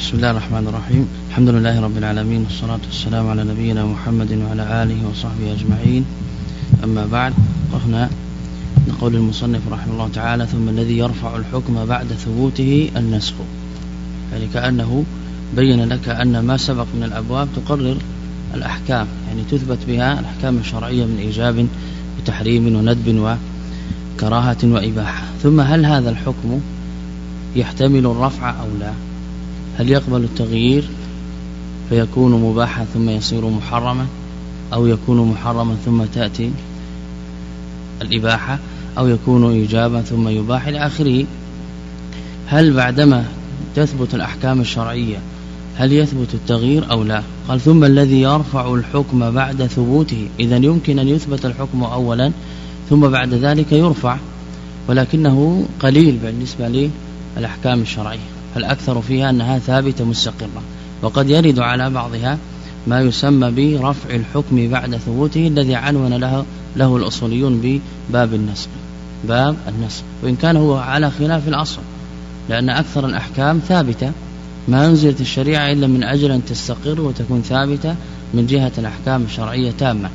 بسم الله الرحمن الرحيم الحمد لله رب العالمين والصلاة والسلام على نبينا محمد وعلى آله وصحبه أجمعين أما بعد وهنا نقول المصنف رحمه الله تعالى ثم الذي يرفع الحكم بعد ثبوته النسخ يعني كأنه بين لك أن ما سبق من الأبواب تقرر الأحكام يعني تثبت بها الأحكام الشرعية من إيجاب وتحريم وندب وكراهة وإباحة ثم هل هذا الحكم يحتمل الرفع أو لا هل يقبل التغيير فيكون مباحا ثم يصير محرما أو يكون محرما ثم تأتي الإباحة أو يكون إيجابا ثم يباح إلى آخره؟ هل بعدما تثبت الأحكام الشرعية هل يثبت التغيير أو لا؟ قال ثم الذي يرفع الحكم بعد ثبوته إذا يمكن أن يثبت الحكم أولا ثم بعد ذلك يرفع ولكنه قليل بالنسبة للأحكام الشرعية. الأكثر فيها أنها ثابتة مستقرة وقد يرد على بعضها ما يسمى برفع الحكم بعد ثبوته الذي عنون له له الأصوليون بباب النسخ باب النسخ وإن كان هو على خلاف الأصل لأن أكثر الأحكام ثابتة ما أنزلت الشريعة إلا من أجل أن تستقر وتكون ثابتة من جهة الأحكام الشرعية تامة.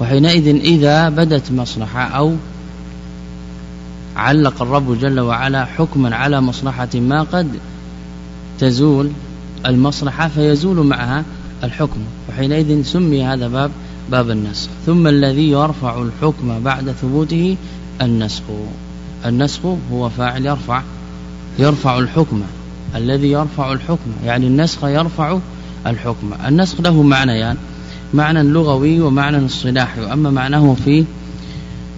وحينئذ إذا بدت مصلحة أو علق الرب جل وعلا حكما على مصلحة ما قد تزول المصلحة فيزول معها الحكم وحينئذ سمي هذا باب باب النسخ. ثم الذي يرفع الحكم بعد ثبوته النسخ. النسخ هو فاعل يرفع يرفع الحكم. الذي يرفع الحكم يعني النسخ يرفع الحكم. النسخ له معنيان يعني معنى لغوي ومعنى اصطلاحي. وأما معناه في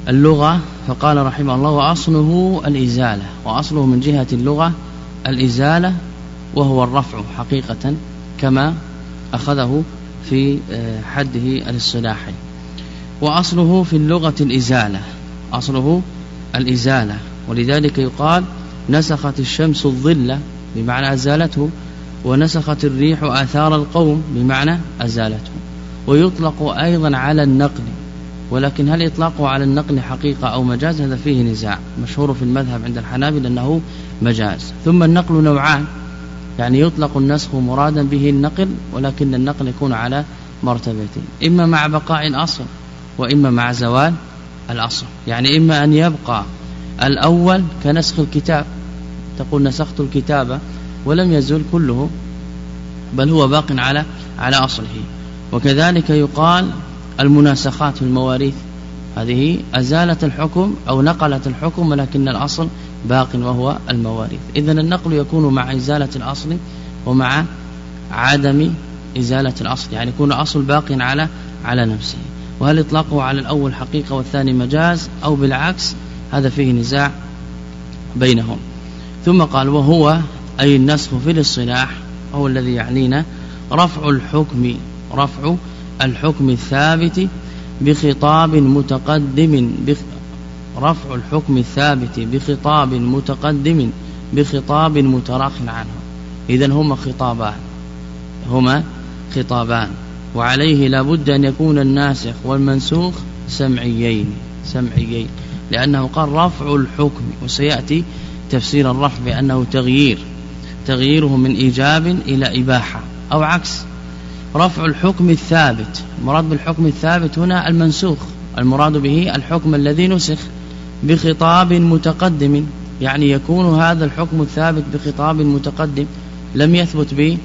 اللغة فقال رحمه الله وأصله الإزالة. وأصله من جهة اللغة الإزالة وهو الرفع حقيقة كما أخذه في آه، حده الاصطلاحي. وأصله في اللغة الإزالة أصله الإزالة. ولذلك يقال نسخت الشمس الظل بمعنى أزالته ونسخت الريح آثار القوم بمعنى أزالته. ويطلق أيضا على النقل ولكن هل إطلاقه على النقل حقيقة أو مجاز؟ هذا فيه نزاع مشهور في المذهب عند الحنابل أنه مجاز. ثم النقل نوعان يعني يطلق النسخ مرادا به النقل ولكن النقل يكون على مرتبتين إما مع بقاء الأصل وإما مع زوال الأصل. يعني إما أن يبقى الأول كنسخ الكتاب. تقول نسخت الكتاب ولم يزل كله بل هو باق على على أصله. وكذلك يقال المناسخات في المواريث. هذه أزالت الحكم أو نقلت الحكم ولكن الأصل باق وهو المواريث. إذا النقل يكون مع إزالة الأصل ومع عدم إزالة الأصل يعني يكون الأصل باق على على نفسه. وهل إطلاقه على الأول حقيقة والثاني مجاز أو بالعكس؟ هذا فيه نزاع بينهم. ثم قال وهو أي النسخ في الاصطلاح هو الذي يعنينا رفع الحكم رفع الحكم الثابت بخطاب متقدم رفع الحكم الثابت بخطاب متقدم بخطاب متراخ عنه إذا هما خطابان. هما خطابان. وعليه لابد أن يكون الناسخ والمنسوخ سمعيين سمعيين. لأنه قال رفع الحكم وسيأتي تفسير الرفع بأنه تغيير. تغييره من إيجاب إلى إباحة أو عكس. رفع الحكم الثابت. المراد بالحكم الثابت هنا المنسوخ. المراد به الحكم الذي نسخ. بخطاب متقدم يعني يكون هذا الحكم الثابت بخطاب متقدم لم يثبت به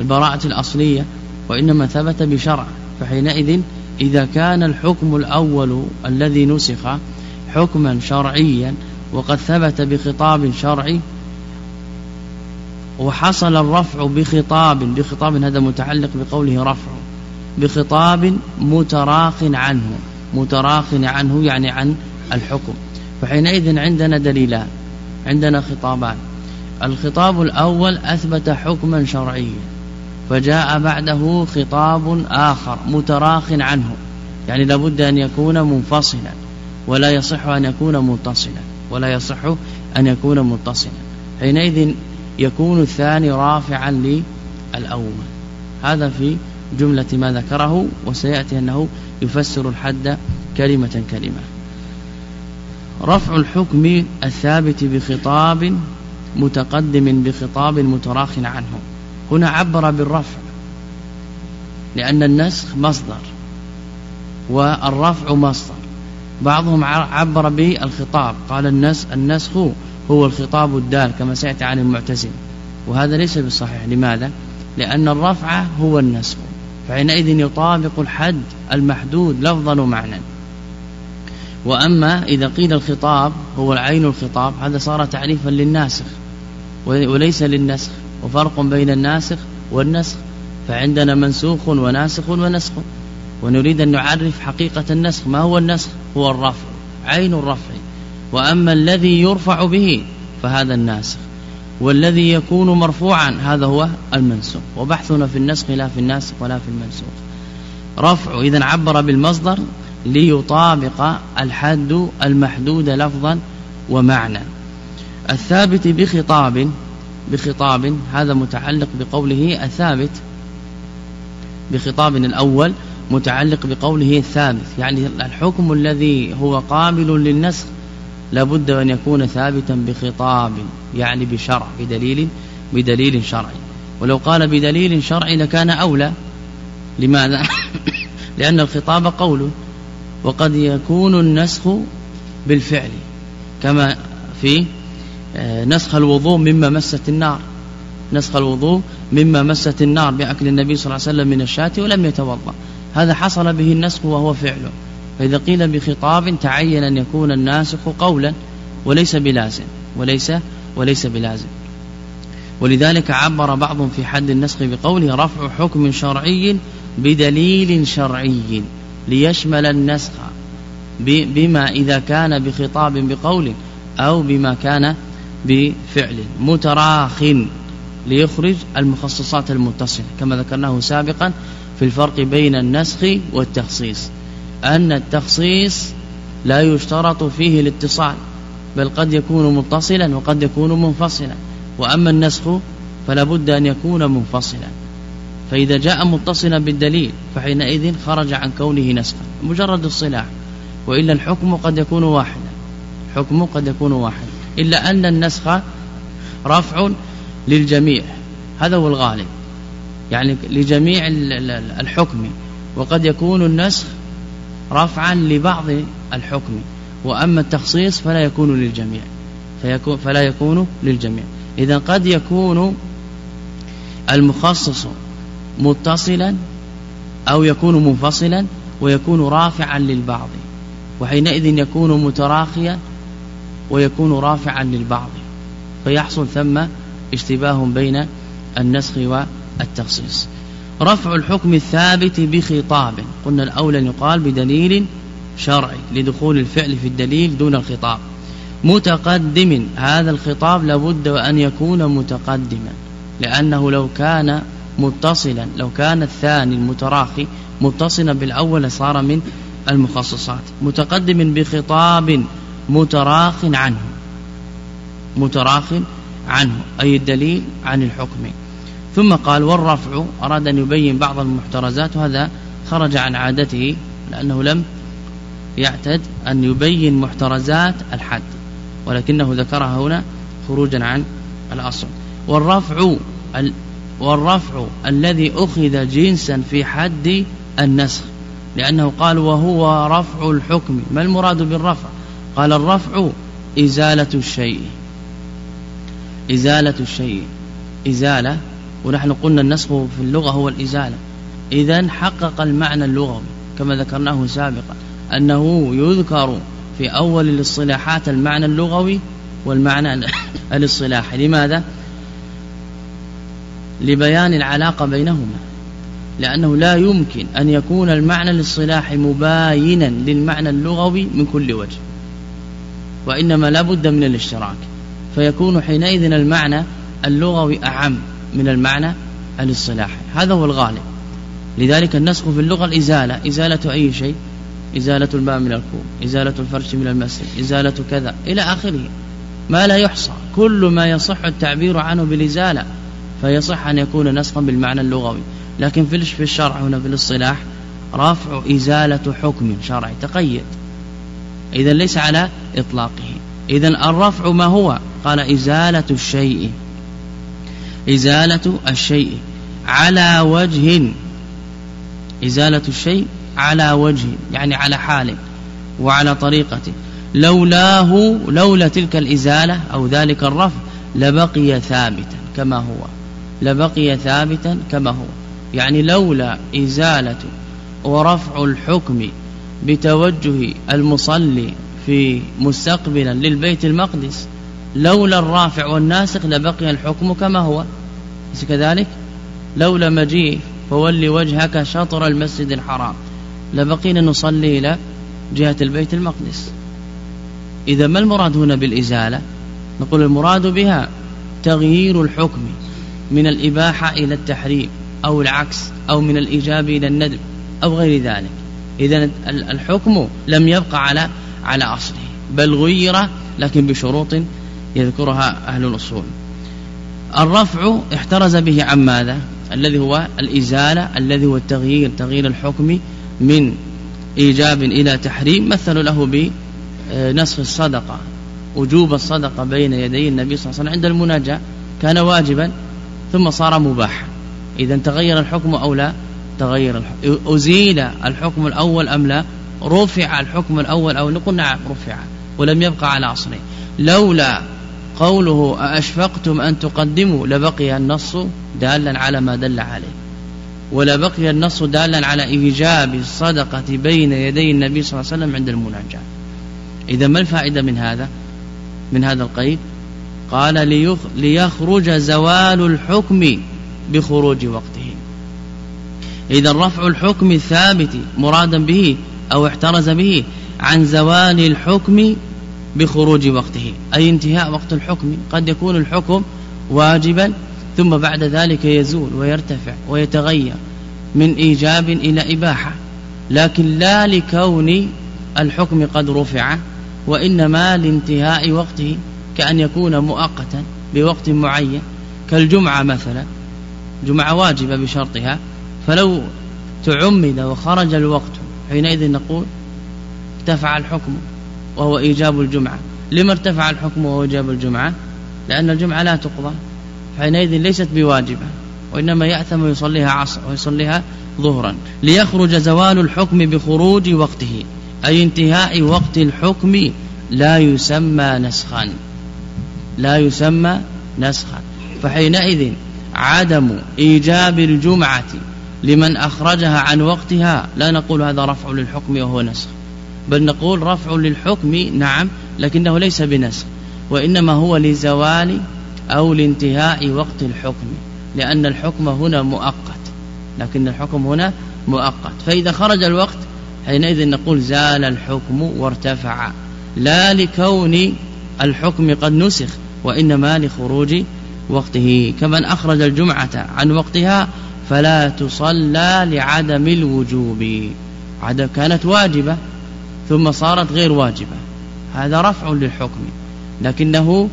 البراءة الأصلية وإنما ثبت بشرع. فحينئذ إذا كان الحكم الأول الذي نسخ حكما شرعيا وقد ثبت بخطاب شرعي وحصل الرفع بخطاب بخطاب هذا متعلق بقوله رفع بخطاب متراخ عنه متراخ عنه يعني عن الحكم. فحينئذ عندنا دليلان عندنا خطابان. الخطاب الأول أثبت حكما شرعيا فجاء بعده خطاب آخر متراخ عنه. يعني لابد أن يكون منفصلا ولا يصح أن يكون متصلا ولا يصح أن يكون متصلا. حينئذ يكون الثاني رافعا للأول. هذا في جملة ما ذكره وسيأتي أنه يفسر الحد كلمة كلمة. رفع الحكم الثابت بخطاب متقدم بخطاب متراخ عنه. هنا عبر بالرفع لأن النسخ مصدر والرفع مصدر. بعضهم عبر بالخطاب قال النسخ النسخ هو الخطاب الدال كما سيأتي عن المعتزلة. وهذا ليس بالصحيح لماذا؟ لأن الرفع هو النسخ فحينئذ يطابق الحد المحدود لفظا ومعنى. وأما إذا قيل الخطاب هو العين الخطاب هذا صار تعريفا للناسخ وليس للنسخ وفرق بين الناسخ والنسخ فعندنا منسوخ وناسخ ونسخ ونريد أن نعرف حقيقة النسخ ما هو النسخ؟ هو الرفع عين الرفع. وأما الذي يرفع به فهذا الناسخ والذي يكون مرفوعا هذا هو المنسوخ. وبحثنا في النسخ لا في الناسخ ولا في المنسوخ. رفع إذا عبر بالمصدر ليطابق الحد المحدود لفظا ومعنى. الثابت بخطاب بخطاب هذا متعلق بقوله الثابت بخطاب الأول متعلق بقوله الثابت. يعني الحكم الذي هو قابل للنسخ لابد أن يكون ثابتا بخطاب يعني بشرع بدليل بدليل شرعي. ولو قال بدليل شرعي لكان أولى. لماذا؟ لأن الخطاب قول. وقد يكون النسخ بالفعل كما في آه، نسخ الوضوء مما مست النار. نسخ الوضوء مما مست النار بأكل النبي صلى الله عليه وسلم من الشاة ولم يتوضأ. هذا حصل به النسخ وهو فعله فإذا قيل بخطاب تعين أن يكون الناسخ قولا وليس بلازم وليس وليس بلازم. ولذلك عبر بعضهم في حد النسخ بقوله رفع حكم شرعي بدليل شرعي. ليشمل النسخ بما إذا كان بخطاب بقول أو بما كان بفعل متراخ ليخرج المخصصات المتصلة. كما ذكرناه سابقا في الفرق بين النسخ والتخصيص. أن التخصيص لا يشترط فيه الاتصال بل قد يكون متصلا وقد يكون منفصلا. وأما النسخ فلا بد أن يكون منفصلا. فإذا جاء متصلا بالدليل فحينئذ خرج عن كونه نسخا مجرد الصلاح وإلا الحكم قد يكون واحدا. الحكم قد يكون واحدا. إلا أن النسخ رفع للجميع. هذا هو الغالب. يعني لجميع الحكم. وقد يكون النسخ رفعا لبعض الحكم. وأما التخصيص فلا يكون للجميع. فيكون فلا يكون للجميع. إذا قد يكون المخصص متصلا أو يكون منفصلا ويكون رافعا للبعض. وحينئذ يكون متراخيا ويكون رافعا للبعض. فيحصل ثم اشتباه بين النسخ والتخصيص. رفع الحكم الثابت بخطاب. قلنا الأولى يقال بدليل شرعي لدخول الفعل في الدليل دون الخطاب. متقدم. هذا الخطاب لابد أن يكون متقدما لأنه لو كان متصلا. لو كان الثاني المتراخي متصلا بالأول صار من المخصصات. متقدم بخطاب متراخ عنه. متراخ عنه. أي الدليل؟ عن الحكم. ثم قال والرفع. أراد أن يبين بعض المحترزات وهذا خرج عن عادته لأنه لم يعتد أن يبين محترزات الحد ولكنه ذكرها هنا خروجا عن الأصل. والرفع والرفع الذي أخذ جنسا في حد النسخ لأنه قال وهو رفع الحكم. ما المراد بالرفع؟ قال الرفع إزالة الشيء. إزالة الشيء. إزالة ونحن قلنا النسخ في اللغة هو الإزالة. إذا حقق المعنى اللغوي كما ذكرناه سابقا أنه يذكر في أول الاصطلاحات المعنى اللغوي والمعنى الاصطلاحي. لماذا؟ لبيان العلاقة بينهما لأنه لا يمكن أن يكون المعنى الاصطلاحي مباينا للمعنى اللغوي من كل وجه وإنما لا بد من الاشتراك فيكون حينئذ المعنى اللغوي أعم من المعنى الاصطلاحي هذا هو الغالب. لذلك النسخ في اللغة الإزالة إزالة أي شيء؟ إزالة الماء من الكوب إزالة الفرش من المسجد إزالة كذا إلى آخره. ما لا يحصى كل ما يصح التعبير عنه بالإزالة فيصح أن يكون نسخا بالمعنى اللغوي. لكن في الشرع هنا في الاصطلاح رفع إزالة حكم شرعي تقيد. إذا ليس على إطلاقه. إذا الرفع ما هو؟ قال إزالة الشيء. إزالة الشيء. على وجه. إزالة الشيء على وجه يعني على حال وعلى طريقة. لولاه لولا تلك الإزالة أو ذلك الرفع لبقي ثابتا كما هو. لبقي ثابتا كما هو. يعني لولا إزالة ورفع الحكم بتوجه المصلي في مستقبلا للبيت المقدس لولا الرافع والناسخ لبقي الحكم كما هو. كذلك؟ لولا مجيء فولي وجهك شطر المسجد الحرام. لبقينا نصلي إلى جهة البيت المقدس. إذا ما المراد هنا بالإزالة؟ نقول المراد بها تغيير الحكم. من الإباحة إلى التحريم أو العكس أو من الإيجاب إلى الندب أو غير ذلك. إذا الحكم لم يبقى على على أصله بل غير لكن بشروط يذكرها أهل الأصول. الرفع احترز به عن ماذا؟ الذي هو الإزالة الذي هو التغيير تغيير الحكم من إيجاب إلى تحريم مثل له بنسخ الصدقة وجوب الصدقة بين يدي النبي صلى الله عليه وسلم عند المناجاة. كان واجبا ثم صار مباحا. إذا تغير الحكم أو لا؟ تغير الحكم أزيل الحكم الأول أم لا؟ رفع الحكم الأول أو نقول نعم رفع ولم يبقى على أصله. لولا قوله أأشفقتم أن تقدموا لبقي النص دالا على ما دل عليه. ولبقي النص دالا على إيجاب الصدقة بين يدي النبي صلى الله عليه وسلم عند المناجاة. إذا ما الفائدة من هذا؟ من هذا القيد؟ قال ليخرج زوال الحكم بخروج وقته. إذا رفع الحكم الثابت مرادا به أو احترز به عن زوال الحكم بخروج وقته. أي انتهاء وقت الحكم. قد يكون الحكم واجبا ثم بعد ذلك يزول ويرتفع ويتغير من إيجاب إلى إباحة. لكن لا لكون الحكم قد رفع وإنما لانتهاء وقته. كأن يكون مؤقتا بوقت معين كالجمعة مثلا جمعة واجبة بشرطها فلو تعمد وخرج الوقت حينئذ نقول ارتفع الحكم وهو إيجاب الجمعة. لما ارتفع الحكم وهو إيجاب الجمعة؟ لأن الجمعة لا تقضى حينئذ ليست بواجبة وإنما يأثم ويصليها عصر ويصليها ظهرا. ليخرج زوال الحكم بخروج وقته أي انتهاء وقت الحكم لا يسمى نسخا. لا يسمى نسخا فحينئذ عدم إيجاب الجمعة لمن أخرجها عن وقتها لا نقول هذا رفع للحكم وهو نسخ. بل نقول رفع للحكم نعم لكنه ليس بنسخ وإنما هو لزوال أو لانتهاء وقت الحكم لأن الحكم هنا مؤقت لكن الحكم هنا مؤقت. فإذا خرج الوقت حينئذ نقول زال الحكم وارتفع لا لكون الحكم قد نسخ وإنما لخروج وقته. كمن أخرج الجمعة عن وقتها فلا تصلى لعدم الوجوب. عدم كانت واجبة ثم صارت غير واجبة. هذا رفع للحكم. لكنه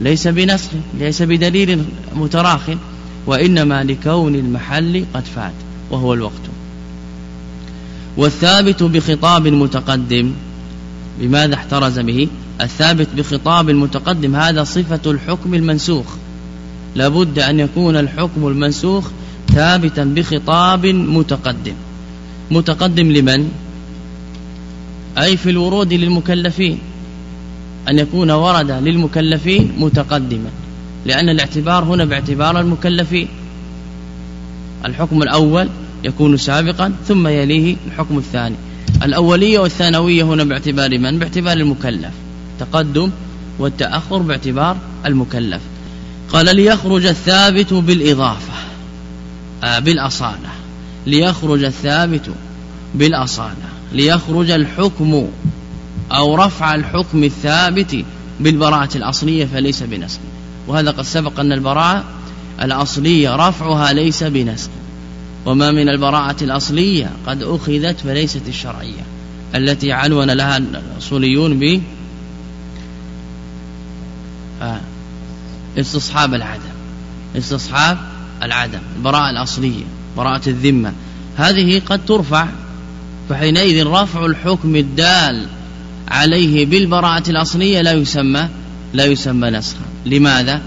ليس بنسخ ليس بدليل متراخ وإنما لكون المحل قد فات وهو الوقت. والثابت بخطاب متقدم بماذا احترز به؟ الثابت بخطاب المتقدم هذا صفة الحكم المنسوخ. لابد أن يكون الحكم المنسوخ ثابتا بخطاب متقدم. متقدم لمن؟ أي في الورود للمكلفين. أن يكون ورد للمكلفين متقدما. لأن الاعتبار هنا باعتبار المكلفين. الحكم الأول يكون سابقا ثم يليه الحكم الثاني. الأولية والثانوية هنا باعتبار من؟ باعتبار المكلف. تقدم والتأخر باعتبار المكلف. قال ليخرج الثابت بالإضافة آه بالأصالة ليخرج الثابت بالأصالة ليخرج الحكم أو رفع الحكم الثابت بالبراءة الأصلية فليس بنسخ. وهذا قد سبق أن البراءة الأصلية رفعها ليس بنسخ. وما من البراءة الأصلية قد أخذت فليست الشرعية التي عنون لها الأصوليون آه، استصحاب العدم. استصحاب العدم. البراءة الأصلية براءة الذمة. هذه قد ترفع فحينئذ رفع الحكم الدال عليه بالبراءة الأصلية لا يسمى لا يسمى نسخا لماذا؟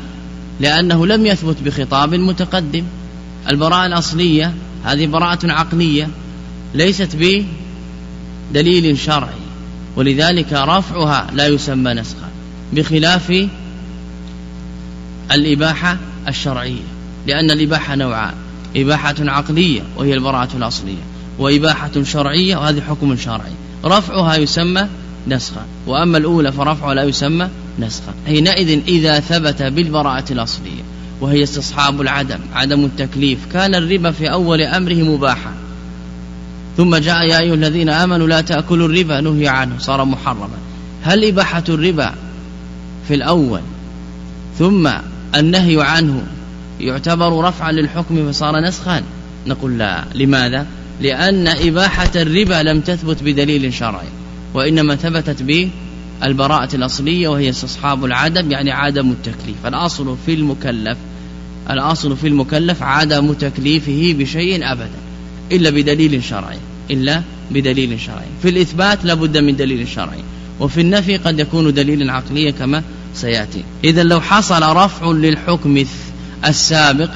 لأنه لم يثبت بخطاب متقدم. البراءة الأصلية هذه براءة عقلية ليست بدليل شرعي ولذلك رفعها لا يسمى نسخا بخلاف الإباحة الشرعية لأن الإباحة نوعان إباحة عقلية وهي البراءة الأصلية وإباحة شرعية وهذه حكم شرعي. رفعها يسمى نسخا وأما الأولى فرفعها لا يسمى نسخا حينئذ إذا ثبت بالبراءة الأصلية وهي استصحاب العدم عدم التكليف كان الربا في أول أمره مباحا. ثم جاء يا أيها الذين آمنوا لا تأكلوا الربا نهي عنه صار محرما. هل إباحة الربا في الأول؟ ثم النهي عنه يعتبر رفعا للحكم فصار نسخا نقول لا. لماذا؟ لأن إباحة الربا لم تثبت بدليل شرعي وإنما ثبتت بالبراءة الأصلية وهي استصحاب العدم يعني عدم التكليف. الأصل في المكلف الأصل في المكلف عدم تكليفه بشيء أبدا إلا بدليل شرعي إلا بدليل شرعي. في الإثبات لابد من دليل شرعي وفي النفي قد يكون دليل عقلي كما سيأتي. إذا لو حصل رفع للحكم السابق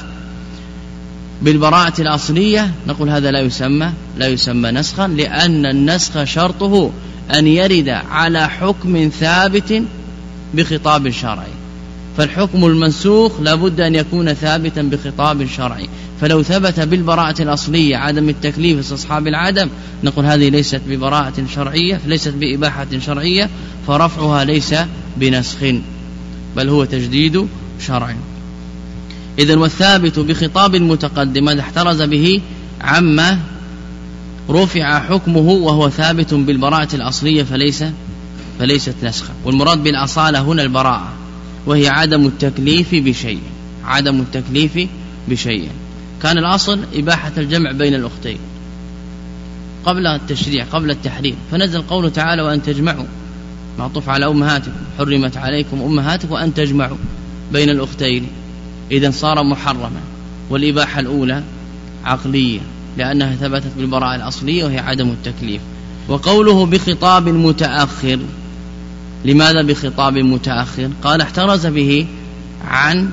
بالبراءة الأصلية نقول هذا لا يسمى لا يسمى نسخا لأن النسخ شرطه أن يرد على حكم ثابت بخطاب شرعي. فالحكم المنسوخ لابد أن يكون ثابتا بخطاب شرعي. فلو ثبت بالبراءة الأصلية عدم التكليف استصحاب العدم نقول هذه ليست ببراءة شرعية ليست بإباحة شرعية فرفعها ليس بنسخ بل هو تجديد شرع. إذا والثابت بخطاب المتقدم هذا احترز به؟ عما رفع حكمه وهو ثابت بالبراءة الأصلية فليس فليست نسخة. والمراد بالأصالة هنا البراءة. وهي عدم التكليف بشيء. عدم التكليف بشيء. كان الأصل إباحة الجمع بين الأختين. قبل التشريع قبل التحريم. فنزل قوله تعالى وأن تجمعوا. معطوف على أمهاتكم. حرمت عليكم أمهاتكم وأن تجمعوا بين الأختين. إذا صار محرما. والإباحة الأولى عقلية لأنها ثبتت بالبراءة الأصلية وهي عدم التكليف. وقوله بخطاب متأخر. لماذا بخطاب متأخر؟ قال احترز به عن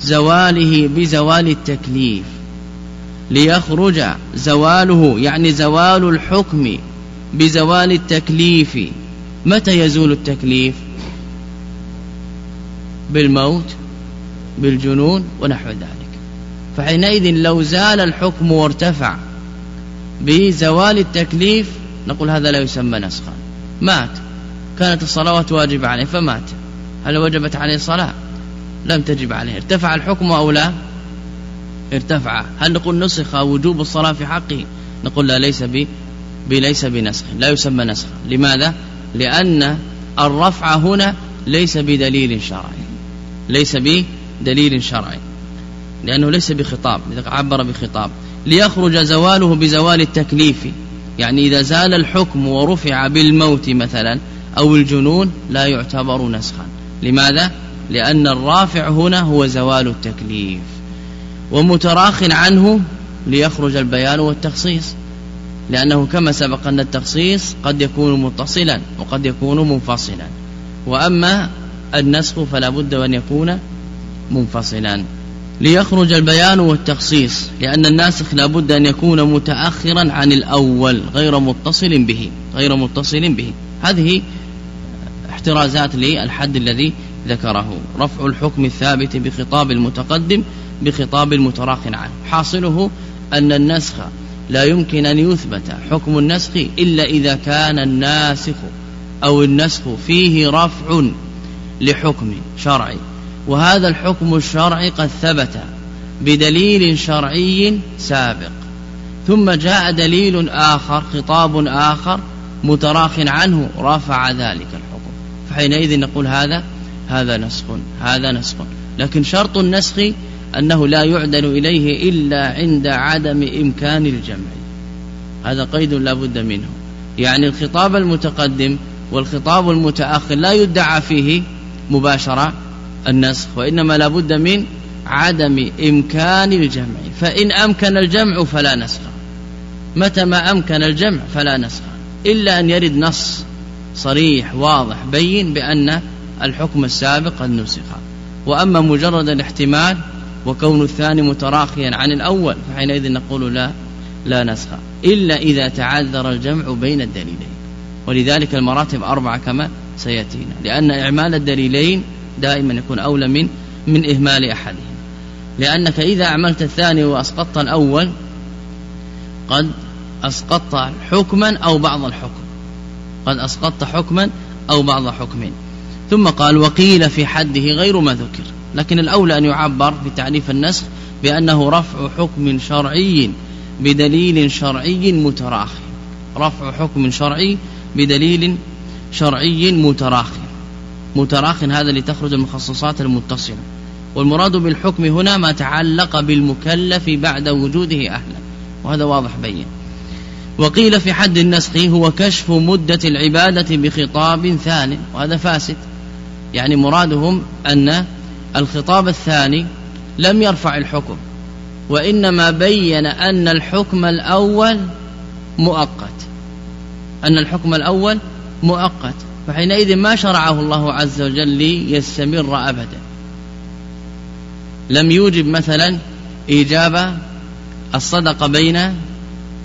زواله بزوال التكليف ليخرج زواله يعني زوال الحكم بزوال التكليف. متى يزول التكليف؟ بالموت بالجنون ونحو ذلك. فحينئذ لو زال الحكم وارتفع بزوال التكليف نقول هذا لا يسمى نسخا. مات. كانت الصلوات واجبة عليه فمات. هل وجبت عليه الصلاة؟ لم تجب عليه. ارتفع الحكم أو لا؟ ارتفع. هل نقول نسخ وجوب الصلاة في حقه؟ نقول لا ليس ب ليس بنسخ. لا يسمى نسخا لماذا؟ لأن الرفع هنا ليس بدليل شرعي. ليس بدليل شرعي. لأنه ليس بخطاب. عبر بخطاب. ليخرج زواله بزوال التكليف. يعني إذا زال الحكم ورفع بالموت مثلا أو الجنون لا يعتبر نسخا. لماذا؟ لأن الرافع هنا هو زوال التكليف. ومتراخ عنه ليخرج البيان والتخصيص. لأنه كما سبق أن التخصيص قد يكون متصلا وقد يكون منفصلا. وأما النسخ فلا بد أن يكون منفصلا. ليخرج البيان والتخصيص. لأن الناسخ لا بد أن يكون متأخرا عن الأول غير متصل به غير متصل به. هذه احترازات للحد الذي ذكره. رفع الحكم الثابت بخطاب المتقدم بخطاب المتراخ عنه. حاصله أن النسخ لا يمكن أن يثبت حكم النسخ إلا إذا كان الناسخ أو النسخ فيه رفع لحكم شرعي. وهذا الحكم الشرعي قد ثبت بدليل شرعي سابق. ثم جاء دليل آخر خطاب آخر متراخ عنه رفع ذلك الحكم. فحينئذ نقول هذا هذا نسخ هذا نسخ. لكن شرط النسخ أنه لا يعدل إليه إلا عند عدم إمكان الجمع. هذا قيد لا بد منه. يعني الخطاب المتقدم والخطاب المتأخر لا يدعى فيه مباشرة النسخ وإنما لا بد من عدم إمكان الجمع. فإن أمكن الجمع فلا نسخ. متى ما أمكن الجمع فلا نسخ. إلا أن يرد نص. صريح واضح بين بأن الحكم السابق قد نسخ. وأما مجرد الاحتمال وكون الثاني متراخيا عن الأول فحينئذ نقول لا لا نسخ إلا إذا تعذر الجمع بين الدليلين. ولذلك المراتب أربعة كما سيأتينا لأن إعمال الدليلين دائما يكون أولى من من إهمال أحدهم. لأنك إذا أعملت الثاني وأسقطت الأول قد أسقطت حكما أو بعض الحكم. قد أسقطت حكما أو بعض حكم. ثم قال وقيل في حده غير ما ذكر. لكن الأولى أن يعبر في تعريف النسخ بأنه رفع حكم شرعي بدليل شرعي متراخي. رفع حكم شرعي بدليل شرعي متراخي. متراخ هذا لتخرج المخصصات المتصلة. والمراد بالحكم هنا ما تعلق بالمكلف بعد وجوده أهلا. وهذا واضح بين. وقيل في حد النسخ هو كشف مدة العبادة بخطاب ثاني وهذا فاسد. يعني مرادهم أن الخطاب الثاني لم يرفع الحكم وإنما بين أن الحكم الأول مؤقت. أن الحكم الأول مؤقت فحينئذ ما شرعه الله عز وجل ليستمر أبدا. لم يوجب مثلا إيجاب الصدقة بين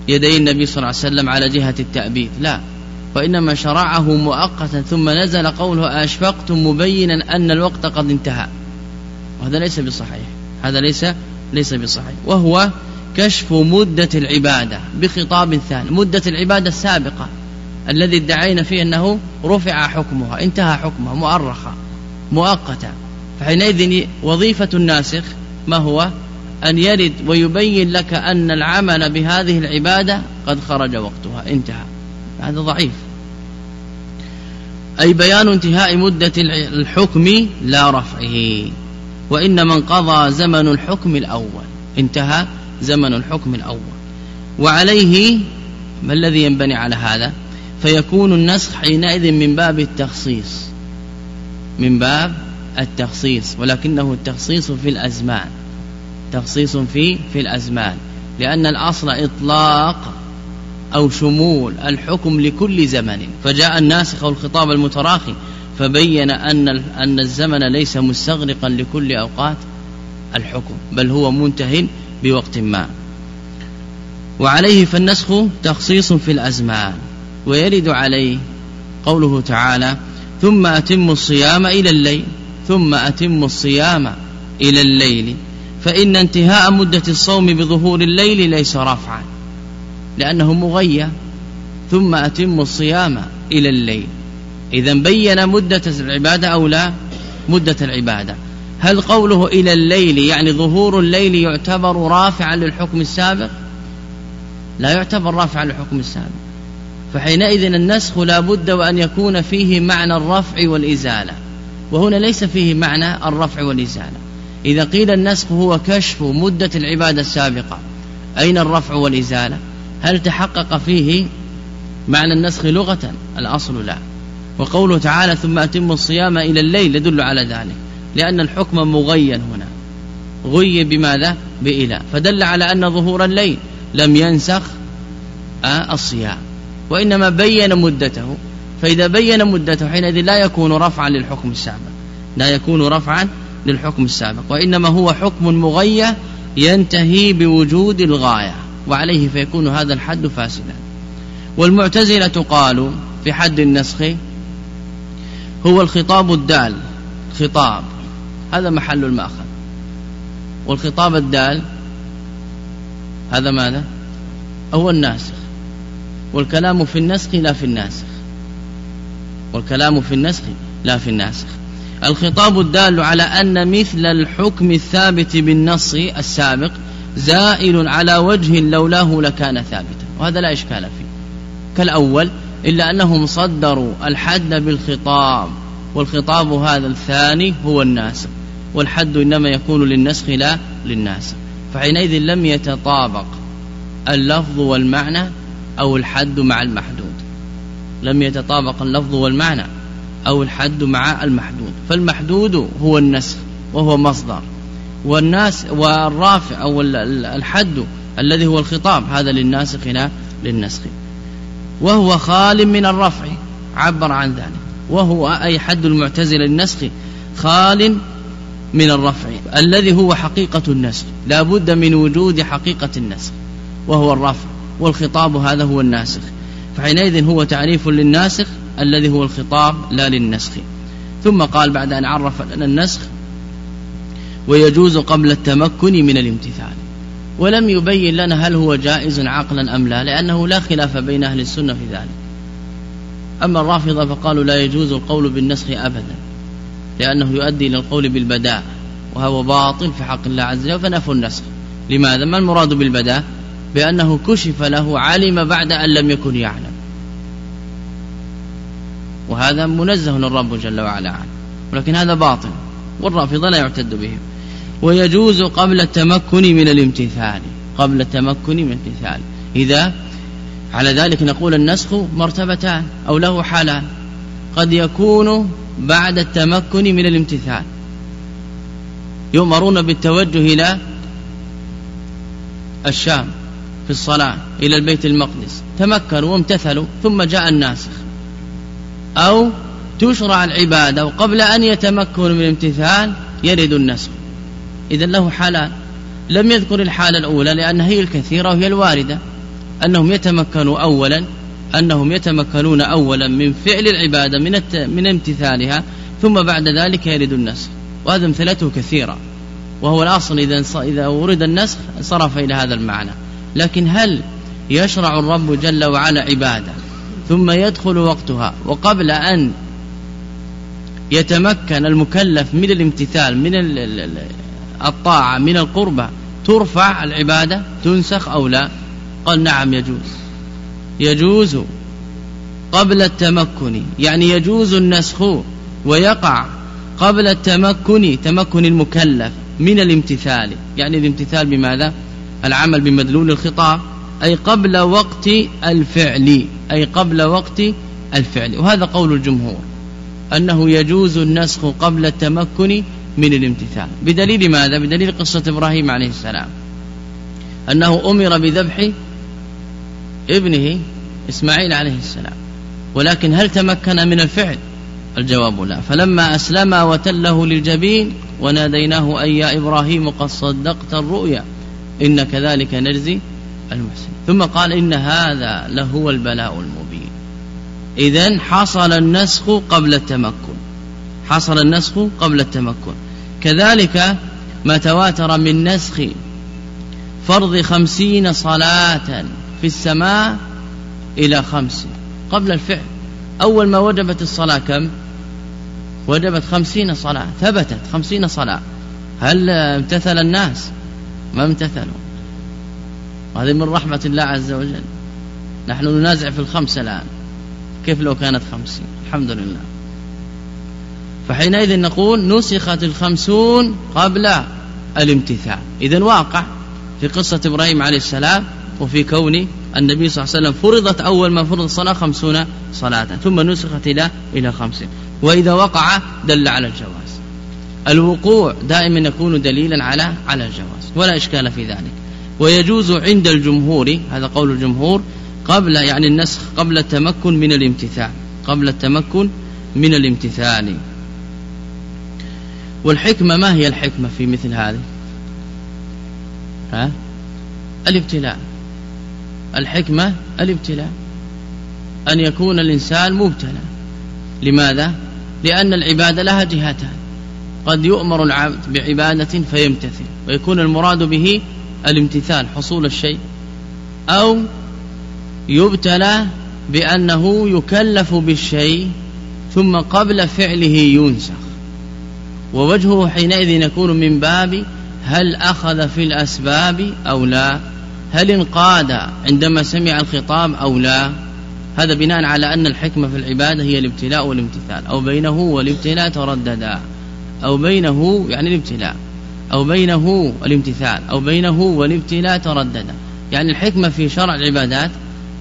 يدي النبي صلى الله عليه وسلم على جهة التأبيد. لا. وإنما شرعه مؤقتا ثم نزل قوله أشفقتم مبينا أن الوقت قد انتهى. وهذا ليس بصحيح. هذا ليس ليس بصحيح. وهو كشف مدة العبادة بخطاب ثاني. مدة العبادة السابقة الذي ادعينا فيه أنه رفع حكمها انتهى حكمها مؤرخة مؤقتة. فحينئذ وظيفة الناسخ ما هو؟ أن يرد ويبين لك أن العمل بهذه العبادة قد خرج وقتها انتهى. هذا ضعيف. أي بيان انتهاء مدة الحكم لا رفعه. وإنما انقضى زمن الحكم الأول. انتهى زمن الحكم الأول. وعليه ما الذي ينبني على هذا؟ فيكون النسخ حينئذ من باب التخصيص. من باب التخصيص ولكنه التخصيص في الأزمان. تخصيص في في الأزمان. لأن الأصل إطلاق أو شمول الحكم لكل زمن. فجاء الناسخ الخطاب المتراخي فبين أن أن الزمن ليس مستغرقا لكل أوقات الحكم بل هو منتهٍ بوقت ما. وعليه فالنسخ تخصيص في الأزمان. ويرد عليه قوله تعالى ثم أتم الصيام إلى الليل ثم أتم الصيام إلى الليل فإن انتهاء مدة الصوم بظهور الليل ليس رفعا لأنه مغيى ثم أتم الصيام إلى الليل. إذا بين مدة العبادة أو لا؟ مدة العبادة. هل قوله إلى الليل يعني ظهور الليل يعتبر رافعا للحكم السابق؟ لا يعتبر رافعا للحكم السابق. فحينئذ النسخ لا بد وأن يكون فيه معنى الرفع والإزالة وهنا ليس فيه معنى الرفع والإزالة. إذا قيل النسخ هو كشف مدة العبادة السابقة أين الرفع والإزالة؟ هل تحقق فيه معنى النسخ لغة؟ الأصل لا. وقوله تعالى ثم أتم الصيام إلى الليل يدل على ذلك لأن الحكم مغين هنا. غي بماذا؟ بإله. فدل على أن ظهور الليل لم ينسخ آه، الصيام. وإنما بين مدته. فإذا بين مدته حينئذ لا يكون رفعا للحكم السابق. لا يكون رفعا للحكم السابق وإنما هو حكم مغية ينتهي بوجود الغاية وعليه فيكون هذا الحد فاسدا. والمعتزلة قالوا في حد النسخ هو الخطاب الدال خطاب هذا محل المأخذ. والخطاب الدال هذا ماذا؟ هو الناسخ. والكلام في النسخ لا في الناسخ. والكلام في النسخ لا في الناسخ. الخطاب الدال على أن مثل الحكم الثابت بالنص السابق زائل على وجه لولاه لكان ثابتا وهذا لا إشكال فيه. كالأول إلا أنهم صدروا الحد بالخطاب والخطاب هذا الثاني هو الناسخ والحد إنما يكون للنسخ لا للناسخ فحينئذ لم يتطابق اللفظ والمعنى أو الحد مع المحدود. لم يتطابق اللفظ والمعنى. أو الحد مع المحدود. فالمحدود هو النسخ وهو مصدر. والناس والرافع أو الحد الذي هو الخطاب هذا للناسخ لا للنسخ. وهو خال من الرفع عبر عن ذلك. وهو أي حد المعتزل النسخ خال من الرفع الذي هو حقيقة النسخ. لا بد من وجود حقيقة النسخ وهو الرفع. والخطاب هذا هو الناسخ. فحينئذ هو تعريف للناسخ الذي هو الخطاب لا للنسخ. ثم قال بعد أن عرف لنا النسخ ويجوز قبل التمكن من الامتثال. ولم يبين لنا هل هو جائز عقلا أم لا لأنه لا خلاف بين أهل السنة في ذلك. أما الرافضة فقالوا لا يجوز القول بالنسخ أبدا لأنه يؤدي إلى القول بالبداء وهو باطل في حق الله عز وجل فنفوا النسخ. لماذا؟ ما المراد بالبداء؟ بأنه كشف له علم بعد أن لم يكن يعلم. وهذا منزه الرب جل وعلا عنه. ولكن هذا باطل والرافضة لا يعتد بهم. ويجوز قبل التمكن من الامتثال قبل التمكن من الامتثال. إذا على ذلك نقول النسخ مرتبتان أو له حالان. قد يكون بعد التمكن من الامتثال. يؤمرون بالتوجه إلى الشام. في الصلاة إلى البيت المقدس. تمكنوا وامتثلوا ثم جاء الناسخ. أو تشرع العبادة وقبل أن يتمكنوا من الامتثال يرد النسخ. إذا له حالان. لم يذكر الحالة الأولى لأنها هي الكثيرة وهي الواردة. أنهم يتمكنوا أولا أنهم يتمكنون أولا من فعل العبادة من من امتثالها ثم بعد ذلك يرد النسخ. وهذا امثلته كثيرة. وهو الأصل إذا إذا ورد النسخ صرف إلى هذا المعنى. لكن هل يشرع الرب جل وعلا عبادة ثم يدخل وقتها وقبل أن يتمكن المكلف من الامتثال من الطاعة من القربة ترفع العبادة؟ تنسخ أو لا؟ قال نعم يجوز. يجوز قبل التمكن يعني يجوز النسخ ويقع قبل التمكن تمكن المكلف من الامتثال. يعني الامتثال بماذا؟ العمل بمدلول الخطاب أي قبل وقت الفعل أي قبل وقت الفعل. وهذا قول الجمهور أنه يجوز النسخ قبل التمكن من الامتثال. بدليل ماذا؟ بدليل قصة إبراهيم عليه السلام. أنه أمر بذبح ابنه إسماعيل عليه السلام. ولكن هل تمكن من الفعل؟ الجواب لا. فلما أسلم وتله للجبين وناديناه أي يا إبراهيم قد صدقت الرؤيا. إن كذلك نجزي المحسن ثم قال إن هذا لهو البلاء المبين. إذا حصل النسخ قبل التمكن. حصل النسخ قبل التمكن. كذلك ما تواتر من نسخ فرض خمسين صلاة في السماء إلى خمس. قبل الفعل. أول ما وجبت الصلاة كم؟ وجبت خمسين صلاة. ثبتت خمسين صلاة. هل امتثل الناس؟ ما امتثلوا. وهذه من رحمة الله عز وجل. نحن ننازع في الخمسة الآن. كيف لو كانت خمسين؟ الحمد لله. فحينئذ نقول نسخت الخمسون قبل الامتثال. إذا واقع في قصة إبراهيم عليه السلام وفي كون النبي صلى الله عليه وسلم فرضت أول ما فرض الصلاة خمسون صلاة ثم نسخت إلى إلى خمسين. وإذا وقع دل على الجواز. الوقوع دائما يكون دليلا على على الجواز ولا إشكال في ذلك. ويجوز عند الجمهور هذا قول الجمهور قبل يعني النسخ قبل التمكن من الامتثال قبل التمكن من الامتثال. والحكمة ما هي الحكمة في مثل هذه؟ ها؟ الابتلاء. الحكمة الابتلاء. أن يكون الإنسان مبتلى. لماذا؟ لأن العبادة لها جهتان. قد يؤمر العبد بعبادة فيمتثل ويكون المراد به الامتثال حصول الشيء أو يبتلى بأنه يكلف بالشيء ثم قبل فعله ينسخ. ووجهه حينئذ يكون من باب هل أخذ في الأسباب أو لا هل انقاد عندما سمع الخطاب أو لا. هذا بناء على أن الحكمة في العبادة هي الابتلاء والامتثال أو بينه والابتلاء ترددا. أو بينه يعني الابتلاء. أو بينه الامتثال أو بينه والابتلاء ترددا يعني الحكمة في شرع العبادات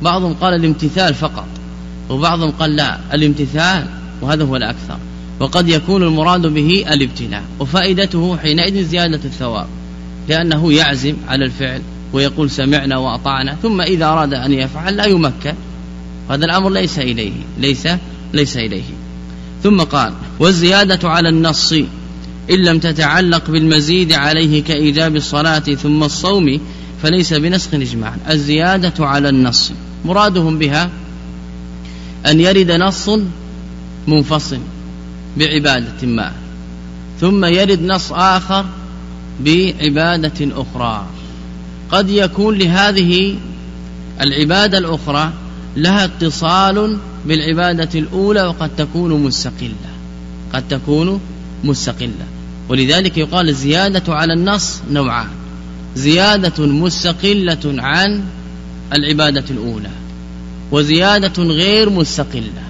بعضهم قال الامتثال فقط وبعضهم قال لا الامتثال وهذا هو الأكثر. وقد يكون المراد به الابتلاء. وفائدته حينئذ زيادة الثواب لأنه يعزم على الفعل ويقول سمعنا وأطعنا ثم إذا أراد أن يفعل لا يمكن. هذا الأمر ليس إليه ليس ليس إليه. ثم قال والزيادة على النص إن لم تتعلق بالمزيد عليه كإيجاب الصلاة ثم الصوم فليس بنسخ إجماعا الزيادة على النص مرادهم بها أن يرد نص منفصل بعبادة ما ثم يرد نص آخر بعبادة أخرى. قد يكون لهذه العبادة الأخرى لها اتصال بالعبادة الأولى وقد تكون مستقلة. قد تكون مستقلة. ولذلك يقال الزيادة على النص نوعان. زيادة مستقلة عن العبادة الأولى. وزيادة غير مستقلة.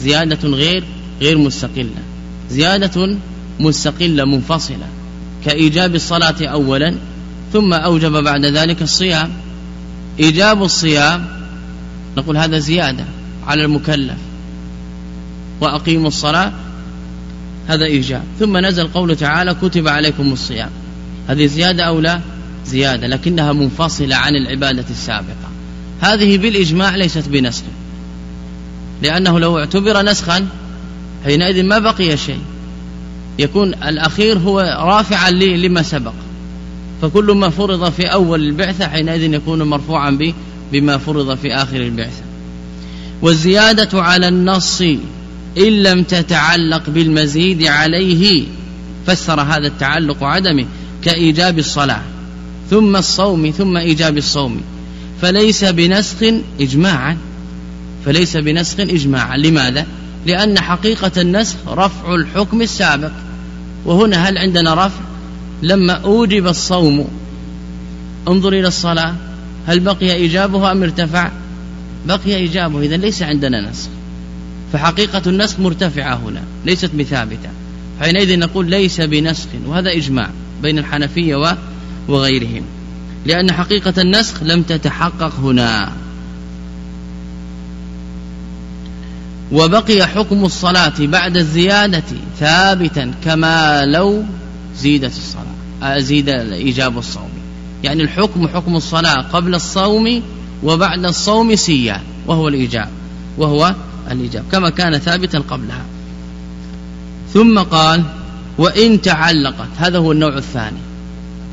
زيادة غير غير مستقلة. زيادة مستقلة منفصلة. كإيجاب الصلاة أولا ثم أوجب بعد ذلك الصيام. إيجاب الصيام نقول هذا زيادة. على المكلف وأقيموا الصلاة هذا إيجاب. ثم نزل قوله تعالى كتب عليكم الصيام. هذه زيادة أو لا؟ زيادة لكنها منفصلة عن العبادة السابقة. هذه بالإجماع ليست بنسخ لأنه لو اعتبر نسخا حينئذ ما بقي شيء. يكون الأخير هو رافعا لما سبق. فكل ما فرض في أول البعثة حينئذ يكون مرفوعا بما فرض في آخر البعثة. والزيادة على النص إن لم تتعلق بالمزيد عليه فسر هذا التعلق عدمه كإيجاب الصلاة ثم الصوم ثم إيجاب الصوم. فليس بنسخ إجماعا فليس بنسخ إجماعا. لماذا؟ لأن حقيقة النسخ رفع الحكم السابق. وهنا هل عندنا رفع؟ لما أوجب الصوم انظر إلى الصلاة هل بقي إيجابها أم ارتفع؟ بقي إيجابه. إذا ليس عندنا نسخ. فحقيقة النسخ مرتفعة هنا ليست بثابتة حينئذ نقول ليس بنسخ وهذا إجماع بين الحنفية وغيرهم. لأن حقيقة النسخ لم تتحقق هنا. وبقي حكم الصلاة بعد الزيادة ثابتا كما لو زيدت الصلاة زيد إيجاب الصوم. يعني الحكم حكم الصلاة قبل الصوم وبعد الصوم سيان وهو الإيجاب وهو الإيجاب كما كان ثابتا قبلها. ثم قال وإن تعلقت هذا هو النوع الثاني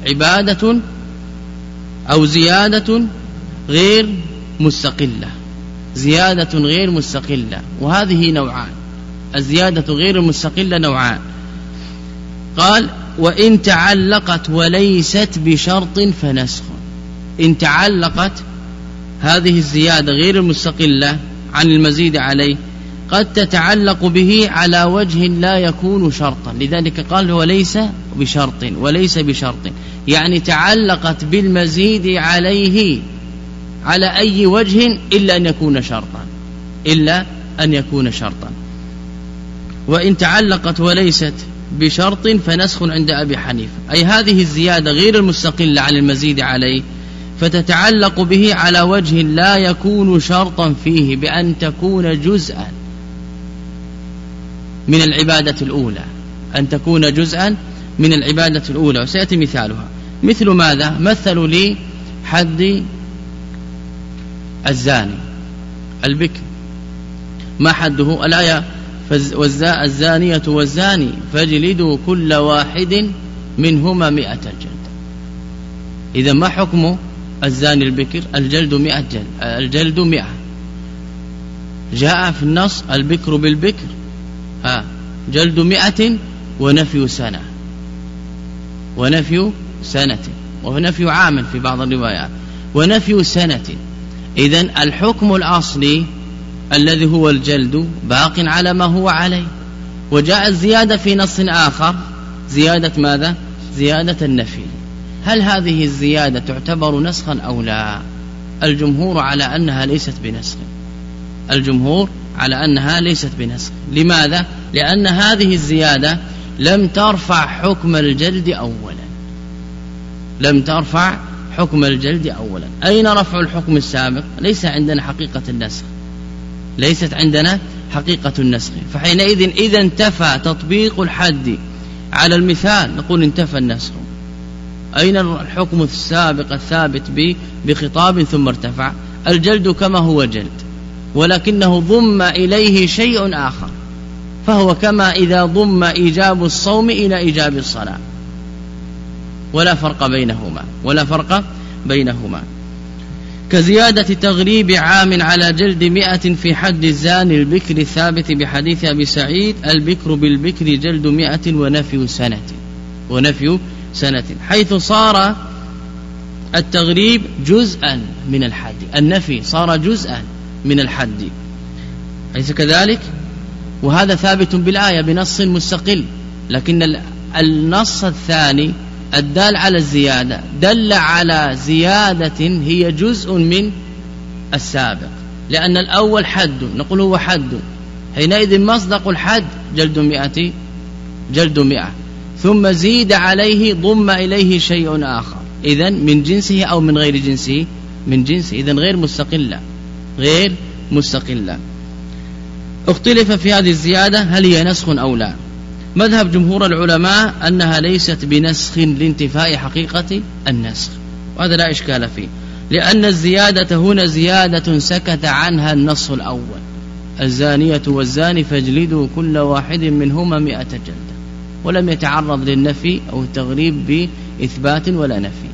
عبادة أو زيادة غير مستقلة زيادة غير مستقلة وهذه نوعان الزيادة غير المستقلة نوعان. قال وإن تعلقت وليست بشرط فنسخ إن تعلقت هذه الزيادة غير المستقلة عن المزيد عليه قد تتعلق به على وجه لا يكون شرطا. لذلك قال هو ليس بشرط وليس بشرط. يعني تعلقت بالمزيد عليه على أي وجه إلا أن يكون شرطا. إلا أن يكون شرطا. وإن تعلقت وليست بشرط فنسخ عند أبي حنيفة. أي هذه الزيادة غير المستقلة عن المزيد عليه فتتعلق به على وجه لا يكون شرطا فيه بأن تكون جزءا من العبادة الأولى. أن تكون جزءا من العبادة الأولى. وسيأتي مثالها. مثل ماذا؟ مثلوا لي حد الزاني البكر. ما حده؟ الآية الزانية والزاني فاجلدوا كل واحد منهما مئة جلد إذا ما حكم الزاني البكر الجلد مئة جلد الجلد مئة. جاء في النص البكر بالبكر. ها جلد مئة ونفي سنة. ونفي سنة. ونفي عام في بعض الروايات. ونفي سنة. إذا الحكم الأصلي الذي هو الجلد باق على ما هو عليه. وجاء الزيادة في نص آخر. زيادة ماذا؟ زيادة النفي. هل هذه الزيادة تعتبر نسخا أو لا؟ الجمهور على أنها ليست بنسخ. الجمهور على أنها ليست بنسخ. لماذا؟ لأن هذه الزيادة لم ترفع حكم الجلد أولا. لم ترفع حكم الجلد أولا. أين رفع الحكم السابق؟ ليس عندنا حقيقة النسخ. ليست عندنا حقيقة النسخ. فحينئذ إذا انتفى تطبيق الحد. على المثال نقول انتفى النسخ. أين الحكم السابق الثابت بخطاب ثم ارتفع؟ الجلد كما هو جلد ولكنه ضم إليه شيء آخر فهو كما إذا ضم إيجاب الصوم إلى إيجاب الصلاة. ولا فرق بينهما ولا فرق بينهما. كزيادة تغريب عام على جلد مئة في حد الزاني البكر الثابت بحديث أبي سعيد البكر بالبكر جلد مئة ونفي سنة ونفي سنة حيث صار التغريب جزءا من الحد النفي صار جزءا من الحد. أليس كذلك؟ وهذا ثابت بالآية بنص مستقل لكن النص الثاني الدال على الزيادة دل على زيادة هي جزء من السابق لأن الأول حد نقول هو حد. حينئذ مصدق الحد جلد مئة جلد مئة. ثم زيد عليه ضم إليه شيء آخر. إذا من جنسه أو من غير جنسه؟ من جنسه. إذا غير مستقلة. غير مستقلة. اختلف في هذه الزيادة هل هي نسخ أو لا. مذهب جمهور العلماء أنها ليست بنسخ لانتفاء حقيقة النسخ. وهذا لا إشكال فيه. لأن الزيادة هنا زيادة سكت عنها النص الأول. الزانية والزاني فاجلدوا كل واحد منهما مئة جلدة. ولم يتعرض للنفي أو التغريب بإثبات ولا نفي.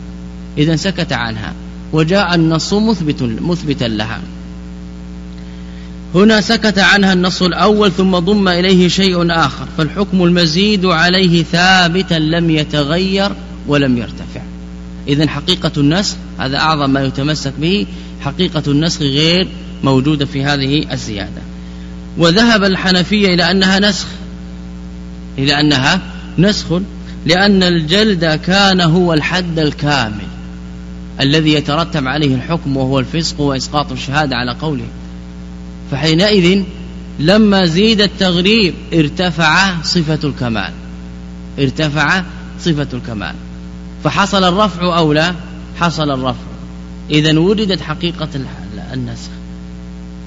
إذا سكت عنها. وجاء النص مثبت مثبتا لها. هنا سكت عنها النص الأول ثم ضم إليه شيء آخر. فالحكم المزيد عليه ثابتا لم يتغير ولم يرتفع. إذا حقيقة النسخ هذا أعظم ما يتمسك به حقيقة النسخ غير موجودة في هذه الزيادة. وذهب الحنفية إلى أنها نسخ. إلى أنها نسخ لأن الجلد كان هو الحد الكامل الذي يترتب عليه الحكم وهو الفسق وإسقاط الشهادة على قوله. فحينئذ لما زيد التغريب ارتفع صفة الكمال ارتفع صفة الكمال. فحصل الرفع أو لا؟ حصل الرفع. إذا وجدت حقيقة النسخ.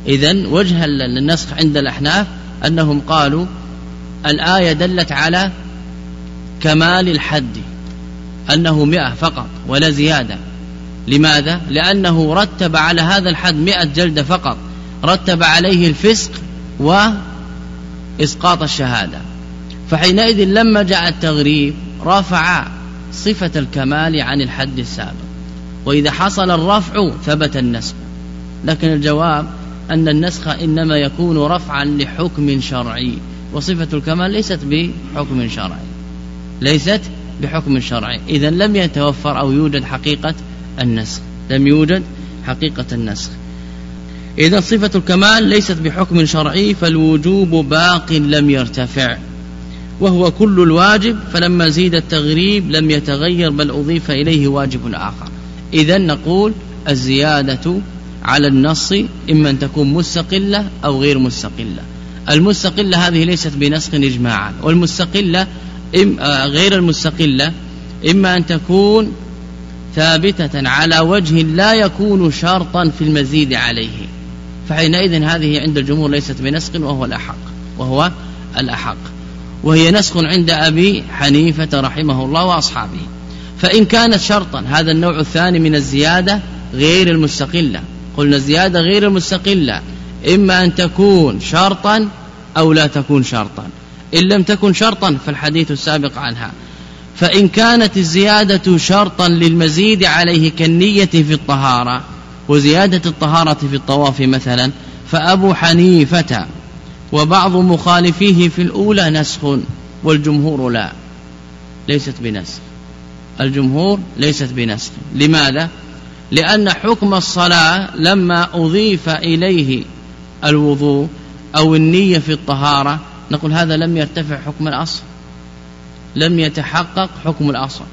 إذا وجه النسخ عند الأحناف أنهم قالوا الآية دلت على كمال الحد أنه مئة فقط ولا زيادة. لماذا؟ لأنه رتب على هذا الحد مئة جلدة فقط رتب عليه الفسق وإسقاط الشهادة. فحينئذ لما جاء التغريب رفع صفة الكمال عن الحد السابق وإذا حصل الرفع ثبت النسخ. لكن الجواب أن النسخ إنما يكون رفعا لحكم شرعي. وصفة الكمال ليست بحكم شرعي. ليست بحكم شرعي. إذا لم يتوفر أو يوجد حقيقة النسخ. لم يوجد حقيقة النسخ. إذا صفة الكمال ليست بحكم شرعي فالوجوب باق لم يرتفع. وهو كل الواجب فلما زيد التغريب لم يتغير بل أضيف إليه واجب آخر. إذا نقول الزيادة على النص إما أن تكون مستقلة أو غير مستقلة. المستقلة هذه ليست بنسخ إجماعا والمستقلة آه، غير المستقلة إما أن تكون ثابتة على وجه لا يكون شرطا في المزيد عليه. فحينئذ هذه عند الجمهور ليست بنسخ وهو الأحق وهو الأحق. وهي نسخ عند أبي حنيفة رحمه الله وأصحابه. فإن كانت شرطا هذا النوع الثاني من الزيادة غير المستقلة. قلنا الزيادة غير المستقلة. إما أن تكون شرطا أو لا تكون شرطا. إن لم تكن شرطا فالحديث السابق عنها. فإن كانت الزيادة شرطا للمزيد عليه كالنية في الطهارة وزيادة الطهارة في الطواف مثلا فأبو حنيفة وبعض مخالفيه في الأولى نسخ والجمهور لا. ليست بنسخ. الجمهور ليست بنسخ. لماذا؟ لأن حكم الصلاة لما أضيف إليه الوضوء أو النية في الطهارة نقول هذا لم يرتفع حكم الأصل لم يتحقق حكم الأصل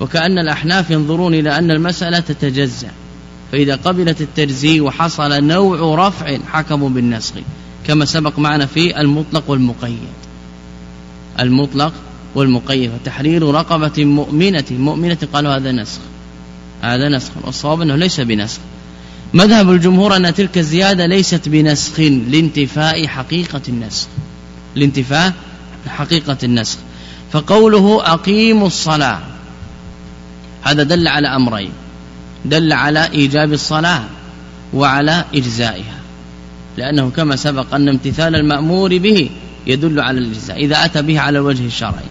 وكأن الأحناف ينظرون إلى أن المسألة تتجزأ فإذا قبلت التجزي وحصل نوع رفع حكموا بالنسخ كما سبق معنا في المطلق والمقيد. المطلق والمقيد وتحرير رقبة مؤمنة مؤمنة قالوا هذا نسخ هذا نسخ والصواب أنه ليس بنسخ. مذهب الجمهور أن تلك الزيادة ليست بنسخ لانتفاء حقيقة النسخ. لانتفاء حقيقة النسخ. فقوله أقيموا الصلاة هذا دل على أمرين. دل على إيجاب الصلاة وعلى إجزائها. لأنه كما سبق أن امتثال المأمور به يدل على الإجزاء إذا أتى به على الوجه الشرعي.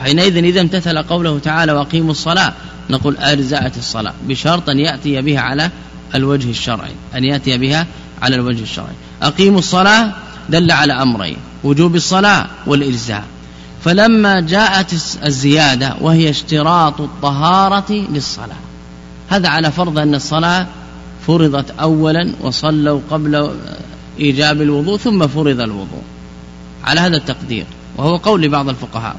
حينئذ إذا امتثل قوله تعالى وأقيموا الصلاة نقول أجزأت الصلاة بشرط أن يأتي بها على الوجه الشرعي أن يأتي بها على الوجه الشرعي. أقيموا الصلاة دل على أمرين وجوب الصلاة والإجزاء فلما جاءت الزيادة وهي اشتراط الطهارة للصلاة. هذا على فرض أن الصلاة فرضت أولا وصلوا قبل إيجاب الوضوء ثم فرض الوضوء. على هذا التقدير. وهو قول لبعض الفقهاء.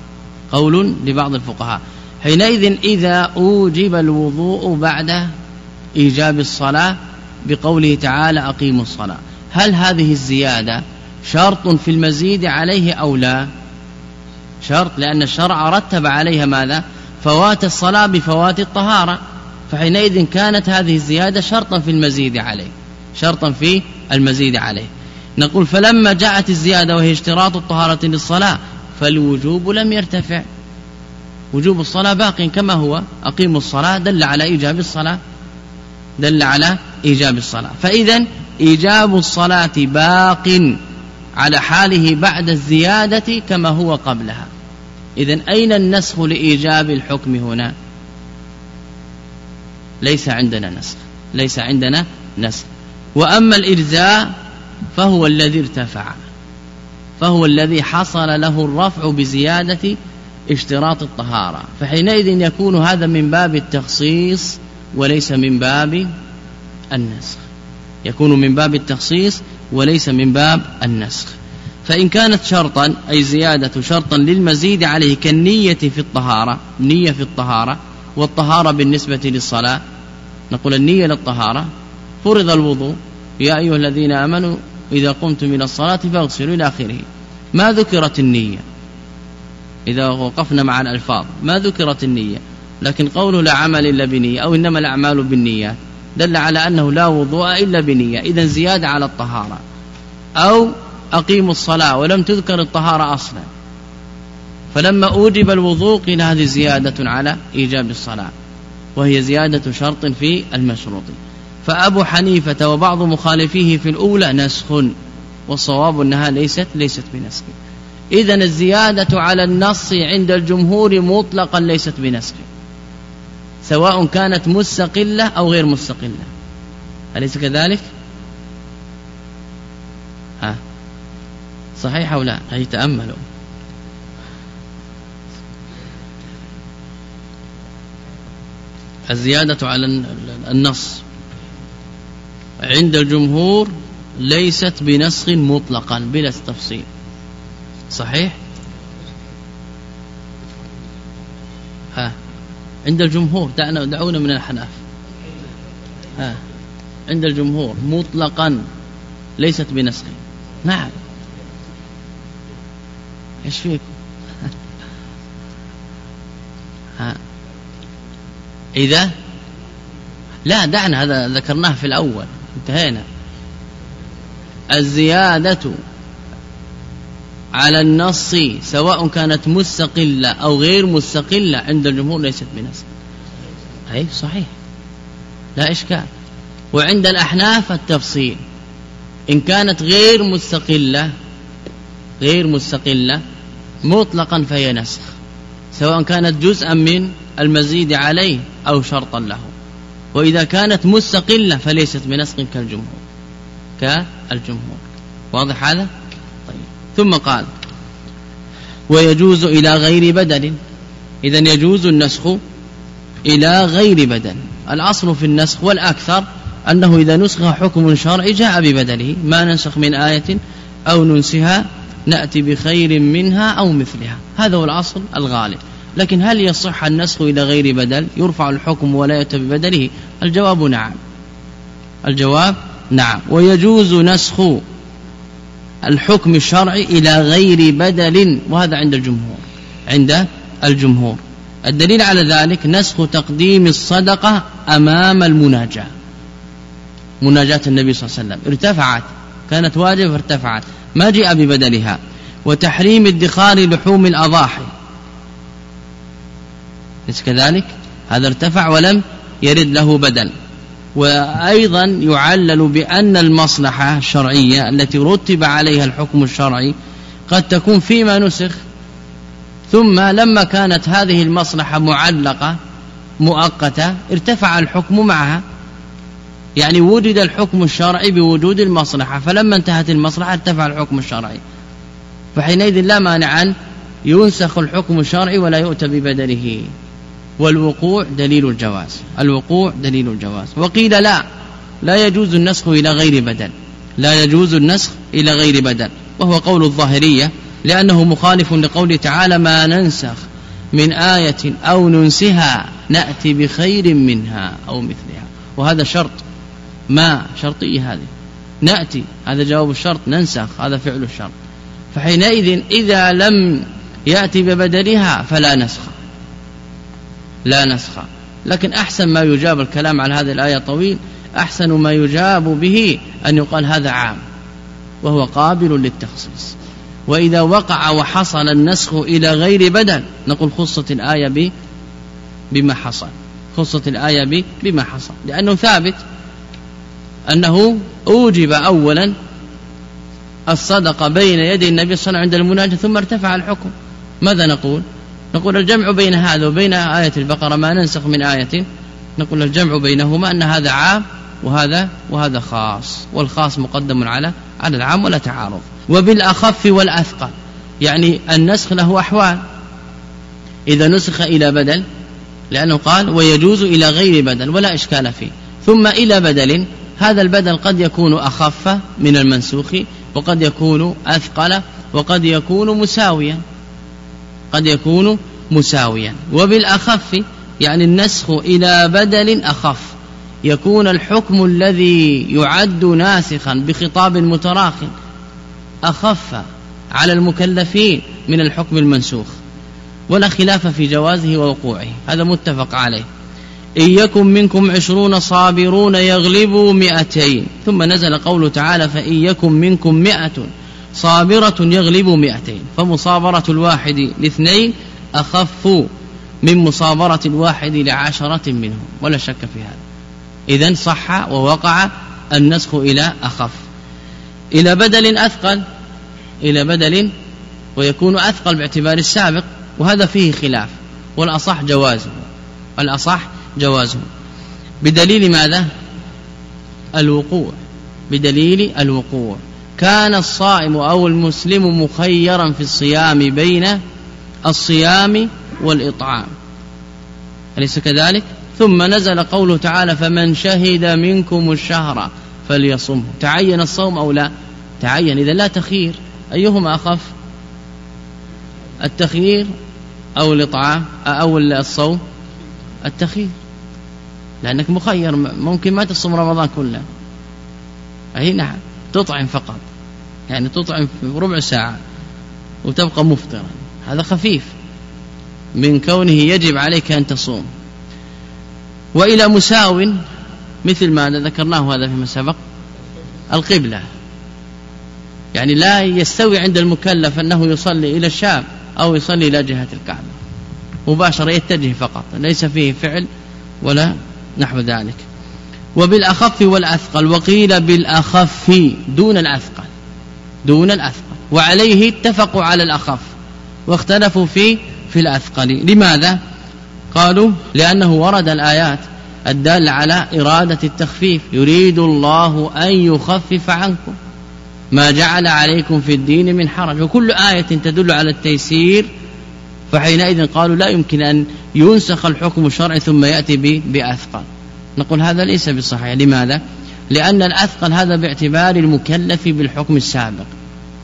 قول لبعض الفقهاء. حينئذ إذا أوجب الوضوء بعد إيجاب الصلاة بقوله تعالى أقيموا الصلاة. هل هذه الزيادة شرط في المزيد عليه أو لا؟ شرط لأن الشرع رتب عليها ماذا؟ فوات الصلاة بفوات الطهارة. فحينئذ كانت هذه الزيادة شرطا في المزيد عليه شرطا في المزيد عليه. نقول فلما جاءت الزيادة وهي اشتراط الطهارة للصلاة فالوجوب لم يرتفع. وجوب الصلاة باق كما هو. أقيموا الصلاة دل على إيجاب الصلاة. دل على إيجاب الصلاة. فإذا إيجاب الصلاة باق على حاله بعد الزيادة كما هو قبلها. إذا أين النسخ لإيجاب الحكم هنا؟ ليس عندنا نسخ. ليس عندنا نسخ. وأما الإجزاء فهو الذي ارتفع. فهو الذي حصل له الرفع بزيادة اشتراط الطهارة. فحينئذ يكون هذا من باب التخصيص وليس من باب النسخ. يكون من باب التخصيص وليس من باب النسخ. فإن كانت شرطا أي زيادة شرطا للمزيد عليه كالنية في الطهارة نية في الطهارة والطهارة بالنسبة للصلاة نقول النية للطهارة فرض الوضوء. يا أيها الذين آمنوا إذا قمتم إلى الصلاة فاغسلوا إلى آخره. ما ذكرت النية؟ إذا وقفنا مع الألفاظ ما ذكرت النية؟ لكن قوله لا عمل إلا بنية أو إنما الأعمال بالنيات دل على أنه لا وضوء إلا بنية. إذا زيادة على الطهارة. أو أقيموا الصلاة ولم تذكر الطهارة أصلا. فلما أوجب الوضوء قيل هذه زيادة على إيجاب الصلاة. وهي زيادة شرط في المشروط. فأبو حنيفة وبعض مخالفيه في الأولى نسخ. والصواب أنها ليست ليست بنسخ. إذا الزيادة على النص عند الجمهور مطلقا ليست بنسخ. سواء كانت مستقلة أو غير مستقلة. أليس كذلك؟ ها؟ صحيح أو لا؟ هي تأملوا. الزيادة على النص. عند الجمهور ليست بنسخ مطلقا بلا تفصيل. صحيح؟ ها؟ عند الجمهور دعنا دعونا من الحناف. ها. عند الجمهور مطلقا ليست بنسخ. نعم. إيش فيكم؟ ها. إذا؟ لا دعنا هذا ذكرناه في الأول. انتهينا. الزيادة على النص سواء كانت مستقلة أو غير مستقلة عند الجمهور ليست بنص. أي صحيح. لا إشكال. وعند الأحناف التفصيل. إن كانت غير مستقلة غير مستقلة مطلقا فهي نسخ. سواء كانت جزءا من المزيد عليه أو شرطا له. وإذا كانت مستقلة فليست بنسخ كالجمهور كالجمهور. واضح هذا؟ ثم قال ويجوز إلى غير بدل إذا يجوز النسخ إلى غير بدل الأصل في النسخ والأكثر أنه إذا نسخ حكم شرعي جاء ببدله ما ننسخ من آية أو ننسها نأتي بخير منها أو مثلها. هذا هو الأصل الغالب. لكن هل يصح النسخ إلى غير بدل يرفع الحكم ولا يأتي ببدله الجواب نعم. الجواب نعم. ويجوز نسخ الحكم الشرعي إلى غير بدل وهذا عند الجمهور عند الجمهور. الدليل على ذلك نسخ تقديم الصدقة أمام المناجاة. مناجاة النبي صلى الله عليه وسلم. ارتفعت كانت واجبة ارتفعت ما جاء ببدلها. وتحريم ادخار لحوم الأضاحي. ليس كذلك؟ هذا ارتفع ولم يرد له بدل. وأيضا يعلل بأن المصلحة الشرعية التي رتب عليها الحكم الشرعي قد تكون فيما نسخ ثم لما كانت هذه المصلحة معلقة مؤقتة ارتفع الحكم معها. يعني وجد الحكم الشرعي بوجود المصلحة فلما انتهت المصلحة ارتفع الحكم الشرعي. فحينئذ لا مانع أن ينسخ الحكم الشرعي ولا يؤتى ببدله. والوقوع دليل الجواز. الوقوع دليل الجواز. وقيل لا لا يجوز النسخ إلى غير بدل. لا يجوز النسخ إلى غير بدل. وهو قول الظاهرية لأنه مخالف لقوله تعالى ما ننسخ من آية أو ننسها نأتي بخير منها أو مثلها وهذا شرط. ما شرطية هذه؟ نأتي. هذا جواب الشرط. ننسخ. هذا فعل الشرط. فحينئذ إذا لم يأتي ببدلها فلا نسخ. لا نسخ. لكن أحسن ما يجاب الكلام على هذه الآية طويل أحسن ما يجاب به أن يقال هذا عام وهو قابل للتخصيص. وإذا وقع وحصل النسخ إلى غير بدل نقول خصت الآية بما حصل. خصت الآية بما حصل. لأنه ثابت أنه أوجب أولا الصدقة بين يدي النبي صلى الله عليه وسلم عند المناجاة ثم ارتفع الحكم. ماذا نقول؟ نقول الجمع بين هذا وبين آية البقرة ما ننسخ من آية. نقول الجمع بينهما أن هذا عام وهذا وهذا خاص والخاص مقدم على على العام ولا تعارض. وبالأخف والأثقل يعني النسخ له أحوال. إذا نسخ إلى بدل لأنه قال ويجوز إلى غير بدل ولا إشكال فيه. ثم إلى بدل هذا البدل قد يكون أخف من المنسوخ وقد يكون أثقل وقد يكون مساويا. قد يكون مساويا. وبالأخف يعني النسخ إلى بدل أخف. يكون الحكم الذي يعد ناسخا بخطاب متراخ. أخف على المكلفين من الحكم المنسوخ. ولا خلاف في جوازه ووقوعه. هذا متفق عليه. إن يكن منكم عشرون صابرون يغلبوا مئتين. ثم نزل قوله تعالى فإن يكن منكم مئة صابرة يغلبوا مئتين فمصابرة الواحد لاثنين أخف من مصابرة الواحد لعشرة منهم ولا شك في هذا. إذا صح ووقع النسخ إلى أخف. إلى بدل أثقل إلى بدل ويكون أثقل باعتبار السابق وهذا فيه خلاف والأصح جوازه الأصح جوازه. بدليل ماذا؟ الوقوع بدليل الوقوع. كان الصائم أو المسلم مخيرا في الصيام بين الصيام والإطعام. أليس كذلك؟ ثم نزل قوله تعالى فمن شهد منكم الشهر فليصمه تعين الصوم أو لا؟ تعين. إذا لا تخير. أيهما أخف؟ التخيير أو الإطعام؟ أو الصوم؟ التخيير. لأنك مخير ممكن ما تصوم رمضان كله. أي نعم. تطعم فقط. يعني تطعم في ربع ساعة وتبقى مفطرا. هذا خفيف. من كونه يجب عليك أن تصوم. وإلى مساو مثل ما ذكرناه هذا فيما سبق القبلة. يعني لا يستوي عند المكلف أنه يصلي إلى الشام أو يصلي إلى جهة الكعبة. مباشرة يتجه فقط. ليس فيه فعل ولا نحو ذلك. وبالأخف والأثقل وقيل بالأخف دون الأثقل. دون الأثقل. وعليه اتفقوا على الأخف واختلفوا في في الأثقل. لماذا؟ قالوا لأنه ورد الآيات الدالة على إرادة التخفيف. يريد الله أن يخفف عنكم ما جعل عليكم في الدين من حرج. وكل آية تدل على التيسير. فحينئذ قالوا لا يمكن أن ينسخ الحكم الشرعي ثم يأتي بأثقل. نقول هذا ليس بصحيح. لماذا؟ لأن الأثقل هذا باعتبار المكلف بالحكم السابق.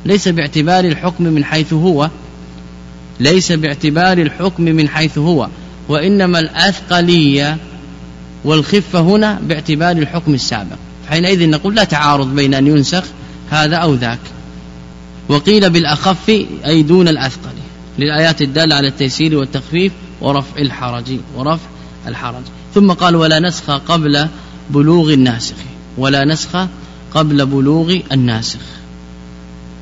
ليس باعتبار الحكم من حيث هو. ليس باعتبار الحكم من حيث هو. وإنما الأثقلية والخفة هنا باعتبار الحكم السابق. حينئذ نقول لا تعارض بين أن ينسخ هذا أو ذاك. وقيل بالأخف أي دون الأثقل. للآيات الدالة على التيسير والتخفيف ورفع الحرج ورفع الحرج. ثم قال ولا نسخ قبل بلوغ الناسخ. ولا نسخ قبل بلوغ الناسخ.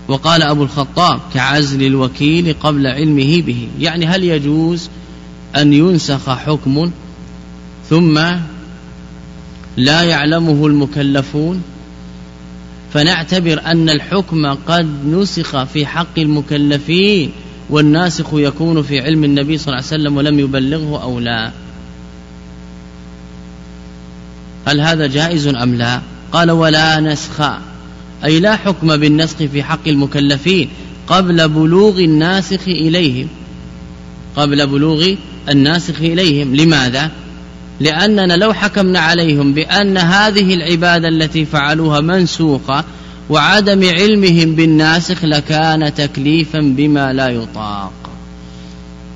وقال أبو الخطاب كعزل الوكيل قبل علمه به يعني هل يجوز أن ينسخ حكم ثم لا يعلمه المكلفون؟ فنعتبر أن الحكم قد نسخ في حق المكلفين والناسخ يكون في علم النبي صلى الله عليه وسلم ولم يبلغه أو لا. هل هذا جائز أم لا؟ قال ولا نسخ. أي لا حكم بالنسخ في حق المكلفين قبل بلوغ الناسخ إليهم. قبل بلوغ الناسخ إليهم. لماذا؟ لأننا لو حكمنا عليهم بأن هذه العبادة التي فعلوها منسوخة وعدم علمهم بالناسخ لكان تكليفا بما لا يطاق.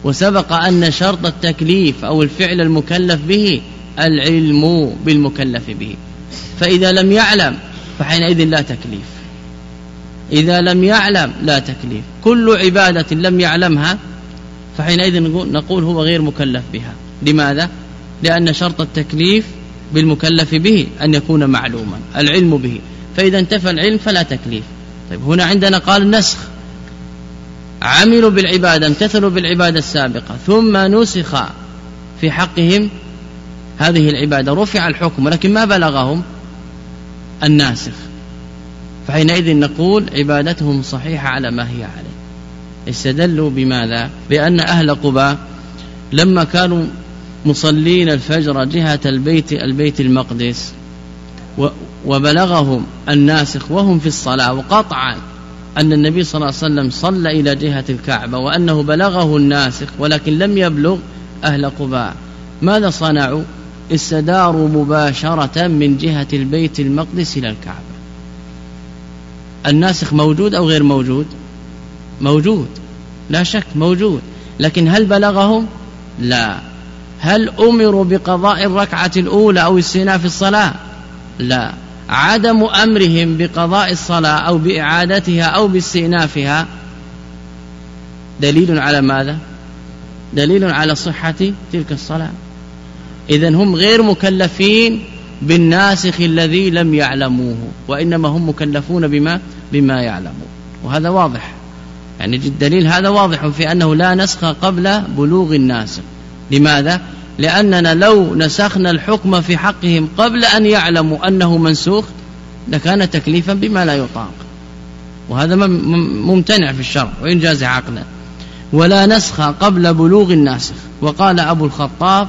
وسبق أن شرط التكليف أو الفعل المكلف به العلم بالمكلف به. فإذا لم يعلم فحينئذ لا تكليف. إذا لم يعلم لا تكليف. كل عبادة لم يعلمها فحينئذ نقول هو غير مكلف بها. لماذا؟ لأن شرط التكليف بالمكلف به أن يكون معلوما العلم به. فإذا انتفى العلم فلا تكليف. طيب هنا عندنا قال نسخ. عملوا بالعبادة امتثلوا بالعبادة السابقة ثم نسخ في حقهم هذه العبادة رفع الحكم ولكن ما بلغهم الناسخ. فحينئذ نقول عبادتهم صحيحة على ما هي عليه. استدلوا بماذا؟ بأن أهل قباء لما كانوا مصلين الفجر جهة البيت البيت المقدس وبلغهم الناسخ وهم في الصلاة وقطعا أن النبي صلى الله عليه وسلم صلى إلى جهة الكعبة وأنه بلغه الناسخ ولكن لم يبلغ أهل قباء. ماذا صنعوا؟ استداروا مباشرة من جهة البيت المقدس إلى الكعبة. الناسخ موجود أو غير موجود؟ موجود. لا شك موجود. لكن هل بلغهم؟ لا. هل أمروا بقضاء الركعة الأولى أو استئناف الصلاة؟ لا. عدم أمرهم بقضاء الصلاة أو بإعادتها أو باستئنافها دليل على ماذا؟ دليل على صحة تلك الصلاة. إذا هم غير مكلفين بالناسخ الذي لم يعلموه وإنما هم مكلفون بما بما يعلمون. وهذا واضح. يعني الدليل هذا واضح في أنه لا نسخ قبل بلوغ الناسخ. لماذا؟ لأننا لو نسخنا الحكم في حقهم قبل أن يعلموا أنه منسوخ لكان تكليفا بما لا يطاق. وهذا ممتنع في الشرع وإن جاز عقلا ولا نسخ قبل بلوغ الناسخ. وقال أبو الخطاب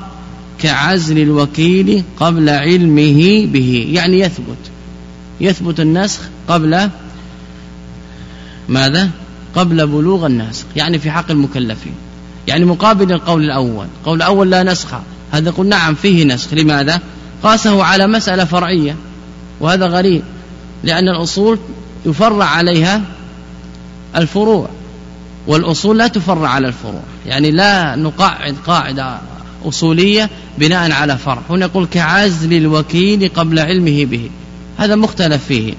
كعزل الوكيل قبل علمه به. يعني يثبت. يثبت النسخ قبل ماذا؟ قبل بلوغ الناسخ. يعني في حق المكلفين. يعني مقابل القول الأول. قول الأول لا نسخ. هذا قل نعم فيه نسخ. لماذا؟ قاسه على مسألة فرعية. وهذا غريب. لأن الأصول يفرع عليها الفروع. والأصول لا تفرع على الفروع. يعني لا نقعد قاعدة أصولية بناء على فرع. هنا يقول كعزل الوكيل قبل علمه به. هذا مختلف فيه.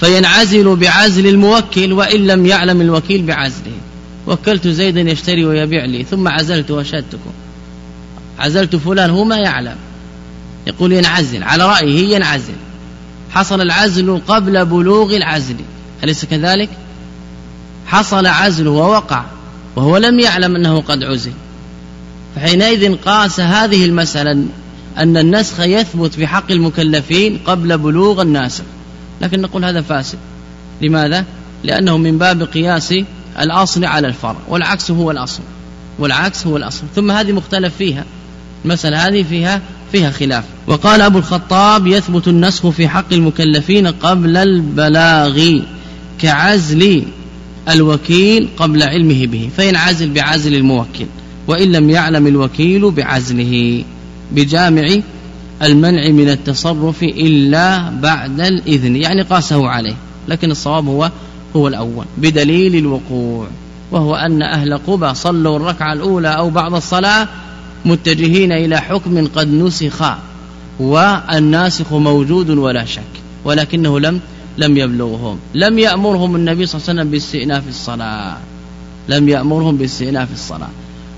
فينعزل بعزل الموكل وإن لم يعلم الوكيل بعزله. وكلت زيدا يشتري ويبيع لي ثم عزلت وشدتكم عزلت فلان هو ما يعلم. يقول ينعزل على رأيه ينعزل. حصل العزل قبل بلوغ العزل. أليس كذلك؟ حصل عزله ووقع وهو لم يعلم أنه قد عزل. فحينئذ قاس هذه المسألة أن النسخ يثبت في حق المكلفين قبل بلوغ الناسخ لكن نقول هذا فاسد. لماذا؟ لأنه من باب قياس الأصل على الفرع والعكس هو الأصل. والعكس هو الأصل. ثم هذه مختلف فيها. المسألة هذه فيها فيها خلاف. وقال أبو الخطاب يثبت النسخ في حق المكلفين قبل البلاغ كعزل الوكيل قبل علمه به. فينعزل بعزل الموكل. وإن لم يعلم الوكيل بعزله بجامع المنع من التصرف إلا بعد الإذن يعني قاسه عليه لكن الصواب هو هو الأول بدليل الوقوع وهو أن أهل قبى صلوا الركعة الأولى أو بعض الصلاة متجهين إلى حكم قد نسخ والناسخ موجود ولا شك ولكنه لم لم يبلغهم لم يأمرهم النبي صلى الله عليه وسلم باستئناف الصلاة لم يأمرهم باستئناف الصلاة.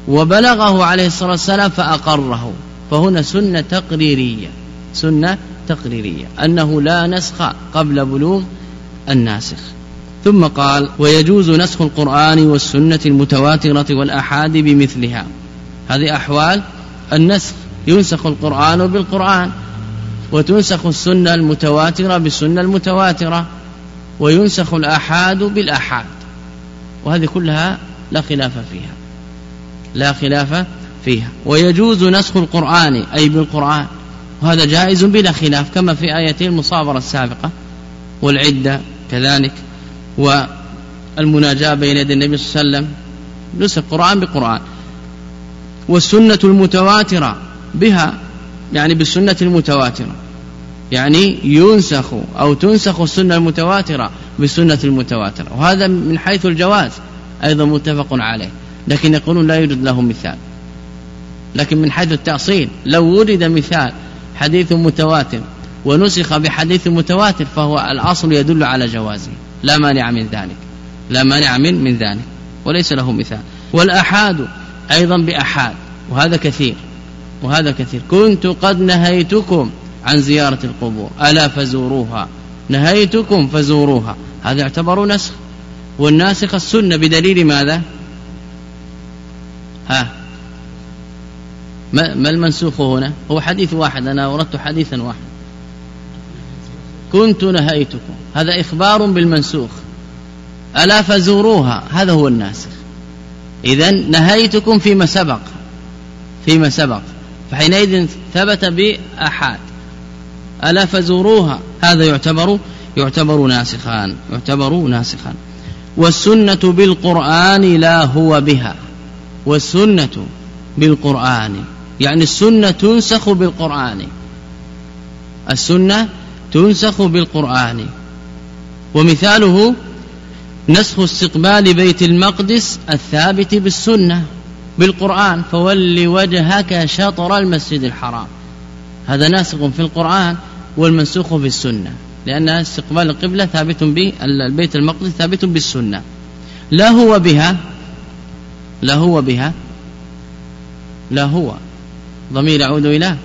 وبلغه عليه الصلاة والسلام فأقره. فهنا سنة تقريرية. سنة تقريرية. أنه لا نسخ قبل بلوغ الناسخ. ثم قال ويجوز نسخ القرآن والسنة المتواترة والأحاد بمثلها. هذه أحوال النسخ. ينسخ القرآن بالقرآن وتنسخ السنة المتواترة بالسنة المتواترة وينسخ الآحاد بالآحاد. وهذه كلها لا خلاف فيها. لا خلاف فيها. ويجوز نسخ القرآن أي بالقرآن. وهذا جائز بلا خلاف كما في آيتين المصابرة السابقة والعدة كذلك. والمناجاة بين يدي النبي صلى الله عليه وسلم نسخ قرآن بقرآن والسنة المتواترة بها يعني بالسنة المتواترة. يعني ينسخ أو تنسخ السنة المتواترة بالسنة المتواترة. وهذا من حيث الجواز أيضا متفق عليه. لكن يقولون لا يوجد له مثال. لكن من حيث التأصيل لو وجد مثال حديث متواتر ونسخ بحديث متواتر فهو الأصل يدل على جوازه. لا مانع من ذلك. لا مانع من من ذلك. وليس له مثال. والأحاد أيضا بأحاد. وهذا كثير. وهذا كثير. كنت قد نهيتكم عن زيارة القبور. ألا فزوروها. نهيتكم فزوروها. هذا يعتبر نسخ. والناسخ السنة بدليل ماذا؟ ها. ما المنسوخ هنا؟ هو حديث واحد أنا أردت حديثا واحد. كنت نهيتكم. هذا إخبار بالمنسوخ. ألا فزوروها. هذا هو الناسخ. إذا نهيتكم فيما سبق. فيما سبق. فحينئذ ثبت بأحاد. ألا فزوروها. هذا يعتبر يعتبر ناسخان يعتبر ناسخان والسنة بالقرآن لا هو بها. والسنة بالقرآن. يعني السنة تنسخ بالقرآن. السنة تنسخ بالقرآن. ومثاله نسخ استقبال بيت المقدس الثابت بالسنة بالقرآن. فول وجهك شطر المسجد الحرام. هذا ناسخ في القرآن والمنسوخ في السنة. لأن استقبال القبلة ثابت بالبيت المقدس ثابت بالسنة. لا هو بها لا هو بها. لا هو. ضمير يعود إلى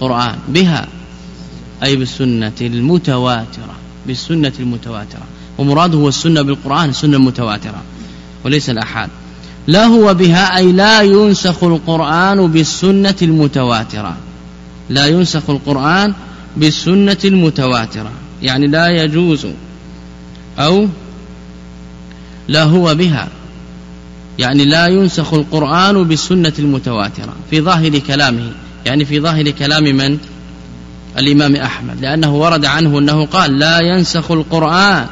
قرآن بها. أي بالسنة المتواترة. بالسنة المتواترة. ومراده هو السنة بالقرآن السنة المتواترة. وليس الأحاد. لا هو بها أي لا ينسخ القرآن بالسنة المتواترة. لا ينسخ القرآن بالسنة المتواترة. يعني لا يجوز أو لا هو بها. يعني لا ينسخ القرآن بالسنة المتواترة في ظاهر كلامه. يعني في ظاهر كلام من؟ الإمام أحمد. لأنه ورد عنه أنه قال لا ينسخ القرآن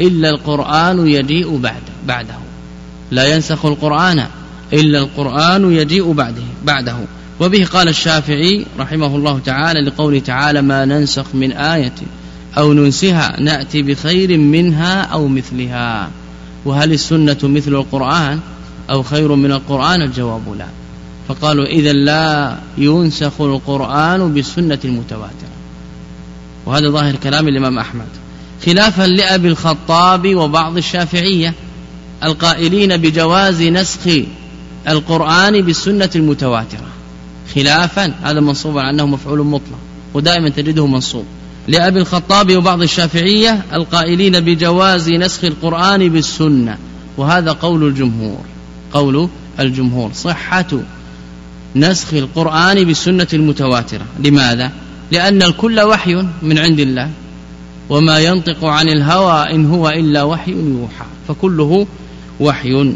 إلا القرآن يجيء بعد بعده. لا ينسخ القرآن إلا القرآن يجيء بعده بعده. وبه قال الشافعي رحمه الله تعالى لقوله تعالى ما ننسخ من آية أو ننسها نأتي بخير منها أو مثلها. وهل السنة مثل القرآن؟ أو خير من القرآن؟ الجواب لا. فقالوا إذا لا ينسخ القرآن بالسنة المتواترة. وهذا ظاهر كلام الإمام أحمد. خلافا لأبي الخطاب وبعض الشافعية القائلين بجواز نسخ القرآن بالسنة المتواترة. خلافا هذا منصوب على أنه مفعول مطلق ودائما تجده منصوب. لأبي الخطاب وبعض الشافعية القائلين بجواز نسخ القرآن بالسنة وهذا قول الجمهور. قول الجمهور صحة نسخ القرآن بالسنة المتواترة لماذا؟ لأن الكل وحي من عند الله وما ينطق عن الهوى إن هو إلا وحي يوحى فكله وحي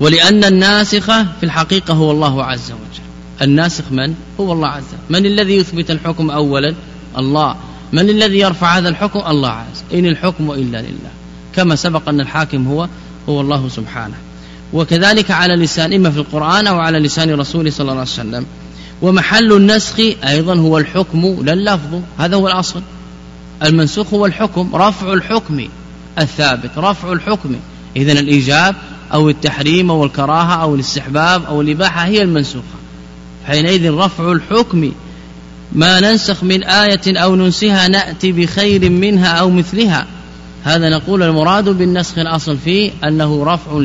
ولأن الناسخ في الحقيقة هو الله عز وجل الناسخ من؟ هو الله عز وجل من الذي يثبت الحكم أولا؟ الله من الذي يرفع هذا الحكم؟ الله عز إن الحكم إلا لله كما سبق أن الحاكم هو هو الله سبحانه وكذلك على لسان إما في القرآن أو على لسان رسوله صلى الله عليه وسلم. ومحل النسخ أيضا هو الحكم لا اللفظ هذا هو الأصل. المنسوخ هو الحكم رفع الحكم الثابت رفع الحكم. إذن الإيجاب أو التحريم أو الكراهة أو الاستحباب أو الإباحة هي المنسوخة. حينئذ رفع الحكم ما ننسخ من آية أو ننسها نأتي بخير منها أو مثلها. هذا نقول المراد بالنسخ الأصل فيه أنه رفع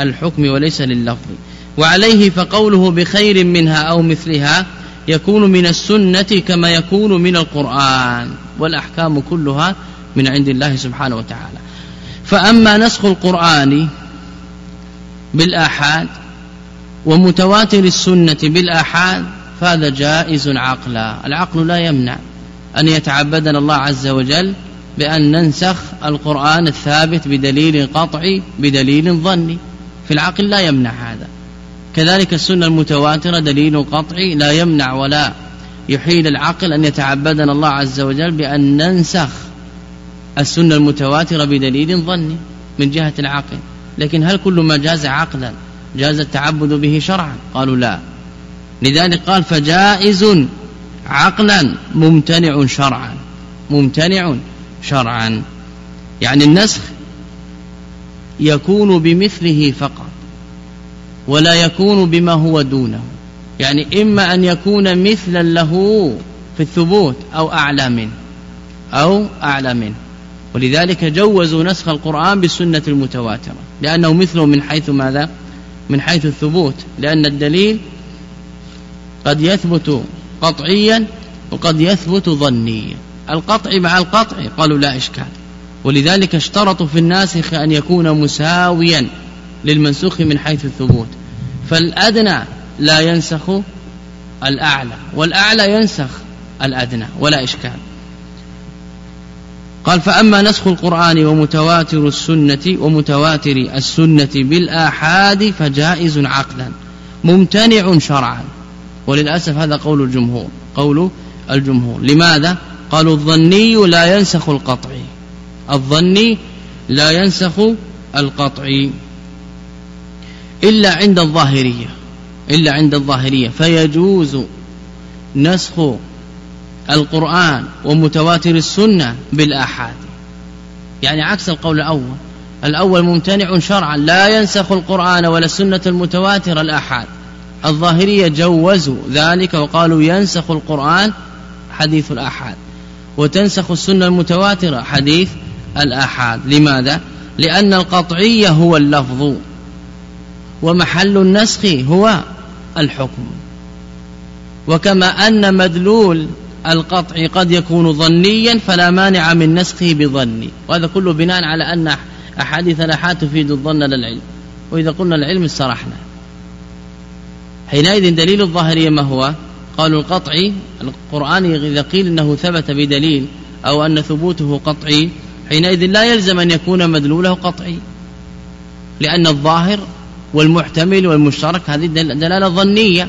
للحكم وليس لللفظ. وعليه فقوله بخير منها أو مثلها يكون من السنة كما يكون من القرآن. والأحكام كلها من عند الله سبحانه وتعالى. فأما نسخ القرآن بالآحاد ومتواتر السنة بالآحاد فهذا جائز عقلا. العقل لا يمنع أن يتعبدنا الله عز وجل بأن ننسخ القرآن الثابت بدليل قطعي بدليل ظني. في العقل لا يمنع هذا. كذلك السنة المتواترة دليل قطعي لا يمنع ولا يحيل العقل أن يتعبدنا الله عز وجل بأن ننسخ السنة المتواترة بدليل ظني من جهة العقل. لكن هل كل ما جاز عقلا جاز التعبد به شرعا؟ قالوا لا. لذلك قال فجائز عقلا ممتنع شرعا. ممتنع شرعا. يعني النسخ يكون بمثله فقط ولا يكون بما هو دونه. يعني إما أن يكون مثلا له في الثبوت أو أعلى منه أو أعلى منه. ولذلك جوزوا نسخ القرآن بالسنة المتواترة لأنه مثله من حيث ماذا؟ من حيث الثبوت لأن الدليل قد يثبت قطعيا وقد يثبت ظنيا. القطع مع القطع قالوا لا إشكال. ولذلك اشترطوا في الناسخ أن يكون مساويا للمنسوخ من حيث الثبوت. فالأدنى لا ينسخ الأعلى والأعلى ينسخ الأدنى ولا إشكال. قال فأما نسخ القرآن ومتواتر السنة ومتواتر السنة بالآحاد فجائز عقلا ممتنع شرعا. وللأسف هذا قول الجمهور قول الجمهور. لماذا؟ قالوا الظني لا ينسخ القطعي. الظني لا ينسخ القطعي إلا عند الظاهرية إلا عند الظاهرية. فيجوز نسخ القرآن ومتواتر السنة بالآحاد. يعني عكس القول الأول الأول ممتنع شرعا لا ينسخ القرآن ولا السنة المتواترة الآحاد. الظاهرية جوزوا ذلك وقالوا ينسخ القرآن حديث الآحاد وتنسخ السنة المتواترة حديث الآحاد. لماذا؟ لأن القطعية هو اللفظ ومحل النسخ هو الحكم. وكما أن مدلول القطع قد يكون ظنيا فلا مانع من نسخه بظني وهذا كله بناء على أن أحاديث الأحاد تفيد الظن للعلم. وإذا قلنا العلم استرحنا. حينئذ دليل الظاهرية ما هو؟ قالوا القطعي القرآن إذا قيل أنه ثبت بدليل أو أن ثبوته قطعي حينئذ لا يلزم أن يكون مدلوله قطعي لأن الظاهر والمحتمل والمشترك هذه دلالة ظنية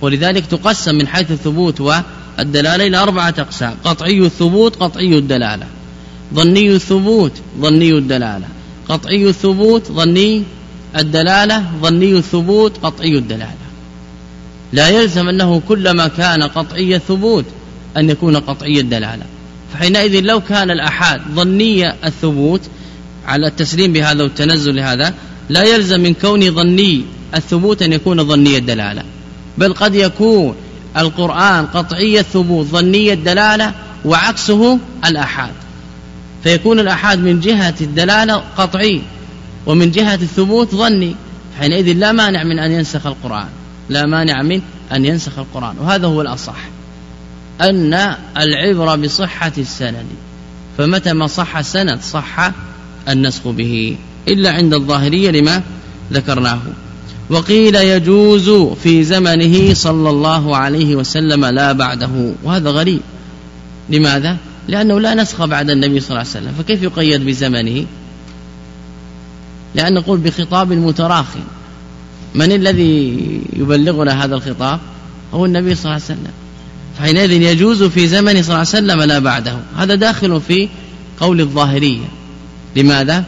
ولذلك تقسم من حيث الثبوت والدلالة إلى أربعة أقسام قطعي الثبوت قطعي الدلالة. ظني الثبوت ظني الدلالة. قطعي الثبوت ظني الدلالة. ظني الثبوت قطعي الدلالة. لا يلزم أنه كلما كان قطعي الثبوت أن يكون قطعي الدلالة. فحينئذ لو كان الأحاد ظني الثبوت على التسليم بهذا والتنزل لهذا لا يلزم من كون ظني الثبوت أن يكون ظني الدلالة. بل قد يكون القرآن قطعي الثبوت ظني الدلالة وعكسه الأحاد. فيكون الأحاد من جهة الدلالة قطعي ومن جهة الثبوت ظني. حينئذ لا مانع من أن ينسخ القرآن لا مانع من أن ينسخ القرآن وهذا هو الأصح. أن العبرة بصحة السند. فمتى ما صح السند صح النسخ به. إلا عند الظاهرية لما ذكرناه. وقيل يجوز في زمنه صلى الله عليه وسلم لا بعده. وهذا غريب. لماذا؟ لأنه لا نسخ بعد النبي صلى الله عليه وسلم. فكيف يقيد بزمنه؟ لأن نقول بخطاب متراخٍ من الذي يبلغنا هذا الخطاب؟ هو النبي صلى الله عليه وسلم. فحينئذ يجوز في زمن صلى الله عليه وسلم لا بعده. هذا داخل في قول الظاهرية. لماذا؟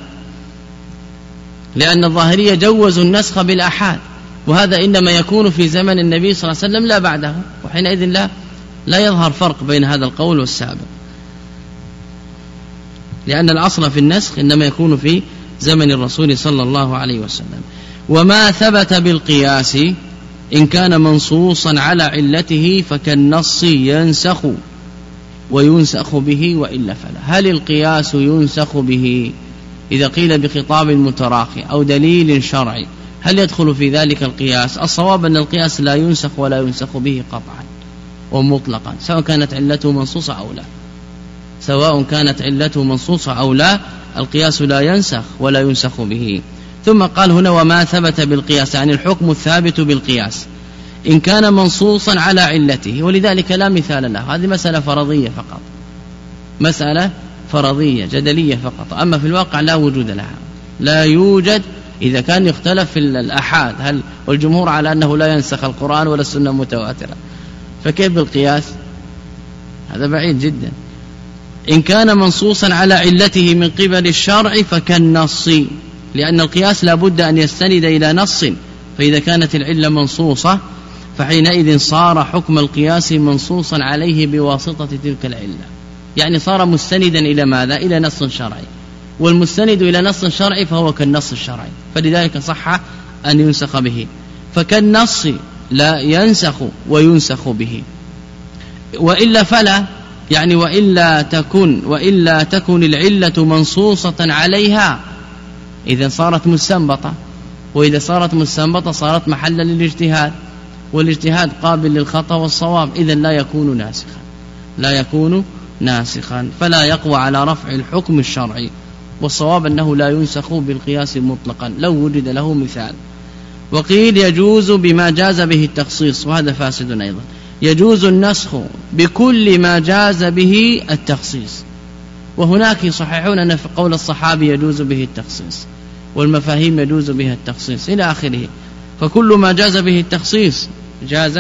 لأن الظاهرية جوزوا النسخ بالأحاد. وهذا إنما يكون في زمن النبي صلى الله عليه وسلم لا بعده. وحينئذ لا لا يظهر فرق بين هذا القول والسابق. لأن الأصل في النسخ إنما يكون في زمن الرسول صلى الله عليه وسلم. وما ثبت بالقياس إن كان منصوصا على علته فكالنص ينسخ وينسخ به وإلا فلا. هل القياس ينسخ به إذا قيل بخطاب متراخي أو دليل شرعي؟ هل يدخل في ذلك القياس؟ الصواب أن القياس لا ينسخ ولا ينسخ به قطعا ومطلقا سواء كانت علته منصوصة أو لا. سواء كانت علته منصوصة أو لا القياس لا ينسخ ولا ينسخ به. ثم قال هنا وما ثبت بالقياس يعني الحكم الثابت بالقياس. إن كان منصوصا على علته ولذلك لا مثال له. هذه مسألة فرضية فقط. مسألة فرضية جدلية فقط. أما في الواقع لا وجود لها. لا يوجد إذا كان يختلف في الأحاد. هل والجمهور على أنه لا ينسخ القرآن ولا السنة متواترة؟ فكيف بالقياس؟ هذا بعيد جدا. إن كان منصوصا على علته من قبل الشرع فكالنص. لأن القياس لا بد أن يستند إلى نص فإذا كانت العلة منصوصة فحينئذ صار حكم القياس منصوصا عليه بواسطة تلك العلة. يعني صار مستندا إلى ماذا؟ إلى نص شرعي. والمستند إلى نص شرعي فهو كالنص الشرعي. فلذلك صح أن ينسخ به. فكالنص لا ينسخ وينسخ به. وإلا فلا يعني وإلا تكن وإلا تكن العلة منصوصة عليها إذا صارت مستنبطة وإذا صارت مستنبطة صارت محلا للاجتهاد والاجتهاد قابل للخطأ والصواب إذا لا يكون ناسخا لا يكون ناسخا فلا يقوى على رفع الحكم الشرعي والصواب أنه لا ينسخ بالقياس مطلقا. لو وجد له مثال. وقيل يجوز بما جاز به التخصيص وهذا فاسد أيضا. يجوز النسخ بكل ما جاز به التخصيص. وهناك يصححون أن في قول الصحابي يجوز به التخصيص. والمفاهيم يجوز بها التخصيص إلى آخره. فكل ما جاز به التخصيص جاز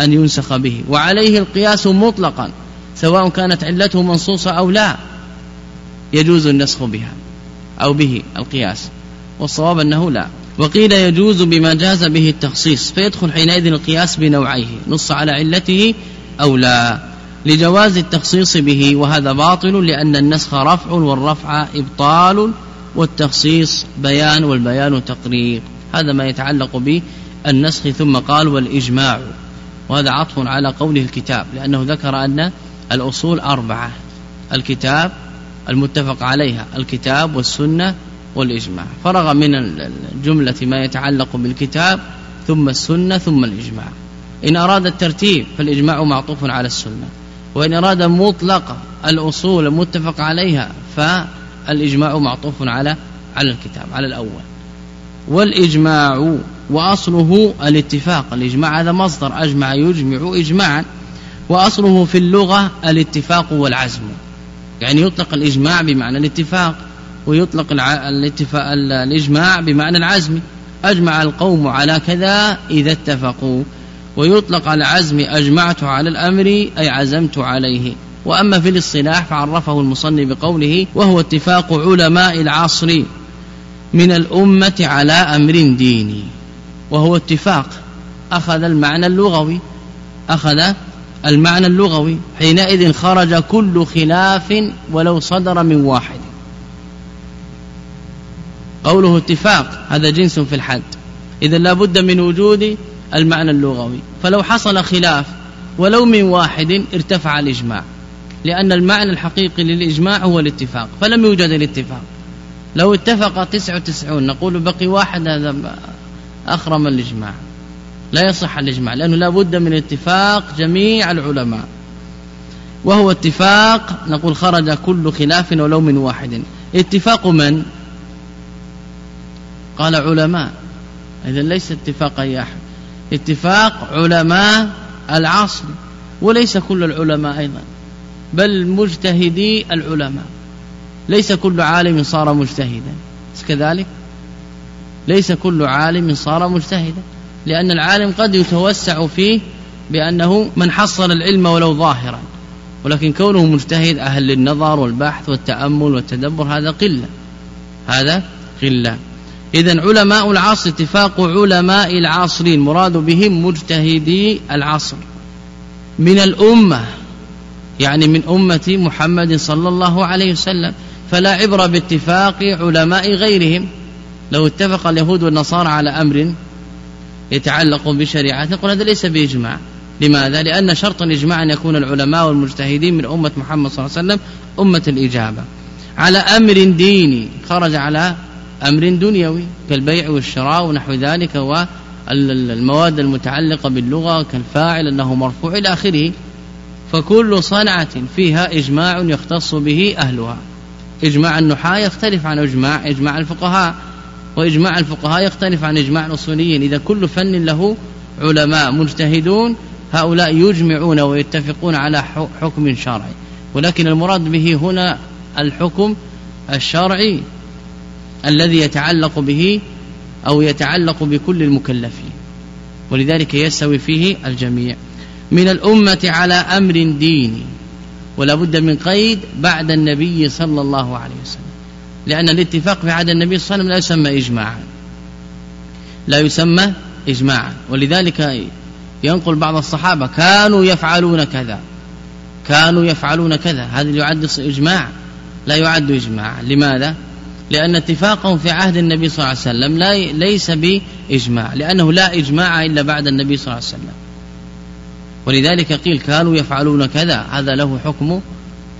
أن ينسخ به. وعليه القياس مطلقا سواء كانت علته منصوصة أو لا يجوز النسخ بها أو به القياس. والصواب أنه لا. وقيل يجوز بما جاز به التخصيص فيدخل حينئذ القياس بنوعيه نص على علته أو لا. لجواز التخصيص به وهذا باطل لأن النسخ رفع والرفع إبطال والتخصيص بيان والبيان تقرير. هذا ما يتعلق بالنسخ ثم قال والإجماع. وهذا عطف على قوله الكتاب لأنه ذكر أن الأصول أربعة الكتاب المتفق عليها الكتاب والسنة والإجماع. فرغ من الجملة ما يتعلق بالكتاب ثم السنة ثم الإجماع. إن أراد الترتيب فالإجماع معطوف على السنة. وإن أراد مطلق الأصول المتفق عليها فالإجماع معطوف على على الكتاب على الأول. والإجماع وأصله الاتفاق. الإجماع هذا مصدر أجمع يجمع إجماعا. وأصله في اللغة الاتفاق والعزم. يعني يطلق الإجماع بمعنى الاتفاق ويطلق الاتفاق الإجماع بمعنى العزم. أجمع القوم على كذا إذا اتفقوا. ويطلق على عزم أجمعت على الأمر أي عزمت عليه. وأما في الاصطلاح فعرفه المصنف بقوله وهو اتفاق علماء العصر من الأمة على أمر ديني وهو اتفاق. أخذ المعنى اللغوي أخذ المعنى اللغوي. حينئذ خرج كل خلاف ولو صدر من واحد. قوله اتفاق هذا جنس في الحد. إذا لا بد من وجود المعنى اللغوي. فلو حصل خلاف ولو من واحد ارتفع الإجماع. لأن المعنى الحقيقي للإجماع هو الاتفاق فلم يوجد الاتفاق. لو اتفق تسعة وتسعون نقول بقي واحد هذا أخرم الإجماع. لا يصح الإجماع لأنه لا بد من اتفاق جميع العلماء. وهو اتفاق نقول خرج كل خلاف ولو من واحد. اتفاق من؟ قال علماء. إذا ليس اتفاق أي أحد. اتفاق علماء العصر وليس كل العلماء أيضا. بل مجتهدي العلماء. ليس كل عالم صار مجتهدا. كذلك؟ ليس كل عالم صار مجتهدا. لأن العالم قد يتوسع فيه بأنه من حصل العلم ولو ظاهرا. ولكن كونه مجتهد أهل للنظر والبحث والتأمل والتدبر هذا قلة. هذا قلة. إذا علماء العصر اتفاق علماء العصر المراد بهم مجتهدي العصر. من الأمة. يعني من أمة محمد صلى الله عليه وسلم فلا عبرة باتفاق علماء غيرهم. لو اتفق اليهود والنصارى على أمر يتعلق بشريعات نقول هذا ليس بإجماع. لماذا؟ لأن شرط الإجماع أن يكون العلماء والمجتهدين من أمة محمد صلى الله عليه وسلم أمة الإجابة. على أمر ديني خرج على أمر دنيوي كالبيع والشراء ونحو ذلك والمواد المتعلقة باللغة كالفاعل أنه مرفوع إلى آخره. فكل صنعة فيها إجماع يختص به أهلها. إجماع النحاة يختلف عن إجماع إجماع الفقهاء وإجماع الفقهاء يختلف عن إجماع الأصوليين. إذا كل فن له علماء مجتهدون هؤلاء يجمعون ويتفقون على حكم شرعي. ولكن المراد به هنا الحكم الشرعي الذي يتعلق به أو يتعلق بكل المكلفين. ولذلك يستوي فيه الجميع. من الأمة على أمر ديني ولا بد من قيد بعد النبي صلى الله عليه وسلم. لأن الاتفاق في عهد النبي صلى الله عليه وسلم لا يسمى إجماعا. لا يسمى إجماعا. ولذلك ينقل بعض الصحابة كانوا يفعلون كذا كانوا يفعلون كذا. هذا يعد إجماع لا يعد إجماعا لماذا؟ لأن اتفاقهم في عهد النبي صلى الله عليه وسلم لا ليس بإجماع لأنه لا إجماع إلا بعد النبي صلى الله عليه وسلم. ولذلك قيل كانوا يفعلون كذا. هذا له حكم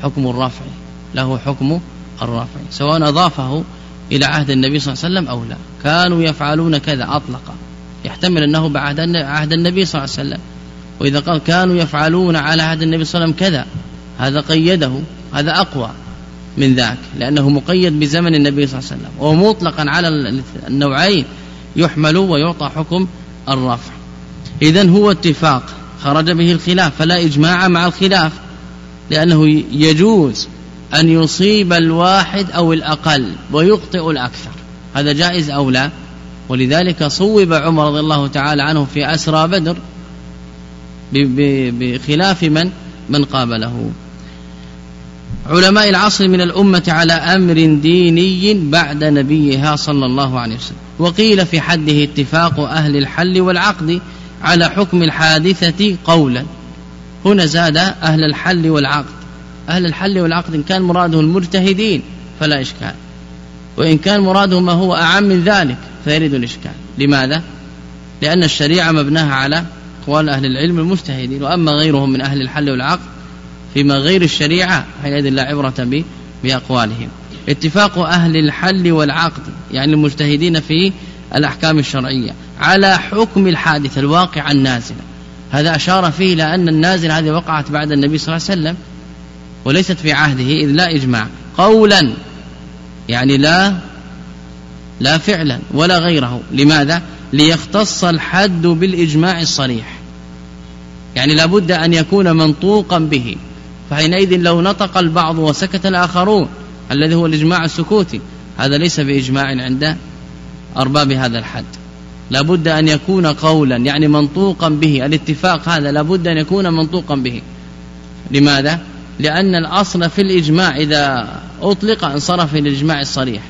حكم الرفع له حكم الرفع. سواء أضافه إلى عهد النبي صلى الله عليه وسلم أو لا. كانوا يفعلون كذا أطلق. يحتمل أنه بعد عهد النبي صلى الله عليه وسلم. وإذا قال كانوا يفعلون على عهد النبي صلى الله عليه وسلم كذا هذا قيده هذا أقوى من ذاك لأنه مقيد بزمن النبي صلى الله عليه وسلم. ومطلقا على النوعين يحمل ويعطى حكم الرفع. إذا هو اتفاق. خرج به الخلاف فلا إجماع مع الخلاف لأنه يجوز أن يصيب الواحد أو الأقل ويخطئ الأكثر. هذا جائز أو لا؟ ولذلك صوب عمر رضي الله تعالى عنه في أسرى بدر بخلاف من؟ من قابله. علماء العصر من الأمة على أمر ديني بعد نبيها صلى الله عليه وسلم. وقيل في حده اتفاق أهل الحل والعقد على حكم الحادثة قولا. هنا زاد أهل الحل والعقد. أهل الحل والعقد إن كان مراده المجتهدين فلا إشكال. وإن كان مراده ما هو أعم من ذلك فيرد الإشكال. لماذا؟ لأن الشريعة مبناها على أقوال أهل العلم المجتهدين وأما غيرهم من أهل الحل والعقد فيما غير الشريعة حينئذ لا عبرة بأقوالهم. اتفاق أهل الحل والعقد يعني المجتهدين في الأحكام الشرعية. على حكم الحادث الواقع النازلة هذا أشار فيه إلى أن النازل هذه وقعت بعد النبي صلى الله عليه وسلم وليست في عهده إذ لا إجماع. قولا يعني لا لا فعلا ولا غيره. لماذا؟ ليختص الحد بالإجماع الصريح. يعني لابد أن يكون منطوقا به. فحينئذ لو نطق البعض وسكت الآخرون الذي هو الإجماع السكوتي هذا ليس بإجماع عند أرباب هذا الحد. لابد أن يكون قولا يعني منطوقا به. الاتفاق هذا لابد أن يكون منطوقا به. لماذا؟ لأن الأصل في الإجماع إذا أطلق انصرف إلى الإجماع الصريح.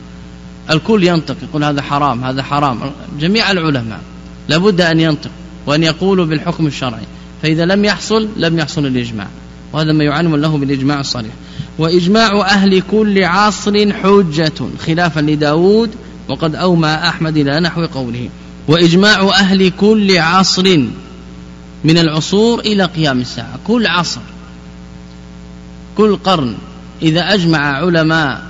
الكل ينطق يقول هذا حرام هذا حرام. جميع العلماء لابد أن ينطق وأن يقولوا بالحكم الشرعي. فإذا لم يحصل لم يحصل الإجماع. وهذا ما يعنون له بالإجماع الصريح. وإجماع أهل كل عصر حجة خلافا لداود وقد أومى أحمد إلى نحو قوله. وإجماع أهل كل عصر من العصور إلى قيام الساعة. كل عصر كل قرن. إذا أجمع علماء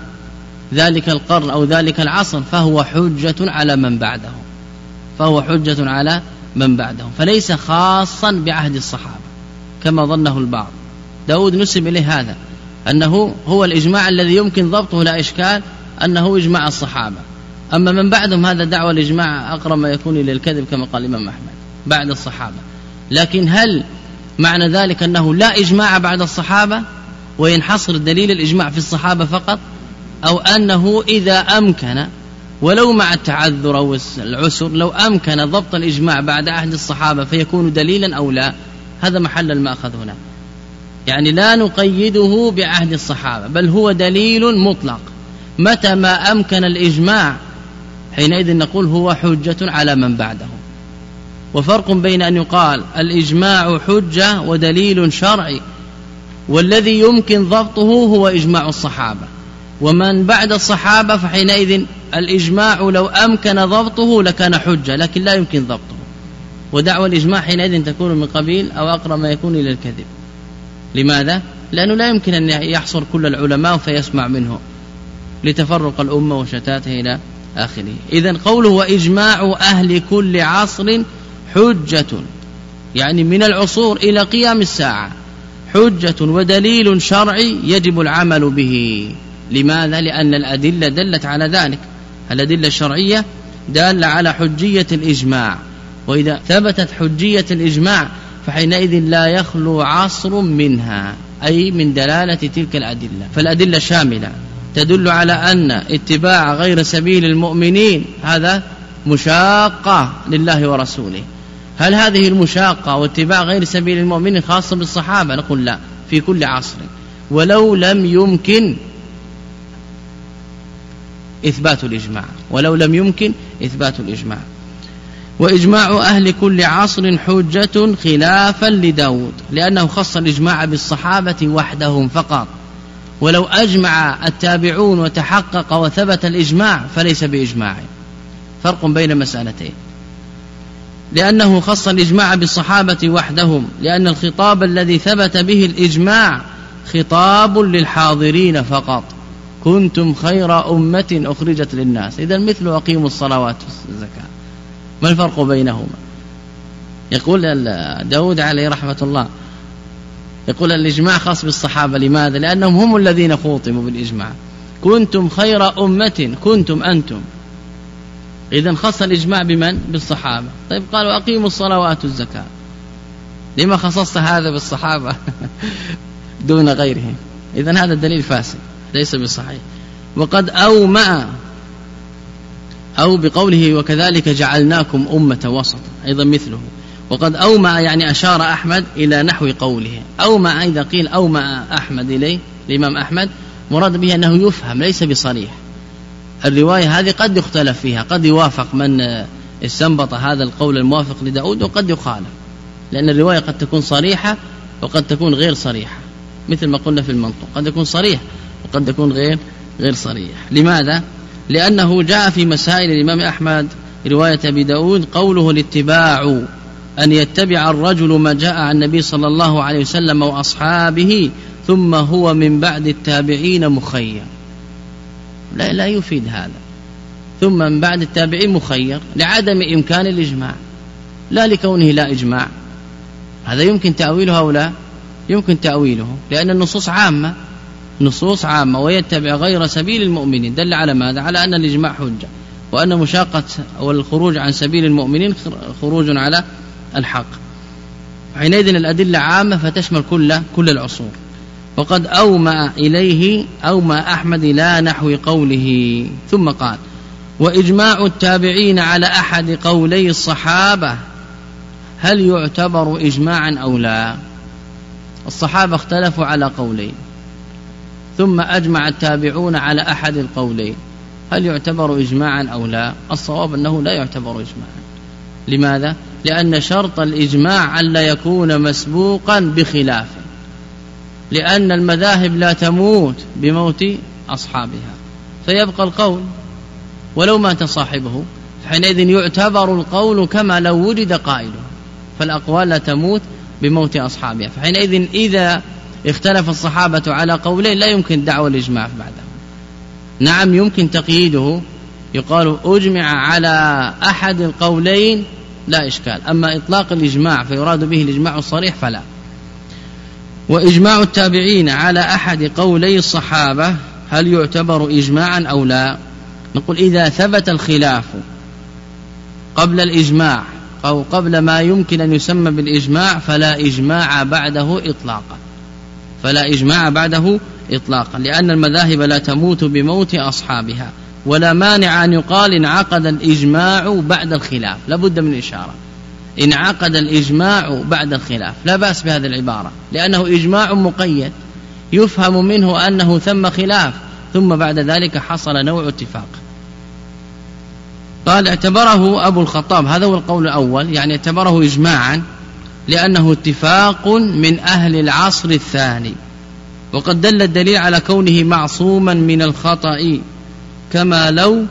ذلك القرن أو ذلك العصر فهو حجة على من بعده. فهو حجة على من بعده. فليس خاصا بعهد الصحابة كما ظنه البعض. داود نسب إليه هذا أنه هو الإجماع الذي يمكن ضبطه لا إشكال أنه إجماع الصحابة. أما من بعدهم هذا دعوة الإجماع أقرب ما يكون إلى الكذب كما قال الإمام أحمد بعد الصحابة. لكن هل معنى ذلك أنه لا إجماع بعد الصحابة وينحصر دليل الإجماع في الصحابة فقط؟ أو أنه إذا أمكن ولو مع التعذر أو العسر لو أمكن ضبط الإجماع بعد عهد الصحابة فيكون دليلا أو لا؟ هذا محل المأخذ هنا. يعني لا نقيده بعهد الصحابة بل هو دليل مطلق. متى ما أمكن الإجماع حينئذ نقول هو حجة على من بعده. وفرق بين أن يقال الإجماع حجة ودليل شرعي والذي يمكن ضبطه هو إجماع الصحابة. ومن بعد الصحابة فحينئذ الإجماع لو أمكن ضبطه لكان حجة لكن لا يمكن ضبطه. ودعوى الإجماع حينئذ تكون من قبيل أو أقرب ما يكون إلى الكذب. لماذا؟ لأنه لا يمكن أن يحصر كل العلماء فيسمع منه. لتفرق الأمة وشتاته إلى آخره. إذا قوله وإجماع أهل كل عصر حجة يعني من العصور إلى قيام الساعة. حجة ودليل شرعي يجب العمل به. لماذا؟ لأن الأدلة دلت على ذلك. الأدلة الشرعية دالة على حجية الإجماع. وإذا ثبتت حجية الإجماع فحينئذ لا يخلو عصر منها أي من دلالة تلك الأدلة. فالأدلة شاملة. تدل على أن اتباع غير سبيل المؤمنين هذا مشاقة لله ورسوله. هل هذه المشاقة واتباع غير سبيل المؤمنين خاصة بالصحابة؟ نقول لا في كل عصر. ولو لم يمكن إثبات الإجماع. ولو لم يمكن إثبات الإجماع. وإجماع أهل كل عصر حجة خلافا لداود لأنه خص الإجماع بالصحابة وحدهم فقط. ولو أجمع التابعون وتحقق وثبت الإجماع فليس بإجماع. فرق بين مسألتين. لأنه خص الإجماع بالصحابة وحدهم لأن الخطاب الذي ثبت به الإجماع خطاب للحاضرين فقط. كنتم خير أمة أخرجت للناس. إذا مثل أقيموا الصلوات والزكاة ما الفرق بينهما؟ يقول داود عليه رحمة الله يقول الإجماع خاص بالصحابة. لماذا؟ لأنهم هم الذين خوطموا بالإجماع. كنتم خير أمة كنتم أنتم. إذا خص الإجماع بمن؟ بالصحابة. طيب قالوا أقيموا الصلوات والزكاة لما خصصت هذا بالصحابة؟ دون غيرهم. إذا هذا الدليل فاسد ليس بصحيح. وقد أومأ أو بقوله وكذلك جعلناكم أمة وسطا أيضا مثله. وقد أومأ يعني أشار أحمد إلى نحو قوله. أومأ إذا قيل أومأ أحمد إليه الإمام أحمد مراد به أنه يفهم ليس بصريح. الرواية هذه قد يختلف فيها قد يوافق من استنبط هذا القول الموافق لداود وقد يخالف. لأن الرواية قد تكون صريحة وقد تكون غير صريحة مثل ما قلنا في المنطق. قد يكون صريح وقد يكون غير غير صريح لماذا؟ لأنه جاء في مسائل الإمام أحمد رواية أبي داود قوله الاتباع. أن يتبع الرجل ما جاء عن النبي صلى الله عليه وسلم وأصحابه ثم هو من بعد التابعين مخير. لا, لا يفيد هذا. ثم من بعد التابعين مخير لعدم إمكان الإجماع. لا لكونه لا إجماع. هذا يمكن تأويله أو لا يمكن تأويله لأن النصوص عامة. نصوص عامة ويتبع غير سبيل المؤمنين. دل على ماذا؟ على أن الإجماع حجة وأن مشاقة أو الخروج عن سبيل المؤمنين خروج على الحق. حينئذ الأدلة عامة فتشمل كل كل العصور. وقد أومأ إليه أومأ أحمد لا نحو قوله ثم قال وإجماع التابعين على أحد قولي الصحابة هل يعتبر إجماعا أو لا؟ الصحابة اختلفوا على قولين. ثم أجمع التابعون على أحد القولين هل يعتبر إجماعا أو لا؟ الصواب أنه لا يعتبر إجماعا. لماذا؟ لأن شرط الإجماع ألا يكون مسبوقا بخلافه لأن المذاهب لا تموت بموت أصحابها. فيبقى القول ولو مات صاحبه حينئذ يعتبر القول كما لو وجد قائله فالأقوال لا تموت بموت أصحابها. فحينئذ إذا اختلف الصحابة على قولين لا يمكن دعوى الإجماع بعده. نعم يمكن تقييده يقال أجمع على أحد القولين لا إشكال. أما إطلاق الإجماع فيراد به الإجماع الصريح فلا. وإجماع التابعين على أحد قولي الصحابة هل يعتبر إجماعا أو لا؟ نقول إذا ثبت الخلاف قبل الإجماع أو قبل ما يمكن أن يسمى بالإجماع فلا إجماع بعده إطلاقا. فلا إجماع بعده إطلاقا لأن المذاهب لا تموت بموت أصحابها. ولا مانع أن يقال انعقد الإجماع بعد الخلاف. لابد من إشارة. انعقد الإجماع بعد الخلاف. لا بأس بهذه العبارة. لأنه إجماع مقيد. يفهم منه أنه ثم خلاف. ثم بعد ذلك حصل نوع اتفاق. قال اعتبره أبو الخطاب. هذا هو القول الأول. يعني اعتبره إجماعا. لأنه اتفاق من أهل العصر الثاني. وقد دل الدليل على كونه معصوما من الخطأ. كما لو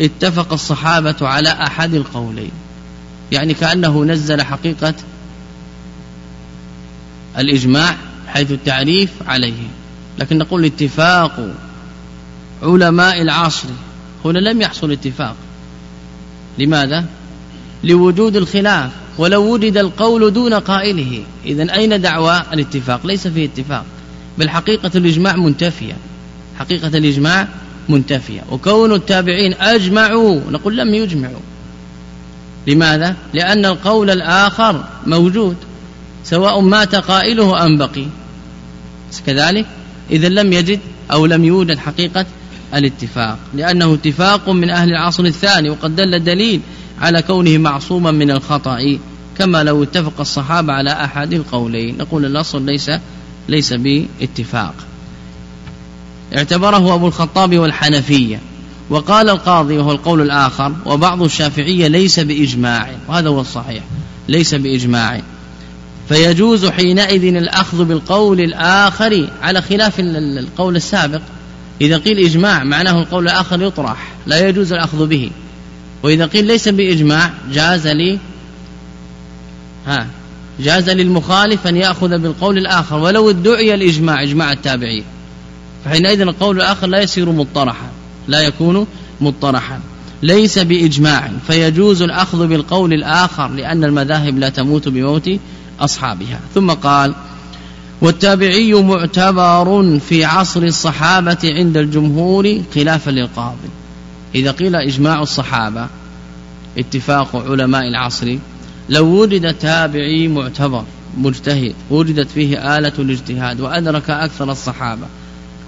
اتفق الصحابة على أحد القولين. يعني كأنه نزل حقيقة الإجماع حيث التعريف عليه. لكن نقول اتفاق علماء العصر. هنا لم يحصل اتفاق. لماذا؟ لوجود الخلاف. ولو وجد القول دون قائله. إذا أين دعوى الاتفاق؟ ليس فيه اتفاق. بل حقيقة الإجماع منتفية. حقيقة الإجماع منتفية. وكون التابعين أجمعوا نقول لم يجمعوا. لماذا؟ لأن القول الآخر موجود سواء مات قائله أم بقي. كذلك إذا لم يجد أو لم يوجد حقيقة الاتفاق. لأنه اتفاق من أهل العصر الثاني وقد دل الدليل على كونه معصوما من الخطأ كما لو اتفق الصحابة على أحد القولين. نقول الأصل ليس ليس باتفاق. اعتبره أبو الخطاب والحنفية. وقال القاضي وهو القول الآخر وبعض الشافعية ليس بإجماع وهذا هو الصحيح ليس بإجماع. فيجوز حينئذ الأخذ بالقول الآخر على خلاف القول السابق. إذا قيل إجماع معناه القول الآخر يطرح لا يجوز الأخذ به. وإذا قيل ليس بإجماع جاز لي ها جاز للمخالف أن يأخذ بالقول الآخر ولو ادعي الإجماع إجماع التابعين. فحينئذ القول الآخر لا يصير مطرحا لا يكون مطرحا. ليس بإجماع فيجوز الأخذ بالقول الآخر لأن المذاهب لا تموت بموت أصحابها. ثم قال والتابعي معتبر في عصر الصحابة عند الجمهور خلافا للقاضي. إذا قيل إجماع الصحابة اتفاق علماء العصر لو وجد تابعي معتبر مجتهد وجدت فيه آلة الاجتهاد وأدرك أكثر الصحابة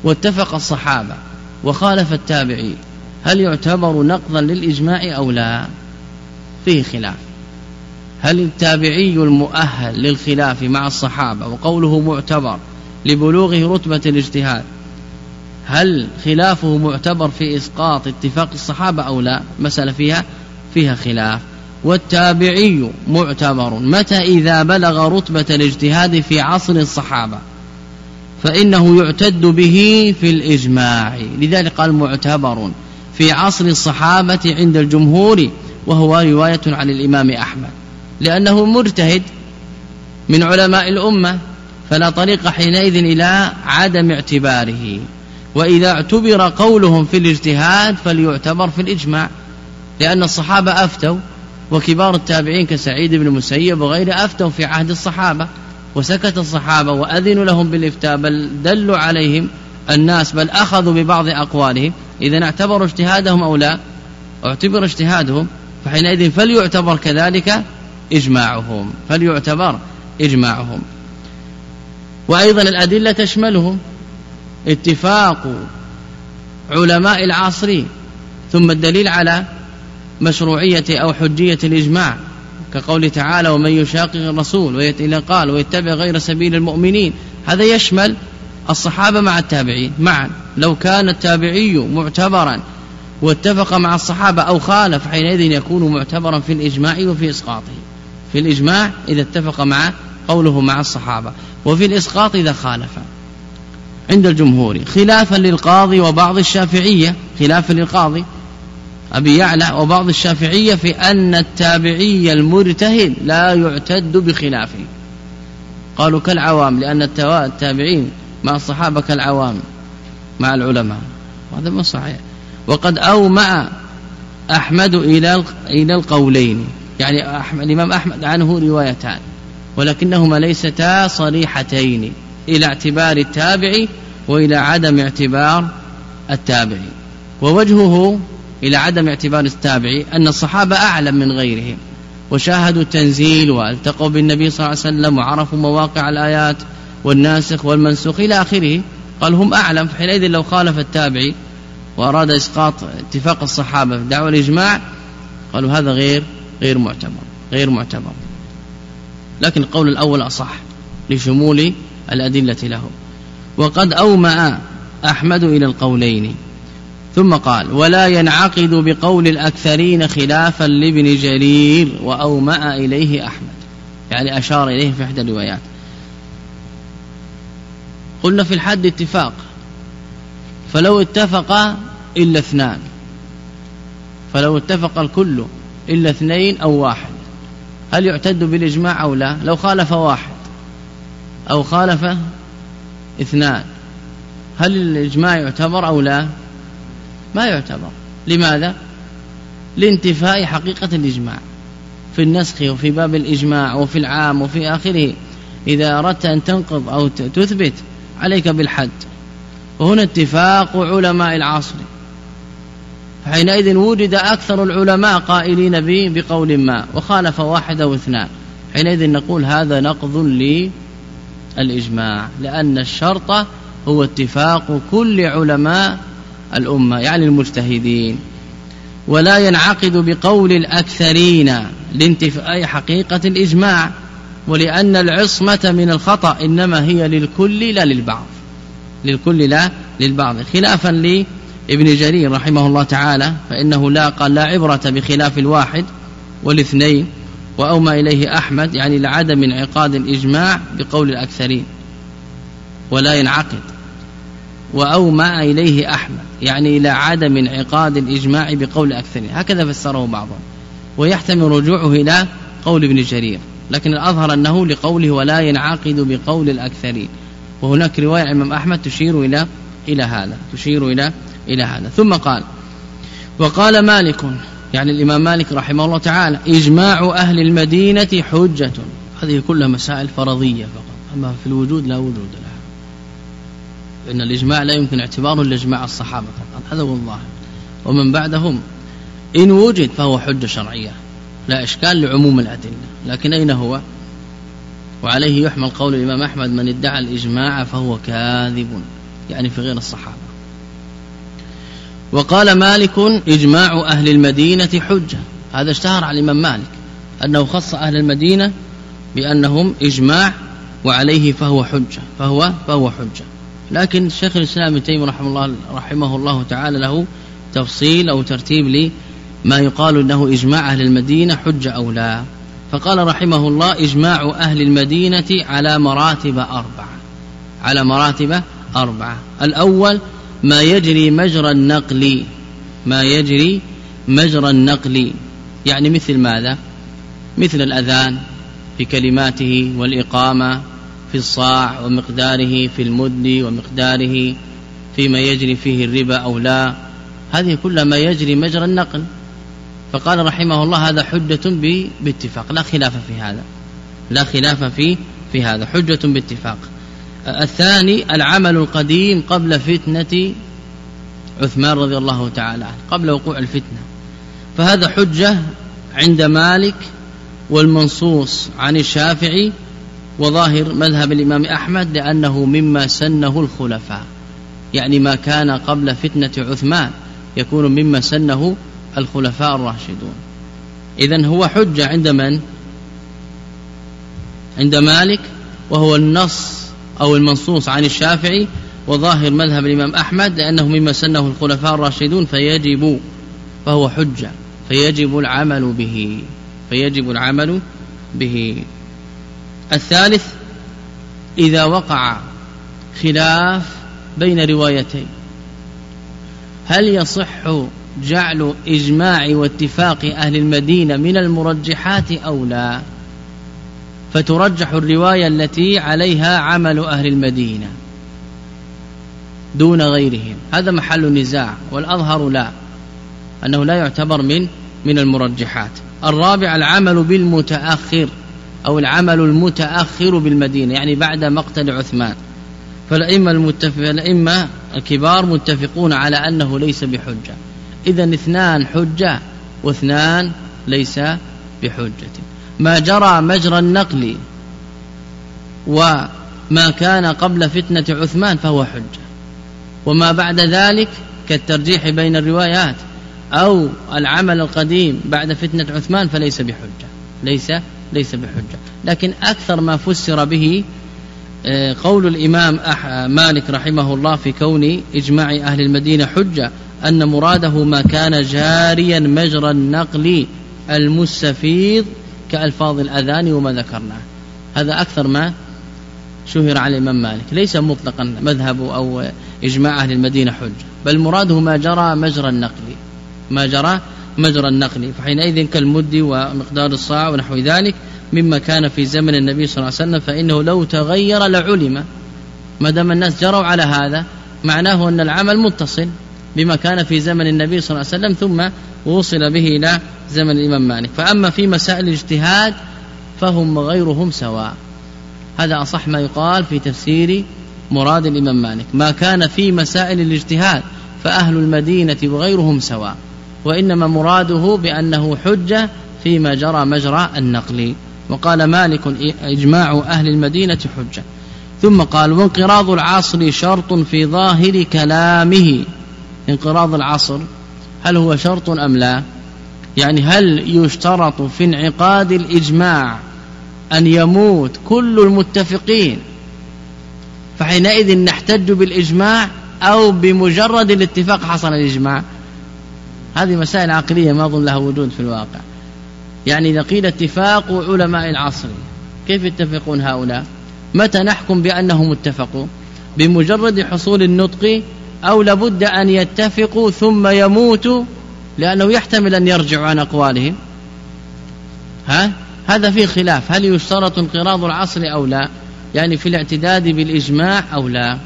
واتفق الصحابة وخالف التابعي هل يعتبر نقضا للإجماع أو لا؟ فيه خلاف. هل التابعي المؤهل للخلاف مع الصحابة وقوله معتبر لبلوغه رتبة الاجتهاد هل خلافه معتبر في إسقاط اتفاق الصحابة أو لا؟ مسألة فيها فيها خلاف. والتابعي معتبر متى إذا بلغ رتبة الاجتهاد في عصر الصحابة؟ فإنه يعتد به في الإجماع. لذلك قال معتبر في عصر الصحابة عند الجمهور وهو رواية عن الإمام أحمد. لأنه مجتهد من علماء الأمة فلا طريق حينئذ إلى عدم اعتباره. وإذا اعتبر قولهم في الاجتهاد فليعتبر في الإجماع. لأن الصحابة أفتوا وكبار التابعين كسعيد بن المسيب وغيره أفتوا في عهد الصحابة. وسكت الصحابة وأذنوا لهم بالإفتاء بل دلوا عليهم الناس بل أخذوا ببعض أقوالهم. إذا اعتبروا اجتهادهم أو لا اعتبر اجتهادهم فحينئذ فليعتبر كذلك إجماعهم فليعتبر إجماعهم. وأيضا الأدلة تشملهم اتفاق علماء العصر ثم الدليل على مشروعية أو حجية الإجماع. كقول تعالى ومن يشاقق الرسول ويت قال ويتبع غير سبيل المؤمنين. هذا يشمل الصحابة مع التابعين. معا. لو كان التابعي معتبرا واتفق مع الصحابة أو خالف حينئذ يكون معتبرا في الإجماع وفي إسقاطه. في الإجماع إذا اتفق مع قوله مع الصحابة. وفي الإسقاط إذا خالف. عند الجمهور. خلافا للقاضي وبعض الشافعية. خلافا للقاضي. أبي يعلى وبعض الشافعية في أن التابعي المجتهد لا يعتد بخلافه. قالوا كالعوام لأن التابعين مع الصحابة كالعوام مع العلماء. وهذا ما صحيح. وقد أومع أحمد إلى إلى القولين. يعني أحمد الإمام أحمد عنه روايتان. ولكنهما ليستا صريحتين إلى اعتبار التابع وإلى عدم اعتبار التابعي. ووجهه إلى عدم اعتبار التابعي أن الصحابة أعلم من غيرهم وشاهدوا التنزيل والتقوا بالنبي صلى الله عليه وسلم وعرفوا مواقع الآيات والناسخ والمنسوخ إلى آخره. قال هم أعلم. فحينئذ لو خالف التابعي وأراد إسقاط اتفاق الصحابة في دعوة الإجماع قالوا هذا غير غير معتبر غير معتبر. لكن القول الأول أصح لشمول الأدلة له وقد أومأ أحمد إلى القولين. ثم قال ولا ينعقد بقول الأكثرين خلافا لابن جرير وأومأ إليه أحمد. يعني أشار إليه في إحدى الروايات. قلنا في الحد اتفاق. فلو اتفق إلا اثنان. فلو اتفق الكل إلا اثنين أو واحد. هل يعتد بالإجماع أو لا؟ لو خالف واحد أو خالف اثنان هل الإجماع يعتبر أو لا؟ ما يعتبر. لماذا؟ لانتفاء حقيقة الإجماع. في النسخ وفي باب الإجماع وفي العام وفي آخره. إذا أردت أن تنقض أو تثبت عليك بالحد. وهنا اتفاق علماء العصر. حينئذ وجد أكثر العلماء قائلين به بقول ما وخالف واحد أو اثنان. حينئذ نقول هذا نقض للإجماع لأن الشرط هو اتفاق كل علماء الأمة يعني المجتهدين. ولا ينعقد بقول الأكثرين لانتفاء حقيقة الإجماع ولأن العصمة من الخطأ إنما هي للكل لا للبعض. للكل لا للبعض. خلافا لابن جرير رحمه الله تعالى فإنه لا قال لا عبرة بخلاف الواحد والاثنين وأومى إليه أحمد يعني لعدم انعقاد الإجماع بقول الأكثرين. ولا ينعقد. وأومى إليه أحمد. يعني إلى عدم انعقاد الإجماع بقول الأكثرين هكذا فسره بعضهم. ويحتمل رجوعه إلى قول ابن جرير. لكن الأظهر أنه لقوله ولا ينعقد بقول الأكثرين. وهناك رواية الإمام أحمد تشير إلى إلى هذا. تشير إلى إلى هذا. ثم قال وقال مالك يعني الإمام مالك رحمه الله تعالى إجماع أهل المدينة حجة. هذه كلها مسائل فرضية فقط. أما في الوجود لا وجود لها. لأن الإجماع لا يمكن اعتباره لإجماع الصحابة فقط. هذا هو الظاهر. ومن بعدهم إن وجد فهو حجة شرعية لا إشكال لعموم الأدلة. لكن أين هو؟ وعليه يحمل قول الإمام أحمد من ادعى الإجماع فهو كاذب. يعني في غير الصحابة. وقال مالك إجماع أهل المدينة حجة. هذا اشتهر على الإمام مالك أنه خص أهل المدينة بأنهم إجماع وعليه فهو حجة. فهو فهو حجة. لكن شيخ الإسلام ابن تيمية رحمه الله رحمه الله تعالى له تفصيل أو ترتيب لما يقال أنه إجماع أهل المدينة حجة أو لا. فقال رحمه الله إجماع أهل المدينة على مراتب أربعة. على مراتب أربعة. الأول ما يجري مجرى النقل. ما يجري مجرى النقل. يعني مثل ماذا؟ مثل الأذان في كلماته والإقامة. في الصاع ومقداره في المد ومقداره فيما يجري فيه الربا أو لا. هذه كلها ما يجري مجرى النقل. فقال رحمه الله هذا حجة باتفاق. لا خلاف في هذا. لا خلاف في في هذا. حجة باتفاق. الثاني العمل القديم قبل فتنة عثمان رضي الله تعالى عنه قبل وقوع الفتنة. فهذا حجة عند مالك والمنصوص عن الشافعي وظاهر مذهب الإمام أحمد لأنه مما سنه الخلفاء يعني ما كان قبل فتنة عثمان يكون مما سنه الخلفاء الراشدون. إذا هو حجة عند من؟ عند مالك وهو النص أو المنصوص عن الشافعي وظاهر مذهب الإمام أحمد لأنه مما سنه الخلفاء الراشدون فيجب فهو حجة فيجب العمل به فيجب العمل به. الثالث إذا وقع خلاف بين روايتين. هل يصح جعل إجماع واتفاق أهل المدينة من المرجحات أو لا؟ فترجح الرواية التي عليها عمل أهل المدينة دون غيرهم. هذا محل نزاع والأظهر لا أنه لا يعتبر من من المرجحات. الرابع العمل بالمتأخر. أو العمل المتأخر بالمدينة يعني بعد مقتل عثمان. فالأئمة الأئمة الكبار متفقون على أنه ليس بحجة. إذا اثنان حجة واثنان ليس بحجة. ما جرى مجرى النقل وما كان قبل فتنة عثمان فهو حجة. وما بعد ذلك كالترجيح بين الروايات أو العمل القديم بعد فتنة عثمان فليس بحجة ليس ليس بحجة. لكن أكثر ما فسر به آه، قول الإمام مالك رحمه الله في كون إجماع أهل المدينة حجة أن مراده ما كان جاريا مجرى النقل المستفيض كألفاظ الأذان وما ذكرناه. هذا أكثر ما شهر على الإمام مالك. ليس مطلقا مذهب أو إجماع أهل المدينة حجة بل مراده ما جرى مجرى النقل. ما جرى مجرى النقل فحينئذ كالمد ومقدار الصاع ونحو ذلك مما كان في زمن النبي صلى الله عليه وسلم فإنه لو تغير لعلم. ما دام الناس جروا على هذا معناه أن العمل متصل بما كان في زمن النبي صلى الله عليه وسلم ثم وصل به إلى زمن الإمام مالك. فأما في مسائل الاجتهاد فهم غيرهم سواء. هذا أصح ما يقال في تفسير مراد الإمام مالك. ما كان في مسائل الاجتهاد فأهل المدينة وغيرهم سواء. وإنما مراده بأنه حجة فيما جرى مجرى النقل. وقال مالك إجماع أهل المدينة حجة. ثم قال وانقراض العصر شرط في ظاهر كلامه. انقراض العصر هل هو شرط أم لا؟ يعني هل يشترط في انعقاد الإجماع أن يموت كل المتفقين فحينئذ نحتج بالإجماع أو بمجرد الاتفاق حصل الإجماع؟ هذه مسائل عقلية ما أظن لها وجود في الواقع. يعني إذا قيل اتفاق علماء العصر كيف يتفقون هؤلاء؟ متى نحكم بأنهم اتفقوا؟ بمجرد حصول النطق أو لابد أن يتفقوا ثم يموتوا لأنه يحتمل أن يرجعوا عن أقوالهم؟ ها؟ هذا فيه خلاف. هل يشترط انقراض العصر أو لا؟ يعني في الاعتداد بالإجماع أو لا؟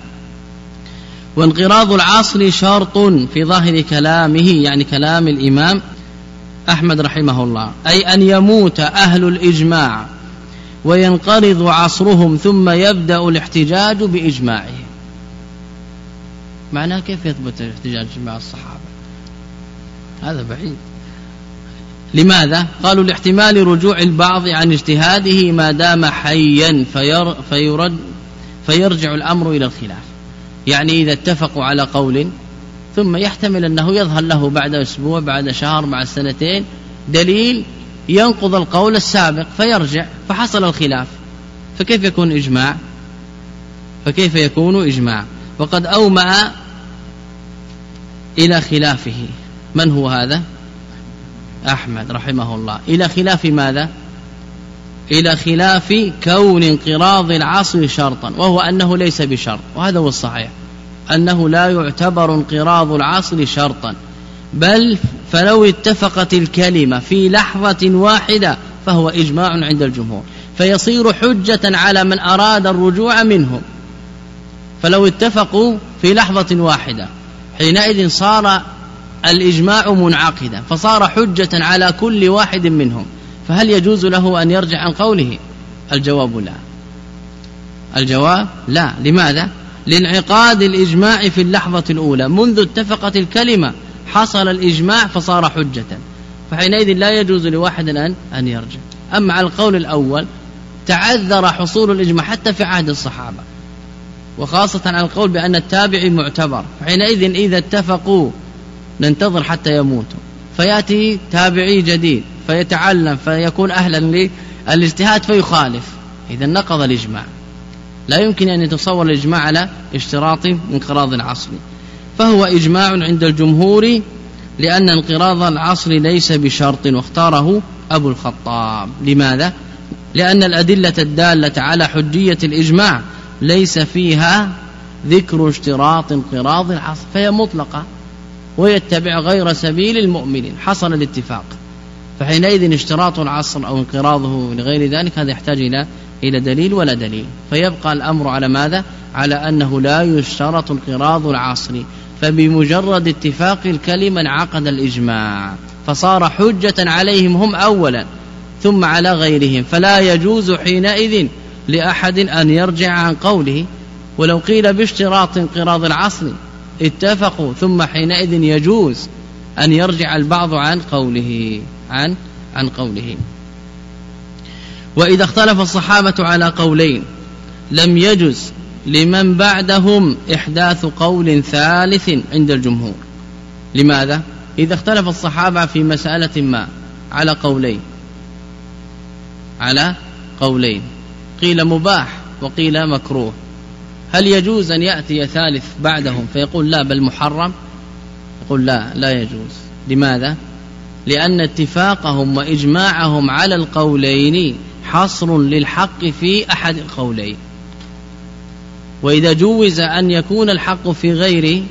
وانقراض العصر شرط في ظاهر كلامه يعني كلام الإمام أحمد رحمه الله أي أن يموت أهل الإجماع وينقرض عصرهم ثم يبدأ الاحتجاج بإجماعهم معناه كيف يثبت الاحتجاج مع الصحابة؟ هذا بعيد. لماذا؟ قالوا لاحتمال رجوع البعض عن اجتهاده ما دام حيا فير فيرد فيرجع الأمر إلى الخلاف. يعني إذا اتفقوا على قول ثم يحتمل أنه يظهر له بعد أسبوع بعد شهر بعد سنتين دليل ينقض القول السابق فيرجع فحصل الخلاف. فكيف يكون إجماع؟ فكيف يكون إجماع؟ وقد أومأ إلى خلافه. من هو هذا؟ أحمد رحمه الله. إلى خلاف ماذا؟ إلى خلاف كون انقراض العصر شرطا وهو أنه ليس بشرط وهذا هو الصحيح أنه لا يعتبر انقراض العصر شرطا بل فلو اتفقت الكلمة في لحظة واحدة فهو إجماع عند الجمهور فيصير حجة على من أراد الرجوع منهم. فلو اتفقوا في لحظة واحدة حينئذ صار الإجماع منعقدا فصار حجة على كل واحد منهم. فهل يجوز له أن يرجع عن قوله؟ الجواب لا. الجواب لا. لماذا؟ لانعقاد الإجماع في اللحظة الأولى. منذ اتفقت الكلمة حصل الإجماع فصار حجة. فحينئذ لا يجوز لواحد أن أن يرجع. أما على القول الأول تعذر حصول الإجماع حتى في عهد الصحابة. وخاصة على القول بأن التابع معتبر. فحينئذ إذا اتفقوا ننتظر حتى يموتوا. فيأتي تابعي جديد. فيتعلم فيكون أهلا للاجتهاد فيخالف. إذا نقض الإجماع. لا يمكن أن يتصور الإجماع على اشتراط انقراض العصر. فهو إجماع عند الجمهور لأن انقراض العصر ليس بشرط واختاره أبو الخطاب. لماذا؟ لأن الأدلة الدالة على حجية الإجماع ليس فيها ذكر اشتراط انقراض العصر فهي مطلقة ويتبع غير سبيل المؤمنين. حصل الاتفاق. فحينئذ اشتراط العصر أو انقراضه لغير ذلك هذا يحتاج إلى إلى دليل ولا دليل. فيبقى الأمر على ماذا؟ على أنه لا يشترط انقراض العصر فبمجرد اتفاق الكلمة انعقد الإجماع فصار حجة عليهم هم أولا ثم على غيرهم. فلا يجوز حينئذ لأحد أن يرجع عن قوله ولو قيل باشتراط انقراض العصر اتفقوا ثم حينئذ يجوز أن يرجع البعض عن قوله. عن عن قوله وإذا اختلف الصحابة على قولين لم يجز لمن بعدهم إحداث قول ثالث عند الجمهور. لماذا؟ إذا اختلف الصحابة في مسألة ما؟ على قولين. على قولين. قيل مباح وقيل مكروه. هل يجوز أن يأتي ثالث بعدهم فيقول لا بل محرم؟ يقول لا لا يجوز. لماذا؟ لأن اتفاقهم وإجماعهم على القولين حصر للحق في أحد القولين. وإذا جوز أن يكون الحق في غير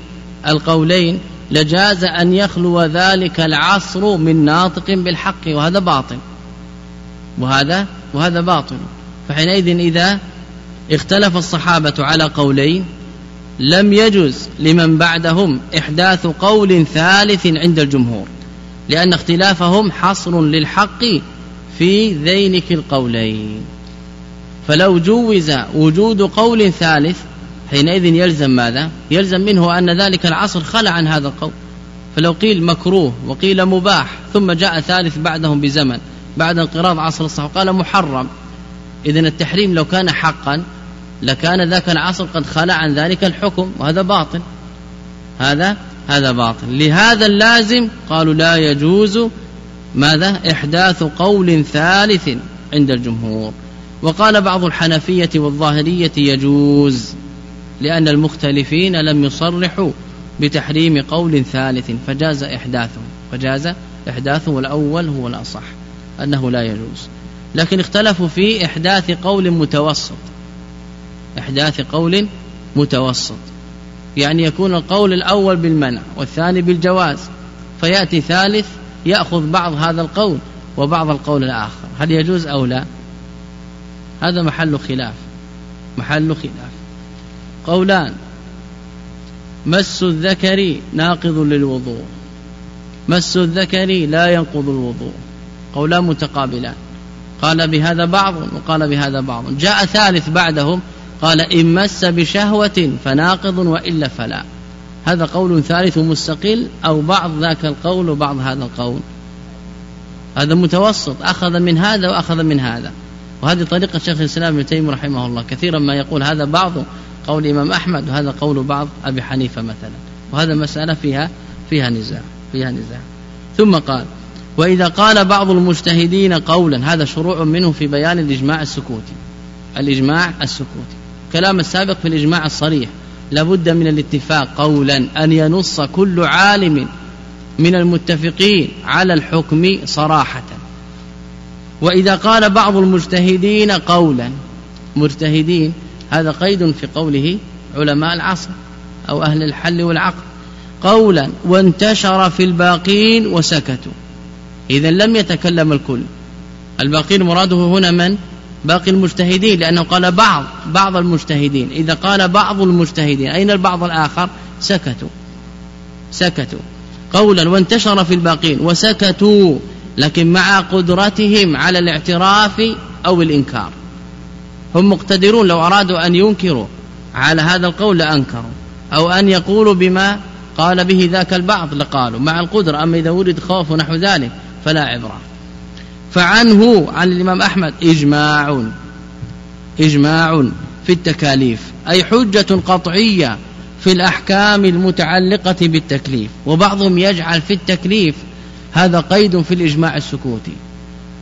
القولين لجاز أن يخلو ذلك العصر من ناطق بالحق وهذا باطل. وهذا وهذا باطل. فحينئذ إذا اختلف الصحابة على قولين لم يجز لمن بعدهم إحداث قول ثالث عند الجمهور. لأن اختلافهم حصر للحق في ذينك القولين. فلو جوز وجود قول ثالث حينئذ يلزم ماذا؟ يلزم منه أن ذلك العصر خلع عن هذا القول. فلو قيل مكروه وقيل مباح ثم جاء ثالث بعدهم بزمن بعد انقراض عصر الصحابة قال محرم. إذا التحريم لو كان حقا لكان ذاك العصر قد خلع عن ذلك الحكم وهذا باطل. هذا هذا باطل. لهذا اللازم قالوا لا يجوز ماذا؟ إحداث قول ثالث عند الجمهور. وقال بعض الحنفية والظاهرية يجوز لأن المختلفين لم يصرحوا بتحريم قول ثالث فجاز إحداثه فجاز إحداثه والأول هو الأصح أنه لا يجوز. لكن اختلفوا في إحداث قول متوسط. إحداث قول متوسط. يعني يكون القول الأول بالمنع والثاني بالجواز. فيأتي ثالث يأخذ بعض هذا القول وبعض القول الآخر. هل يجوز أو لا؟ هذا محل خلاف. محل خلاف. قولان مس الذكر ناقض للوضوء. مس الذكر لا ينقض الوضوء. قولان متقابلان. قال بهذا بعض وقال بهذا بعض. جاء ثالث بعدهم قال إن مس بشهوة فناقض وإلا فلا. هذا قول ثالث مستقل أو بعض ذاك القول وبعض هذا القول. هذا متوسط أخذ من هذا وأخذ من هذا. وهذه طريقة شيخ الإسلام ابن تيمية رحمه الله. كثيرا ما يقول هذا بعض قول الإمام أحمد وهذا قول بعض أبي حنيفة مثلا. وهذا مسألة فيها فيها نزاع فيها نزاع. ثم قال وإذا قال بعض المجتهدين قولا هذا شروع منه في بيان الإجماع السكوتي. الإجماع السكوتي. كلام السابق في الإجماع الصريح. لابد من الاتفاق قولا أن ينص كل عالم من المتفقين على الحكم صراحة. وإذا قال بعض المجتهدين قولا مجتهدين هذا قيد في قوله علماء العصر أو أهل الحل والعقد قولا وانتشر في الباقين وسكتوا. إذا لم يتكلم الكل. الباقين مراده هنا من؟ باقي المجتهدين لأنه قال بعض بعض المجتهدين. إذا قال بعض المجتهدين أين البعض الآخر؟ سكتوا. سكتوا. قولا وانتشر في الباقين وسكتوا لكن مع قدرتهم على الاعتراف أو الإنكار. هم مقتدرون لو أرادوا أن ينكروا على هذا القول لأنكروا أو أن يقولوا بما قال به ذاك البعض لقالوا. مع القدرة أما إذا ورد خوف ونحو ذلك فلا عبرة. فعنه عن الإمام أحمد إجماع إجماع في التكاليف أي حجة قطعية في الأحكام المتعلقة بالتكليف وبعضهم يجعل في التكليف هذا قيد في الإجماع السكوتي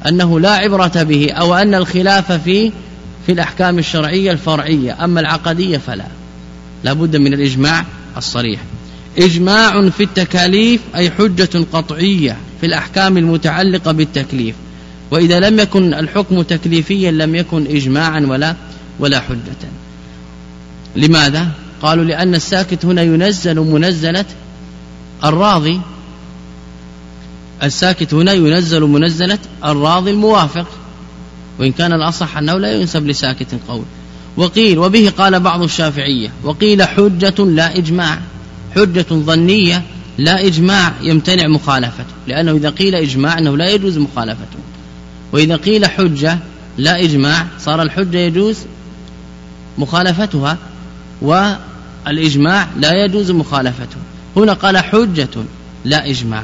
أنه لا عبرة به أو أن الخلاف فيه في الأحكام الشرعية الفرعية أما العقدية فلا لا بد من الإجماع الصريح. إجماع في التكاليف أي حجة قطعية في الأحكام المتعلقة بالتكليف وإذا لم يكن الحكم تكليفيا لم يكن إجماعا ولا ولا حجة. لماذا؟ قالوا لأن الساكت هنا ينزل منزلة الراضي. الساكت هنا ينزل منزلة الراضي الموافق. وإن كان الأصح أنه لا ينسب لساكت قول. وقيل وبه قال بعض الشافعية وقيل حجة لا إجماع. حجة ظنية لا إجماع يمتنع مخالفته. لأنه إذا قيل إجماع أنه لا يجوز مخالفته. وإذا قيل حجة لا إجماع صار الحجة يجوز مخالفتها والإجماع لا يجوز مخالفته هنا قال حجة لا إجماع.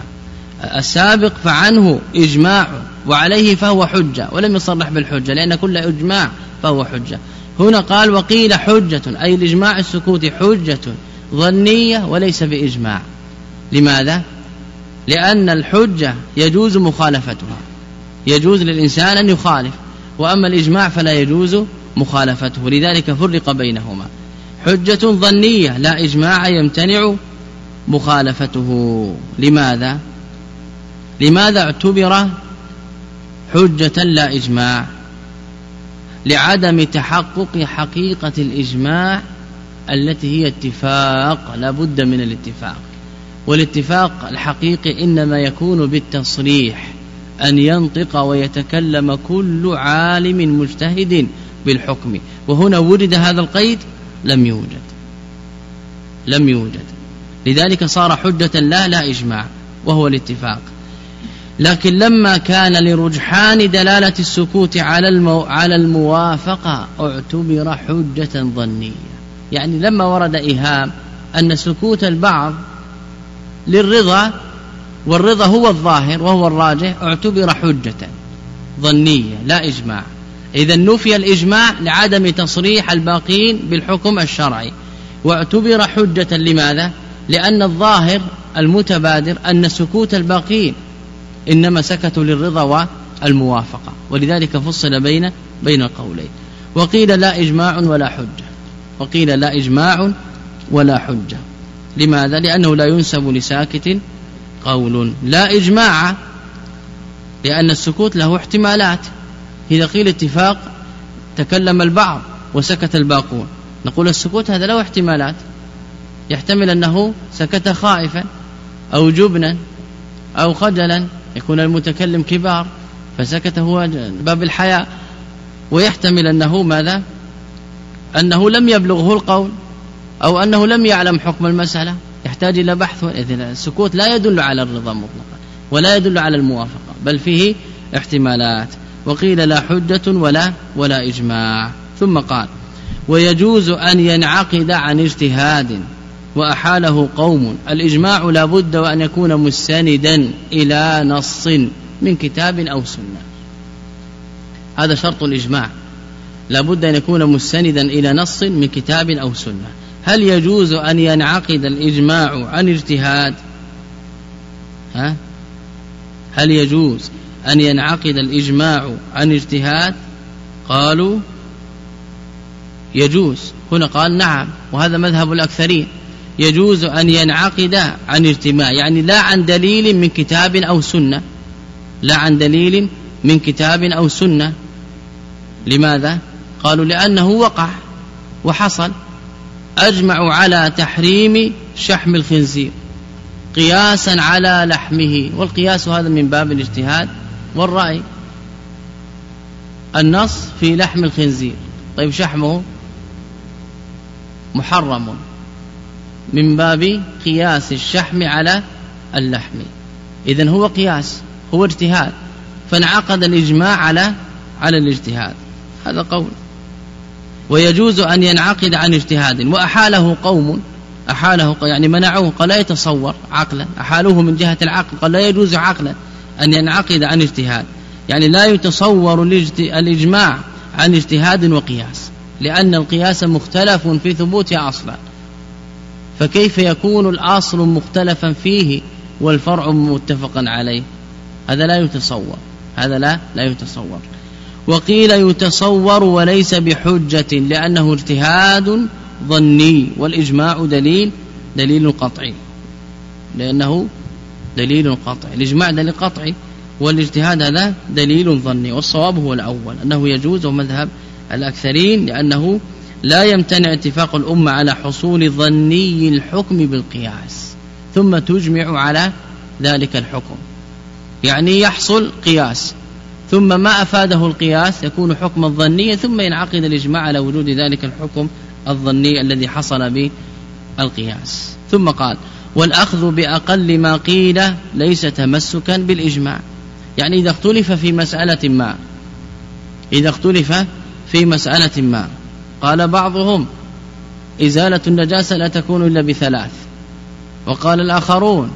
السابق فعنه إجماع وعليه فهو حجة ولم يصرح بالحجة لأن كل إجماع فهو حجة. هنا قال وقيل حجة أي الإجماع السكوت حجة ظنية وليس بإجماع. لماذا؟ لأن الحجة يجوز مخالفتها. يجوز للإنسان أن يخالف وأما الإجماع فلا يجوز مخالفته لذلك فرق بينهما. حجة ظنية لا إجماع يمتنع مخالفته. لماذا؟ لماذا اعتبر حجة لا إجماع؟ لعدم تحقق حقيقة الإجماع التي هي اتفاق لا بد من الاتفاق. والاتفاق الحقيقي إنما يكون بالتصريح. أن ينطق ويتكلم كل عالم مجتهد بالحكم. وهنا ورد هذا القيد لم يوجد. لم يوجد. لذلك صار حجة لا لا إجماع وهو الاتفاق. لكن لما كان لرجحان دلالة السكوت على المو على الموافقة اعتبر حجة ظنية. يعني لما ورد إيهام أن سكوت البعض للرضا والرضا هو الظاهر وهو الراجح اعتبر حجة ظنية لا إجماع. إذا نفي الإجماع لعدم تصريح الباقين بالحكم الشرعي. واعتبر حجة لماذا؟ لأن الظاهر المتبادر أن سكوت الباقين إنما سكتوا للرضا والموافقة. ولذلك فصل بين بين القولين. وقيل لا إجماع ولا حجة. وقيل لا إجماع ولا حجة. لماذا؟ لأنه لا ينسب لساكت قول لا إجماع لأن السكوت له احتمالات. إذا قيل اتفاق تكلم البعض وسكت الباقون. نقول السكوت هذا له احتمالات. يحتمل أنه سكت خائفا أو جبنا أو خجلا. يكون المتكلم كبار فسكت هو باب الحياء ويحتمل أنه ماذا؟ أنه لم يبلغه القول أو أنه لم يعلم حكم المسألة. يحتاج إلى بحث السكوت لا يدل على الرضا مطلقا ولا يدل على الموافقة بل فيه احتمالات. وقيل لا حجة ولا ولا إجماع. ثم قال ويجوز أن ينعقد عن اجتهاد وأحاله قوم. الإجماع لا بد وأن يكون مستندا إلى نص من كتاب أو سنة. هذا شرط الإجماع. لا بد أن يكون مستندا إلى نص من كتاب أو سنة. هل يجوز أن ينعقد الإجماع عن اجتهاد؟ ها؟ هل يجوز أن ينعقد الإجماع عن اجتهاد؟ قالوا يجوز. هنا قال نعم وهذا مذهب الأكثرين. يجوز أن ينعقد عن اجتماع يعني لا عن دليل من كتاب أو سنة. لا عن دليل من كتاب أو سنة. لماذا؟ قالوا لأنه وقع وحصل. أجمعوا على تحريم شحم الخنزير قياسا على لحمه. والقياس هذا من باب الاجتهاد والرأي. النص في لحم الخنزير. طيب شحمه محرم من باب قياس الشحم على اللحم. إذن هو قياس هو اجتهاد. فانعقد الإجماع على على الاجتهاد. هذا قول. ويجوز أن ينعقد عن اجتهاد. وأحاله قوم أحاله يعني منعوه قال لا يتصور عقلا. أحالوه من جهة العقل قال لا يجوز عقلا أن ينعقد عن اجتهاد. يعني لا يتصور الإجماع عن اجتهاد وقياس لأن القياس مختلف في ثبوته أصلا. فكيف يكون الأصل مختلفا فيه والفرع متفقا عليه؟ هذا لا يتصور. هذا لا لا يتصور. وقيل يتصور وليس بحجة لأنه اجتهاد ظني والإجماع دليل دليل قطعي. لأنه دليل قطعي الإجماع دليل قطعي والاجتهاد هذا دليل ظني والصواب هو الأول أنه يجوز ومذهب الأكثرين لأنه لا يمتنع اتفاق الأمة على حصول ظني الحكم بالقياس ثم تجمع على ذلك الحكم. يعني يحصل قياس. ثم ما أفاده القياس يكون حكما ظنيا ثم ينعقد الإجماع على وجود ذلك الحكم الظني الذي حصل بالقياس. ثم قال والأخذ بأقل ما قيل ليس تمسكا بالإجماع. يعني إذا اختلف في مسألة ما إذا اختلف في مسألة ما قال بعضهم إزالة النجاسة لا تكون إلا بثلاث. وقال الآخرون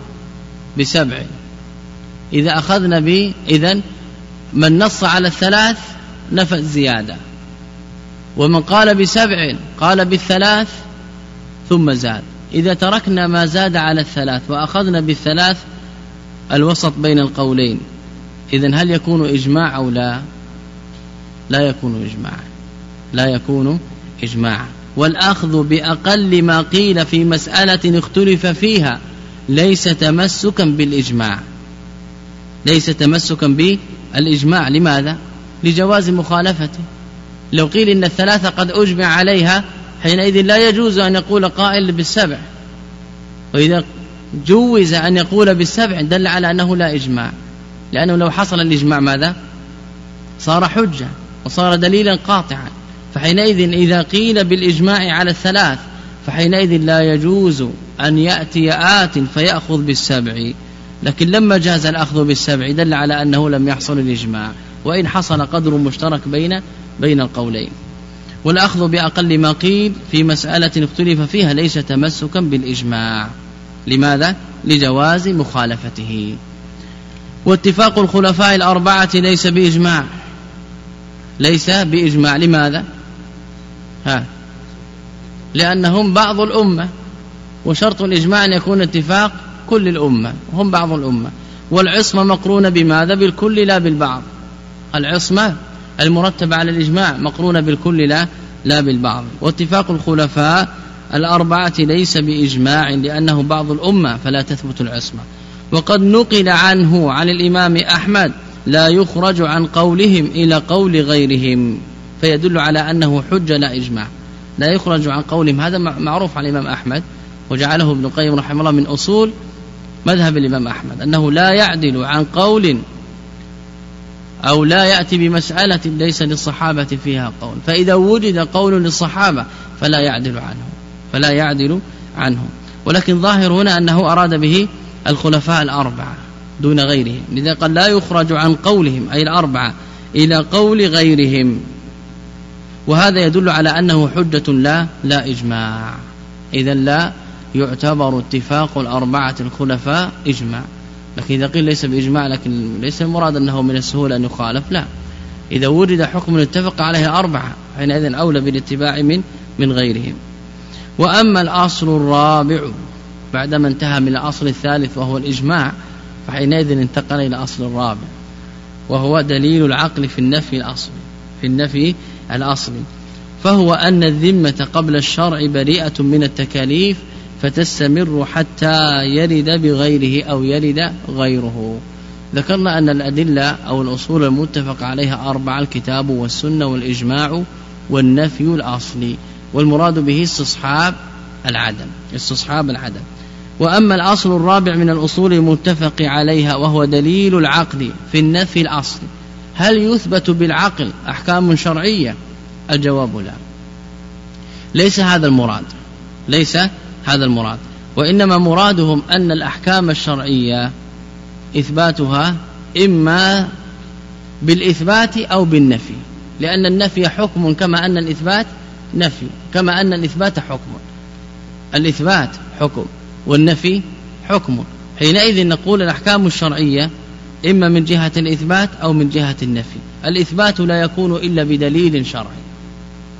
بسبع. إذا أخذنا ب إذن من نص على الثلاث نفى الزيادة ومن قال بسبع قال بالثلاث ثم زاد. إذا تركنا ما زاد على الثلاث وأخذنا بالثلاث الوسط بين القولين إذن هل يكون إجماع أو لا؟ لا يكون إجماعا لا يكون إجماعا والأخذ بأقل ما قيل في مسألة اختلف فيها ليس تمسكا بالإجماع. ليس تمسكا بالإجماع. لماذا؟ لجواز مخالفته. لو قيل إن الثلاثة قد أجمع عليها حينئذ لا يجوز أن يقول قائل بالسبع. وإذا جوز أن يقول بالسبع دل على أنه لا إجماع. لأنه لو حصل الإجماع ماذا؟ صار حجة وصار دليلا قاطعا. فحينئذ إذا قيل بالإجماع على الثلاث فحينئذ لا يجوز أن يأتي آت فيأخذ بالسبع. لكن لما جاز الأخذ بالسبع دل على أنه لم يحصل الإجماع وإن حصل قدر مشترك بين بين القولين. والأخذ بأقل ما قيل في مسألة اختلف فيها ليس تمسكا بالإجماع. لماذا؟ لجواز مخالفته. واتفاق الخلفاء الأربعة ليس بإجماع. ليس بإجماع. لماذا؟ ها. لأنهم بعض الأمة وشرط الإجماع أن يكون اتفاق كل الأمة هم بعض الأمة. والعصمة مقرونة بماذا؟ بالكل لا بالبعض. العصمة المرتبة على الإجماع مقرونة بالكل لا لا بالبعض. واتفاق الخلفاء الأربعة ليس بإجماع لأنه بعض الأمة فلا تثبت العصمة. وقد نقل عنه عن الإمام أحمد لا يخرج عن قولهم إلى قول غيرهم فيدل على أنه حجة لا إجماع. لا يخرج عن قولهم. هذا معروف عن الإمام أحمد وجعله ابن القيم رحمه الله من أصول مذهب الإمام أحمد أنه لا يعدل عن قول أو لا يأتي بمسألة ليس للصحابة فيها قول فإذا وجد قول للصحابة فلا يعدل عنه فلا يعدل عنه ولكن ظاهر هنا أنه أراد به الخلفاء الأربعة دون غيرهم لذا قال لا يخرج عن قولهم أي الأربعة إلى قول غيرهم. وهذا يدل على أنه حجة لا لا إجماع. إذا لا يعتبر اتفاق الأربعة الخلفاء إجماع. لكن إذا قيل ليس بإجماع لكن ليس المراد أنه من السهولة أن يخالف لا. إذا وجد حكم اتفق عليه أربعة حينئذ أولى بالاتباع من من غيرهم. وأما الأصل الرابع بعدما انتهى من الأصل الثالث وهو الإجماع فحينئذ انتقل إلى الأصل الرابع وهو دليل العقل في النفي الأصلي في النفي الأصلي فهو أن الذمة قبل الشرع بريئة من التكاليف فتستمر حتى يرد بغيره أو يرد غيره. ذكرنا أن الأدلة أو الأصول المتفق عليها أربعة الكتاب والسنة والإجماع والنفي الأصلي والمراد به استصحاب العدم استصحاب العدم. وأما الأصل الرابع من الأصول المتفق عليها وهو دليل العقل في النفي الأصلي هل يثبت بالعقل أحكام شرعية؟ الجواب لا. ليس هذا المراد. ليس هذا المراد. وإنما مرادهم أن الأحكام الشرعية إثباتها إما بالإثبات أو بالنفي. لأن النفي حكم كما أن الإثبات نفي كما أن الإثبات حكم. الإثبات حكم والنفي حكم. حينئذ نقول الأحكام الشرعية إما من جهة الإثبات أو من جهة النفي. الإثبات لا يكون إلا بدليل شرعي.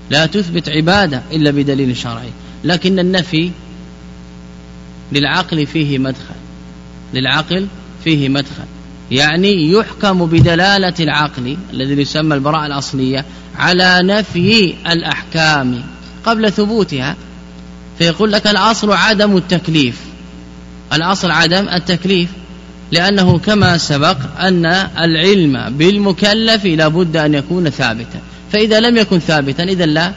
لا تثبت عبادة إلا بدليل شرعي. لكن النفي للعقل فيه مدخل. للعقل فيه مدخل. يعني يحكم بدلالة العقل الذي يسمى البراءة الأصلية على نفي الأحكام قبل ثبوتها. فيقول لك الأصل عدم التكليف. الأصل عدم التكليف. لأنه كما سبق أن العلم بالمكلف لابد أن يكون ثابتا. فإذا لم يكن ثابتا إذا لا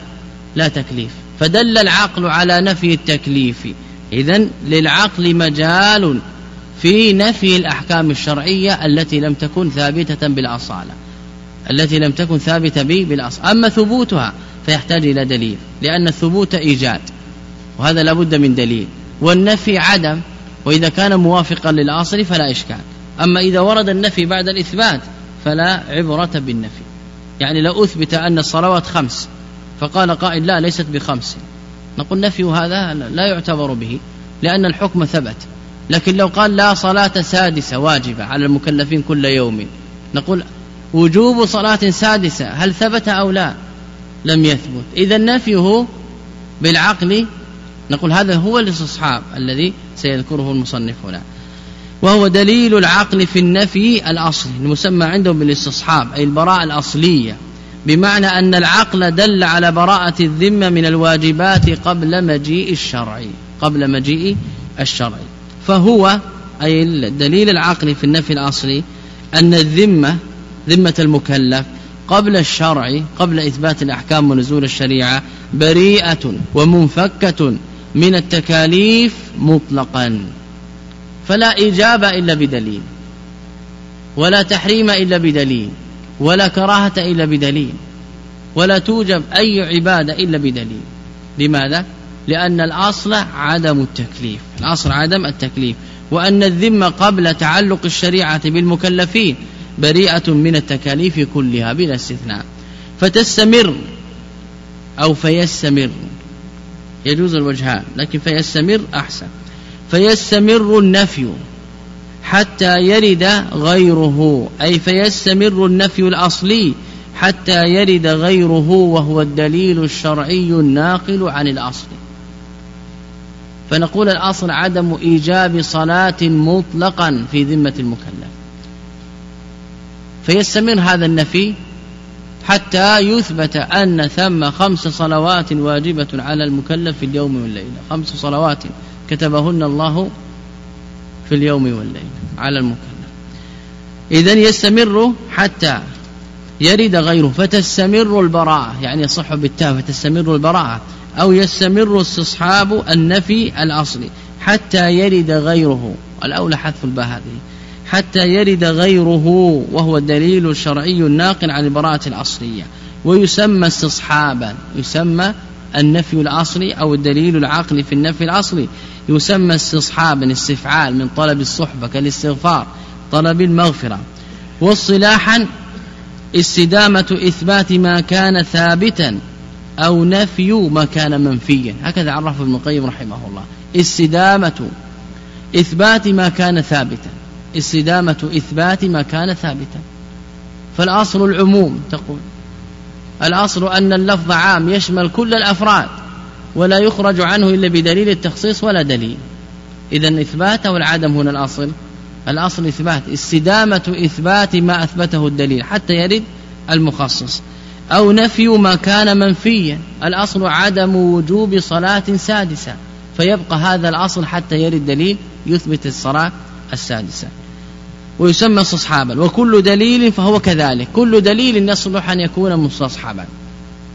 لا تكليف. فدل العقل على نفي التكليف. إذا للعقل مجال في نفي الأحكام الشرعية التي لم تكن ثابتة بالأصالة التي لم تكن ثابتة به بالأصل أما ثبوتها فيحتاج إلى دليل لأن الثبوت إيجاد وهذا لابد من دليل والنفي عدم وإذا كان موافقا للأصل فلا إشكال أما إذا ورد النفي بعد الإثبات فلا عبرة بالنفي يعني لو أثبت أن الصلوات خمس فقال قائل لا ليست بخمس. نقول نفي هذا لا يعتبر به لأن الحكم ثبت. لكن لو قال لا صلاة سادسة واجبة على المكلفين كل يوم نقول وجوب صلاة سادسة هل ثبت أو لا؟ لم يثبت. إذا نفيه بالعقل نقول هذا هو الاستصحاب الذي سيذكره المصنف هنا وهو دليل العقل في النفي الأصلي المسمى عندهم بالاستصحاب أي البراءة الأصلية. بمعنى أن العقل دل على براءة الذمة من الواجبات قبل مجيء الشرع قبل مجيء الشرع. فهو أي الدليل العقلي في النفي الأصلي أن الذمة ذمة المكلف قبل الشرع قبل إثبات الأحكام ونزول الشريعة بريئة ومنفكة من التكاليف مطلقا. فلا إجابة إلا بدليل ولا تحريم إلا بدليل. ولا كراهة إلا بدليل ولا توجب أي عبادة إلا بدليل. لماذا؟ لأن الأصل عدم التكليف. الأصل عدم التكليف. وأن الذمة قبل تعلق الشريعة بالمكلفين بريئة من التكاليف كلها بلا استثناء. فتستمر أو فيستمر. يجوز الوجهان لكن فيستمر أحسن. فيستمر النفي. حتى يرد غيره أي فيستمر النفي الأصلي حتى يرد غيره وهو الدليل الشرعي الناقل عن الأصل. فنقول الأصل عدم إيجاب صلاة مطلقا في ذمة المكلف. فيستمر هذا النفي حتى يثبت أن ثم خمس صلوات واجبة على المكلف في اليوم والليلة. خمس صلوات كتبهن الله في اليوم والليلة على المكلف. إذا يستمر حتى يرد غيره فتستمر البراءة يعني يصح بالتاء فتستمر البراءة أو يستمر استصحاب النفي الأصلي حتى يرد غيره. الأولى حذف الباء هذه. حتى يرد غيره وهو الدليل الشرعي الناقل عن البراءة الأصلية ويسمى استصحابا يسمى النفي الأصلي أو الدليل العقلي في النفي الأصلي يسمى استصحابا استفعال من طلب الصحبة كالاستغفار طلب المغفرة. واصطلاحا استدامة إثبات ما كان ثابتا أو نفي ما كان منفيا. هكذا عرف ابن القيم رحمه الله. استدامة إثبات ما كان ثابتا. استدامة إثبات ما كان ثابتا. فالأصل العموم تقول. الأصل أن اللفظ عام يشمل كل الأفراد ولا يخرج عنه إلا بدليل التخصيص ولا دليل. إذا إثبات أو العدم هنا الأصل. الأصل إثبات استدامة إثبات ما أثبته الدليل حتى يرد المخصص. أو نفي ما كان منفيا. الأصل عدم وجوب صلاة سادسة. فيبقى هذا الأصل حتى يرد دليل يثبت الصلاة السادسة. ويسمى استصحابا. وكل دليل فهو كذلك. كل دليل يصلح أن يكون مستصحبا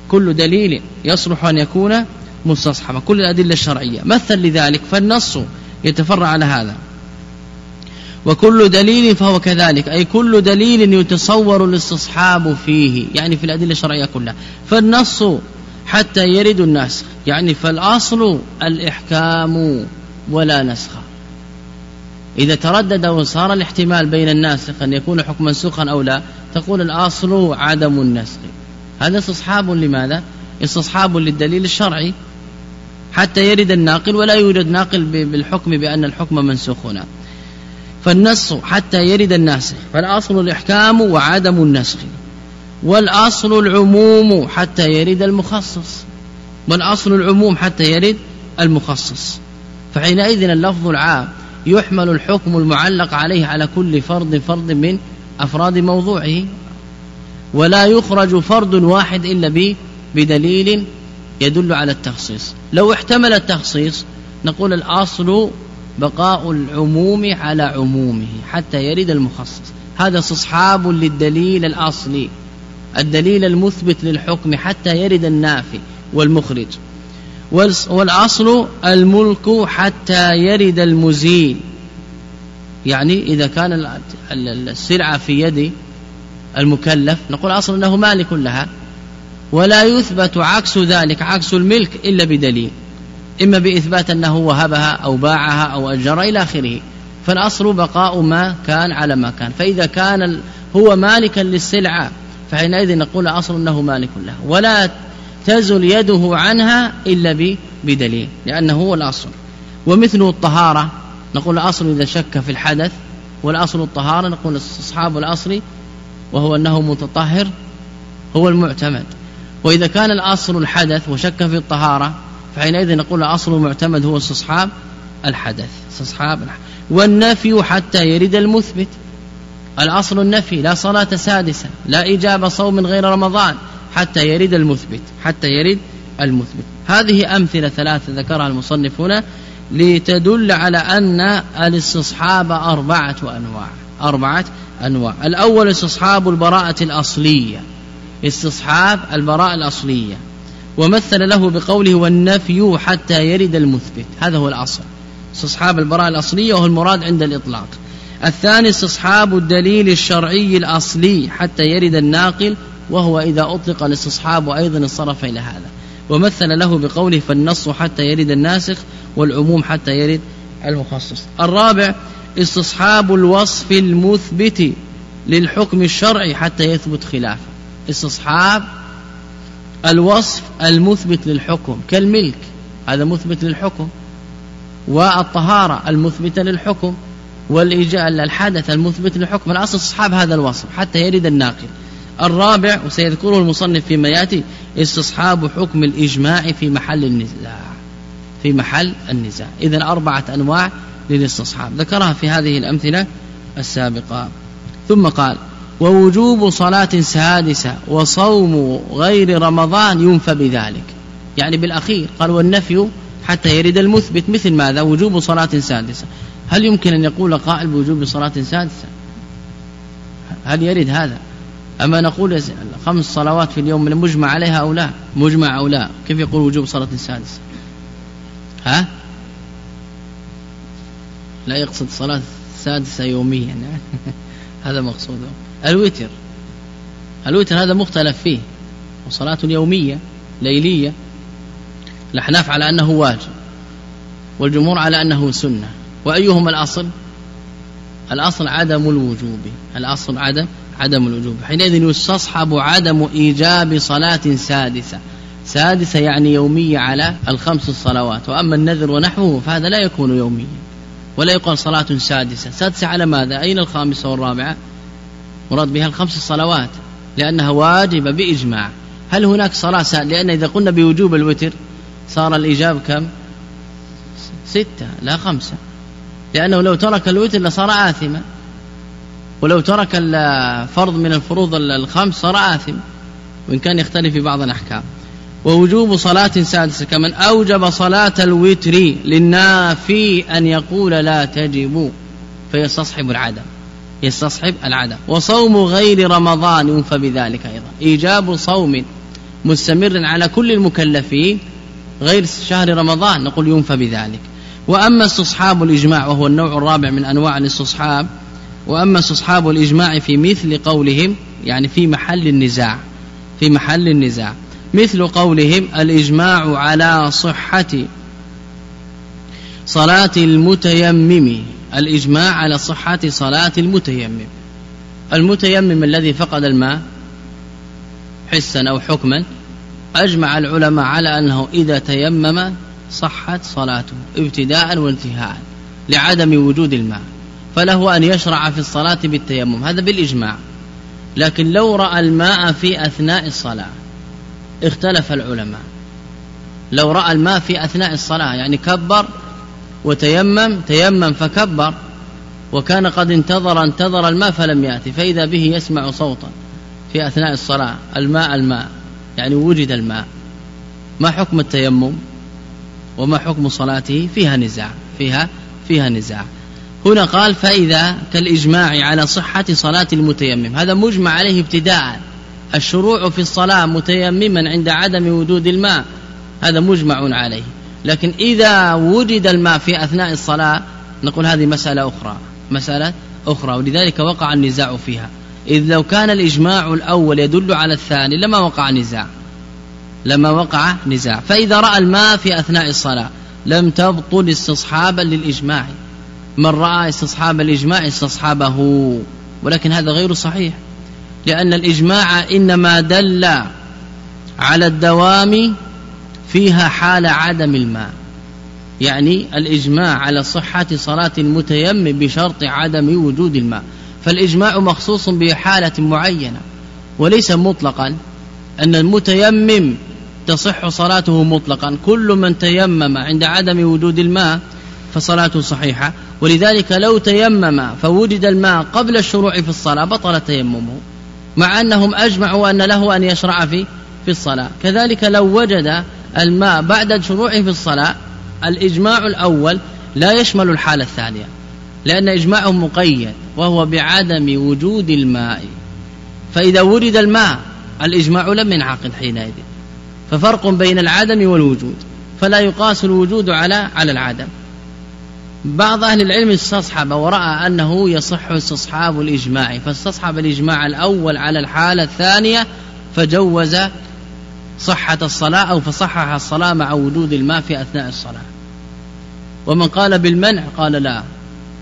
كل دليل يصلح أن يكون مستصحبا كل الأدلة الشرعية. مثل لذلك فالنص يتفرع على هذا. وكل دليل فهو كذلك. أي كل دليل يتصور الاستصحاب فيه. يعني في الأدلة الشرعية كلها. فالنص حتى يرد الناسخ يعني فالأصل الإحكام ولا نسخ إذا تردد وصار الاحتمال بين الناسخ أن يكون حكما منسوخا أو لا تقول الأصل عدم النسخ. هذا استصحاب لماذا؟ استصحاب للدليل الشرعي. حتى يرد الناقل ولا يوجد ناقل بالحكم بأن الحكم منسوخ هنا. فالنص حتى يرد الناسخ فالأصل الإحكام وعدم النسخ. والأصل العموم حتى يرد المخصص. والأصل العموم حتى يرد المخصص. فحينئذ اللفظ العام يحمل الحكم المعلق عليه على كل فرد فرد من أفراد موضوعه. ولا يخرج فرد واحد إلا بدليل يدل على التخصيص. لو احتمل التخصيص نقول الأصل بقاء العموم على عمومه حتى يرد المخصص. هذا استصحاب للدليل الأصلي الدليل المثبت للحكم حتى يرد النافي والمخرج. والأصل الملك حتى يرد المزيل. يعني إذا كان السلعة في يد المكلف نقول أصل أنه مالك لها ولا يثبت عكس ذلك عكس الملك إلا بدليل. إما بإثبات أنه وهبها أو باعها أو أجر إلى آخره. فالأصل بقاء ما كان على ما كان. فإذا كان هو مالكا للسلعة فحينئذ نقول أصل أنه مالك له. ولا تزل يده عنها إلا بدليل لأنه هو الأصل. ومثله الطهارة نقول الأصل إذا شك في الحدث والأصل الطهارة نقول أصحاب الأصل وهو أنه متطهر هو المعتمد. وإذا كان الأصل الحدث وشك في الطهارة فحينئذ نقول الأصل المعتمد هو استصحاب الحدث استصحاب والنفي حتى يرد المثبت. الأصل النفي لا صلاة سادسة لا إجابة صوم غير رمضان حتى يرد المثبت حتى يرد المثبت. هذه أمثلة ثلاثة ذكرها المصنف هنا لتدل على أن الاستصحاب أربعة أنواع أربعة أنواع. الأول استصحاب البراءة الأصلية استصحاب البراءة الأصلية. ومثل له بقوله والنفي حتى يرد المثبت هذا هو الأصل. استصحاب البراءة الأصلية وهو المراد عند الإطلاق. الثاني استصحاب الدليل الشرعي الأصلي حتى يرد الناقل وهو إذا أطلق الاستصحاب أيضا انصرف إلى هذا. ومثل له بقوله فالنص حتى يرد الناسخ والعموم حتى يرد المخصص. الرابع استصحاب الوصف المثبت للحكم الشرعي حتى يثبت خلافه. استصحاب الوصف المثبت للحكم كالملك هذا مثبت للحكم. والطهارة المثبتة للحكم. والحدث المثبت للحكم. الأصل استصحاب هذا الوصف حتى يرد الناقل. الرابع وسيذكره المصنف فيما يأتي استصحاب حكم الإجماع في محل النزاع. في محل النزاع. إذا أربعة أنواع للاستصحاب. ذكرها في هذه الأمثلة السابقة. ثم قال ووجوب صلاة سادسة وصوم غير رمضان ينفى بذلك. يعني بالأخير قال والنفي حتى يرد المثبت مثل ماذا؟ وجوب صلاة سادسة. هل يمكن أن يقول قائل بوجوب صلاة سادسة؟ هل يرد هذا؟ أما نقول خمس صلوات في اليوم مجمع عليها أو لا؟ مجمع أو لا؟ كيف يقول وجوب صلاة سادسة ها؟ لا يقصد صلاة سادسة يوميا. هذا مقصوده الوتر. الوتر هذا مختلف فيه. وصلاة يومية ليلية. الأحناف على أنه واجب. والجمهور على أنه سنة. وأيهما الأصل؟ الأصل عدم الوجوب. الأصل عدم عدم الوجوب. حينئذ يستصحب عدم إيجاب صلاة سادسة. سادسة يعني يومية على الخمس الصلوات. وأما النذر ونحوه فهذا لا يكون يوميا. ولا يقال صلاة سادسة. سادسة على ماذا؟ أين الخامسة والرابعة؟ مراد بها الخمس الصلوات. لأنها واجبة بإجماع. هل هناك صلاة سادسة لأن إذا قلنا بوجوب الوتر صار الإجاب كم؟ ستة لا خمسة. لأنه لو ترك الوتر لصار آثما. ولو ترك الفرض من الفروض الخمس صار آثم وإن كان يختلف في بعض الأحكام. ووجوب صلاة سادسة كمن أوجب صلاة الوتر للنافي أن يقول لا تجب فيستصحب العدم يستصحب العدم. وصوم غير رمضان ينفى بذلك أيضا. إيجاب صوم مستمر على كل المكلفين غير شهر رمضان نقول ينفى بذلك. وأما استصحاب الإجماع وهو النوع الرابع من أنواع الاستصحاب وأما استصحاب الإجماع في مثل قولهم يعني في محل النزاع في محل النزاع. مثل قولهم الإجماع على صحة صلاة المتيمم. الإجماع على صحة صلاة المتيمم. المتيمم الذي فقد الماء حسا أو حكما أجمع العلماء على أنه إذا تيمم صحت صلاته ابتداء وانتهاء لعدم وجود الماء. فله أن يشرع في الصلاة بالتيمم هذا بالإجماع. لكن لو رأى الماء في أثناء الصلاة اختلف العلماء. لو رأى الماء في أثناء الصلاة يعني كبر وتيمم تيمم فكبر وكان قد انتظر انتظر الماء فلم يأتي فإذا به يسمع صوتا في أثناء الصلاة الماء الماء يعني وجد الماء. ما حكم التيمم؟ وما حكم صلاته؟ فيها نزاع فيها فيها نزاع. هنا قال فإذا كالإجماع على صحة صلاة المتيمم. هذا مجمع عليه ابتداء. الشروع في الصلاة متيمما عند عدم وجود الماء. هذا مجمع عليه. لكن إذا وجد الماء في أثناء الصلاة نقول هذه مسألة أخرى. مسألة أخرى ولذلك وقع النزاع فيها. إذ لو كان الإجماع الأول يدل على الثاني لما وقع نزاع؟ لما وقع نزاع. فإذا رأى الماء في أثناء الصلاة لم تبطل استصحابا للإجماع. من رأى استصحاب الإجماع استصحابه ولكن هذا غير صحيح لأن الإجماع إنما دل على الدوام فيها حال عدم الماء يعني الإجماع على صحة صلاة المتيمم بشرط عدم وجود الماء فالإجماع مخصوص بحالة معينة وليس مطلقا أن المتيمم تصح صلاته مطلقا كل من تيمم عند عدم وجود الماء فصلاته صحيحة ولذلك لو تيمم فوجد الماء قبل الشروع في الصلاة بطل تيممه مع أنهم أجمعوا أن له أن يشرع في في الصلاة. كذلك لو وجد الماء بعد الشروع في الصلاة الإجماع الأول لا يشمل الحالة الثانية لأن إجماعهم مقيد وهو بعدم وجود الماء. فإذا ورد الماء الإجماع لم ينعقد حينئذ. ففرق بين العدم والوجود فلا يقاس الوجود على على العدم. بعض أهل العلم استصحب ورأى أنه يصح استصحاب الإجماع فاستصحب الإجماع الأول على الحالة الثانية فجوز صحة الصلاة أو فصحح الصلاة مع وجود الماء في أثناء الصلاة. ومن قال بالمنع قال لا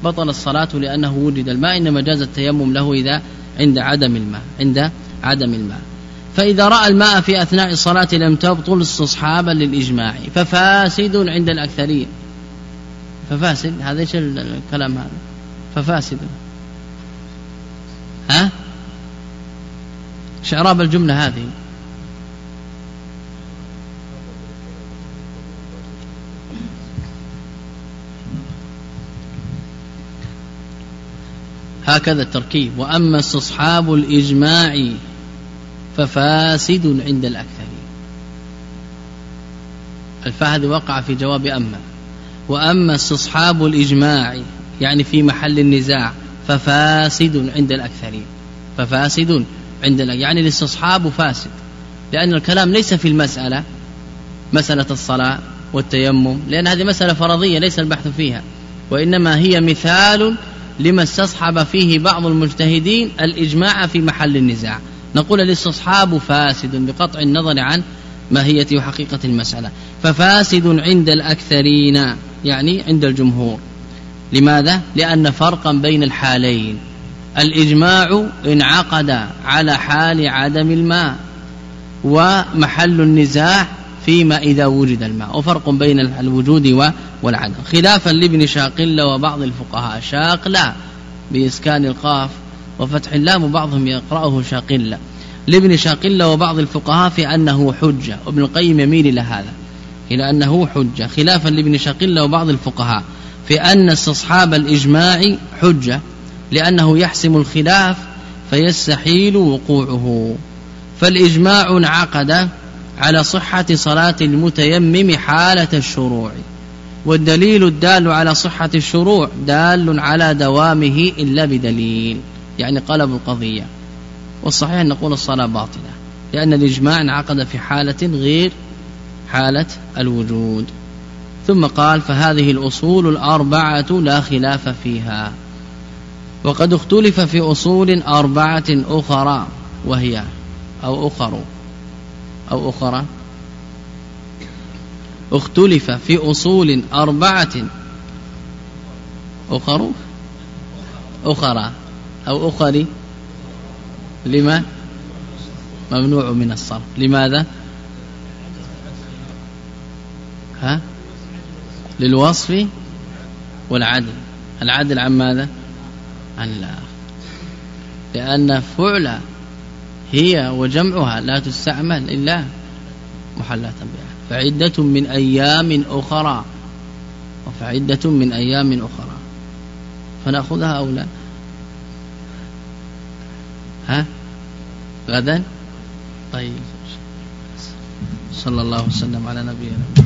بطل الصلاة لأنه وجد الماء إنما جاز التيمم له إذا عند عدم الماء عند عدم الماء. فإذا رأى الماء في أثناء الصلاة لم تبطل استصحابا للإجماع ففاسد عند الأكثرين. ففاسد. هذا إيش الكلام هذا؟ ففاسد. ها؟ شعراب الجملة هذه؟ هكذا التركيب. وأما استصحاب الإجماع ففاسد عند الأكثرين. الفاء هذه وقع في جواب أما. وأما استصحاب الإجماع يعني في محل النزاع ففاسد عند الأكثرين. ففاسد عند يعني الاستصحاب فاسد. لأن الكلام ليس في المسألة مسألة الصلاة والتيمم لأن هذه مسألة فرضية ليس البحث فيها. وإنما هي مثال لما استصحب فيه بعض المجتهدين الإجماع في محل النزاع. نقول الاستصحاب فاسد بقطع النظر عن ماهية وحقيقة المسألة. ففاسد عند الأكثرين. يعني عند الجمهور. لماذا؟ لأن فرقا بين الحالين. الإجماع انعقد على حال عدم الماء ومحل النزاع فيما إذا وجد الماء وفرق بين الوجود والعدم. خلافا لابن شاقل وبعض الفقهاء. شاق لا بإسكان القاف وفتح اللام وبعضهم يقرأه شاقلة. لابن شاقلة وبعض الفقهاء في أنه حجة وابن القيم يميل إلى هذا. إلى أنه حجة خلافا لابن شاقلة وبعض الفقهاء في أن استصحاب الإجماع حجة لأنه يحسم الخلاف فيستحيل وقوعه. فالإجماع انعقد على صحة صلاة المتيمم حالة الشروع والدليل الدال على صحة الشروع دال على دوامه إلا بدليل يعني قلب القضية. والصحيح أن نقول الصلاة باطلة لأن الإجماع انعقد في حالة غير حالة الوجود. ثم قال فهذه الأصول الأربعة لا خلاف فيها. وقد اختلف في أصول أربعة أخرى وهي أو أخر. أو أخرى. اختلف في أصول أربعة أخر. أخرى. أو أخري لما؟ ممنوع من الصرف. لماذا؟ ها؟ للوصف والعدل. العدل عن ماذا؟ عن الآخر. لأن فعل هي وجمعها لا تستعمل إلا محلاة بها فعدة من أيام أخرى. وفعدة من أيام أخرى. فنأخذها أو لا؟ ها؟ غدا؟ طيب. صلى الله وسلم على نبينا